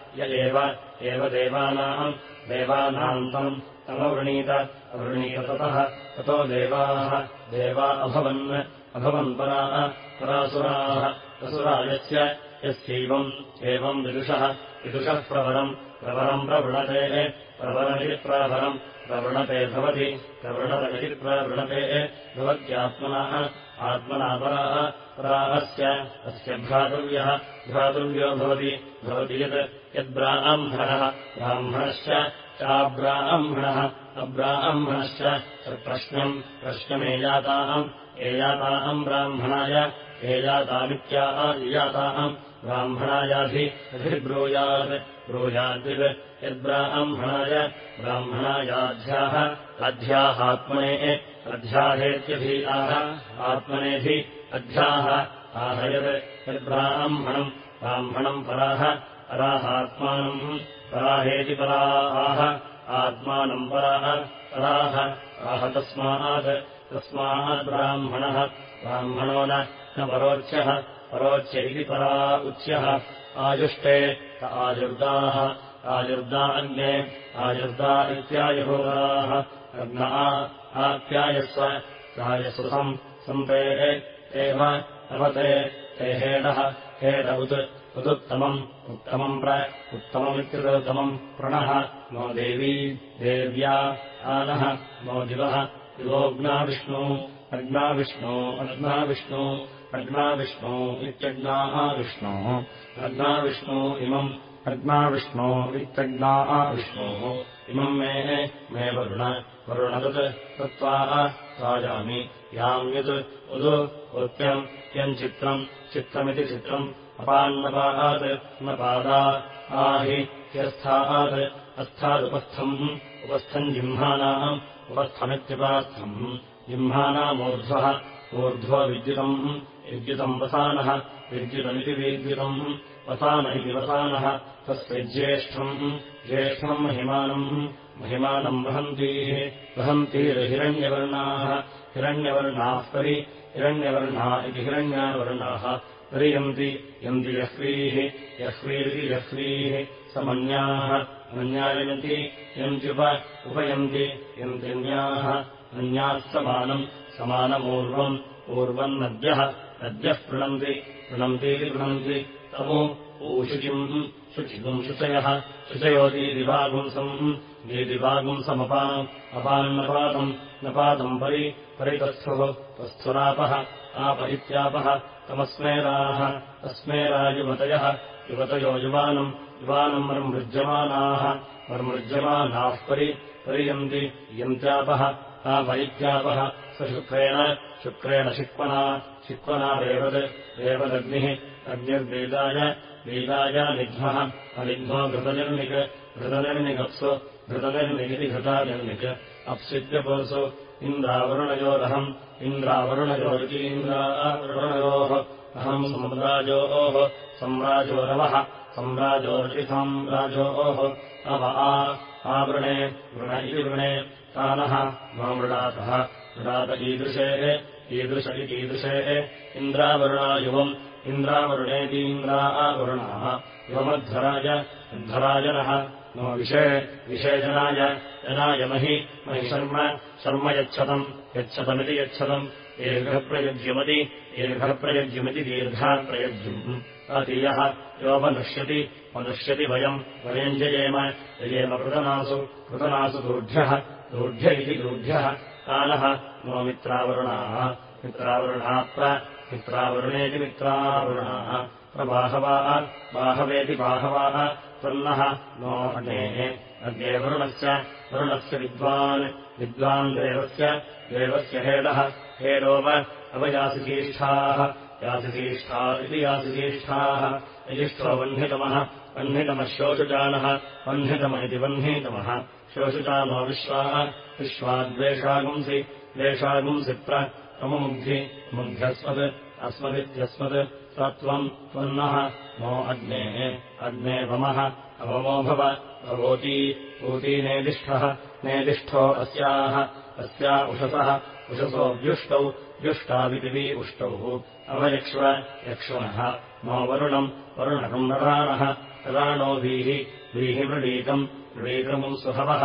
S1: एव देवानाम् देवानाम् तम् तमवृणीत। अवृणीत ततः। ततो देवाः। देवा अभवन् अभवन् पराः परासुराः। असुरायस्य यस्यैवम् एवम् विदुषः। विदुषः प्रवरम् प्रवरम् प्रवृणते प्रवरमिति प्रावरम् प्रवृणते भवति। प्रवृणतमिति प्रवृणते भवत्यात्मनः। आत्मना पराः पराहस्य अस्य भ्रातव्यः भ्रातव्यो भवति। भवति यत् यद्ब्राह्मणः ब्राह्मणश्च चाब्राह्मणः। अब्राह्मणश्च तत्प्रश्नम् प्रश्नमेयाताम् एयाताम् ब्राह्मणाय एयातामित्यायाताम् ब्राह्मणायाभिब्रूयात् ब्रूयाद्विद् यद्ब्राह्मणाय ब्राह्मणायाध्याः अध्याहात्मने अध्याहेत्यभीताः आत्मनेभि अध्याः आहयत् यद्ब्राह्मणम् ब्राह्मणम् पराः पराहात्मानम् पराहेति पराः आत्मानम् पराः पराः आह तस्मात् तस्मात् ब्राह्मणः। न परोच्यः। परोच्य इति परा उच्यः। आयुष्टे त आयुर्दाः। आयुर्दा अग्ने आयुर्दा इत्यायुहोराः। अग्ना आप्यायस्व प्रायसुसम् सन्तेः एव नवते ते हेडः हेड उत् उदुत्तमम् उत्तमम् प्र उत्तममित्युदुत्तमम् प्रणः। नो देवी देव्या आनः नो दिवः दिवोऽग्नाविष्णो अग्नाविष्णो अग्नाविष्णो अग्नाविष्णो इत्यग्नाः विष्णोः। अग्नाविष्णो इमम् अग्नाविष्णो इत्यग्नाः विष्णोः। इमम् मे मे वरुण वरुणदत् कृत्वा राजामि याम्यत् उदु उत्प्यम् यम् चित्रम् चित्रमिति चित्रम्। अपान्नपादात् न पादा आहि ह्यस्थात् अस्थादुपस्थम् उपस्थम् जिह्मानाम् उपस्थमित्युपास्थम् जिह्मानामूर्ध्वः ऊर्ध्वो विद्युतम् विद्युतम् वसानः विद्युतमिति विद्युतम् वसान इति वसानः तस्य ज्येष्ठम् ज्येष्ठम् महिमानम् महिमानम् वहन्तीः वहन्तीर्हिरण्यवर्णाः हिरण्यवर्णाः परि हिरण्यवर्णा इति हिरण्यावर्णाः परियन्ति यन्ति यह्वीः यह्वीरिति यह्वीः समन्याः अन्यायन्ति यन्त्युप उपयन्ति यन्त्यन्याः अन्याः समानम् समानमूर्वम् पूर्वम् नद्यः नद्यः पृणन्ति पृणन्तीति पृणन्ति तमु ऊशुचिम् शुचितुम् शुचयः शुचयोदीदिवागुंसम् दीदिवागुंसमपानम् अपान्नपातम् नपातम् परि परितस्थुः तस्थुरापः आप इत्यापः तमस्मेराः अस्मेरा युवतयः युवतयो युवानम् युवानम् मर्मृज्यमानाः मर्मृज्यमानाः परि परियन्ति यन्त्यापः आप इत्यापः स शुक्रेण शुक्रेण शिक्वना शिक्वना रेवद् रेवदग्निः अग्निर्वेदाय वेदाय निघ्मः अनिघ्मो घृतनिर्मिक् घृतनिर्मिगप्सु घृतनिर्मिगिति घृतानिर्मिक् अप्सिद्यपुरुसु इन्द्रावरुणयोरहम् इन्द्रावरुणयोरिति इन्द्रावरुणयोः अहम् सम्राजोः सम्राजोरवः सम्राजोरिति सम्राजोः अव आ आवृणे वृण इति वृणे तानः मा मृडातः मृडात ईदृशेः ईदृश इतीदृशेः इन्द्रावरुणायुवम् इन्द्रावरुणेतीन्द्रा आवरुणाः। युवमध्वराय अध्वराजनः नो विषे विषेजनाय जनाय महि शर्म शर्म यच्छतम् यच्छतमिति यच्छतम् दीर्घप्रयुज्यमति दीर्घप्रयुज्यमिति दीर्घाप्रयुज्यम् अतीयः योपनुष्यति मनुष्यति वयम् वयम् जयेम कृतनासु कृतनासु दूढ्यः दूढ्य इति दूढ्यः। कालः नो मित्रावरुणाः मित्रावरुणात्र मित्रावरुणेति मित्रावरुणाः। प्रबाहवाः बाहवेति बाहवाः त्वन्नः नो अग्नेः अग्ने वरुणस्य वरुणस्य विद्वान् विद्वान् देवस्य देवस्य हेडः हेडोव अवयासितीष्ठाः यासितीष्ठा इति यजिष्ठो वह्नितमः वह्नितमः शोषुजानः वह्नितम इति वह्नितमः। शोषुजानो विश्वाः विश्वाद्वेषागुंसि द्वेषागुंसि प्रमुग्धि मुग्ध्यस्मत् अस्मदित्यस्मत् स त्वम् त्वन्नः। नो अग्नेः अग्ने वमः अवमो भव भवोती ऊती नेदिष्ठः नेदिष्ठो अस्याः अस्या उषसः उषसो व्युष्टौ व्युष्टाविदिवि उष्टौ। अवयक्ष्व यक्ष्मणः नो वरुणम् वरुणकम् नराणः राणो भीः व्रीहि मृडीकम् मृडीकमुम् सुहवः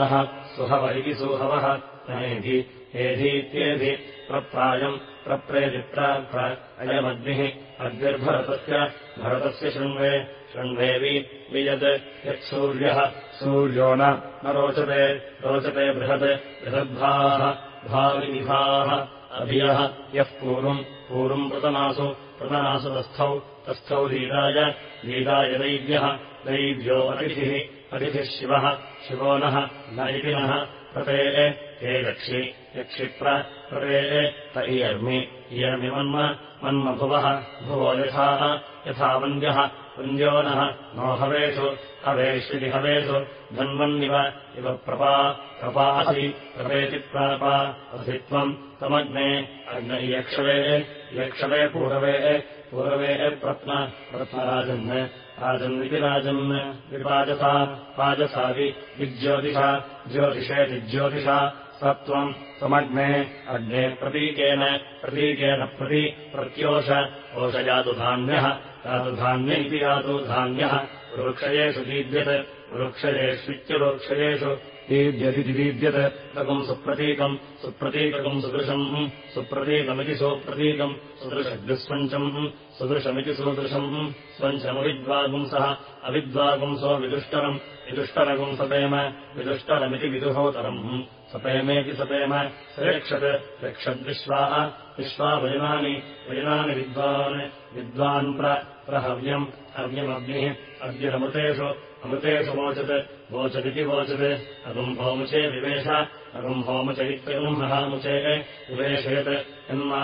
S1: नः सुहव इति सुहवः नेधि एधीत्येधि प्रप्रायम् प्रप्रेदिप्रा अयमग्निः अग्निर्भरतस्य भरतस्य शृण्वे शृण्वेवि वियत् यत्सूर्यः सूर्यो न रोचते रोचते बृहत् बृहद्भाः भाविनिभाः अभियः यः पूर्वम् पूर्वम् प्रतनासु प्रतनासु तस्थौ तस्थौ लीलाय लीलाय दैव्यः दैव्यो अतिथिः अतिथिः शिवः शिवो नः न इति नः प्रतेः हे यक्षि यक्षिप्र प्रतेः त इयर्मि इयर्मि मन्म मन्मभुवः भुवो यथाः यथा वन्द्यः वन्द्यो नः। नो हवेषु हवेष्विति हवेषु धन्वन्निव इव प्रपा प्रपासि प्रपेति प्रापा असि त्वम् त्वमग्ने अग्न यक्षवे यक्षवे पूरवे पूरवे प्रत्न प्रत्नराजन् राजन्विति राजन् विपाजसा पाजसादि विज्योतिषा ज्योतिषेति ज्योतिषा स त्वम् त्वमग्ने अग्ने प्रतीकेन प्रतीकेन प्रति प्रत्योष ओषयातु धान्यः धान्य इति यातु धान्यः वृक्षयेषु। दीद्यत् वृक्षयेष्वित्यवृक्षयेषु दीद्यत्। तकम् सुप्रतीकम् सुप्रतीककम् सुदृशम् सुप्रतीकमिति सुप्रतीकम् सुदृशद्विस्वञ्चम् सुदृशमिति सुदृशम्। स्वञ्चमविद्वागुंसः अविद्वागुंसो विदुष्टरम् विदुष्टरगुम् सपेम विदुष्टरमिति विदुहोतरम् सपेमेति सपेम सरेक्षत् रक्षद्विश्वाः विश्वा वयनानि वयनानि विद्वान् विद्वान् प्रहव्यम् हव्यमग्निः अग्निरमृतेषु अमृतेषु वोचत् वोचदिति वोचत्। अगुम् भौमुचे विवेश अगुम् भौमुच इत्यगुम् महामुचे विवेशयत्। यन्मा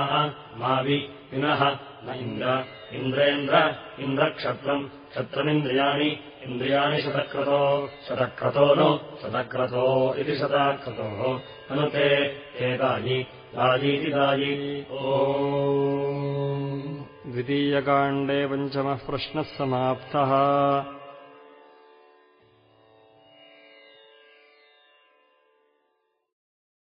S1: मा वि विनः न इन्द्र। इन्द्रेन्द्र इन्द्रक्षत्रम् क्षत्रमिन्द्रियाणि इन्द्रियाणि शतक्रतो शतक्रतो नु शतक्रतो इति शताक्रतोः अनुते एतायि दायीति दायी ओ
S4: द्वितीयकाण्डे पञ्चमः प्रश्नः समाप्तः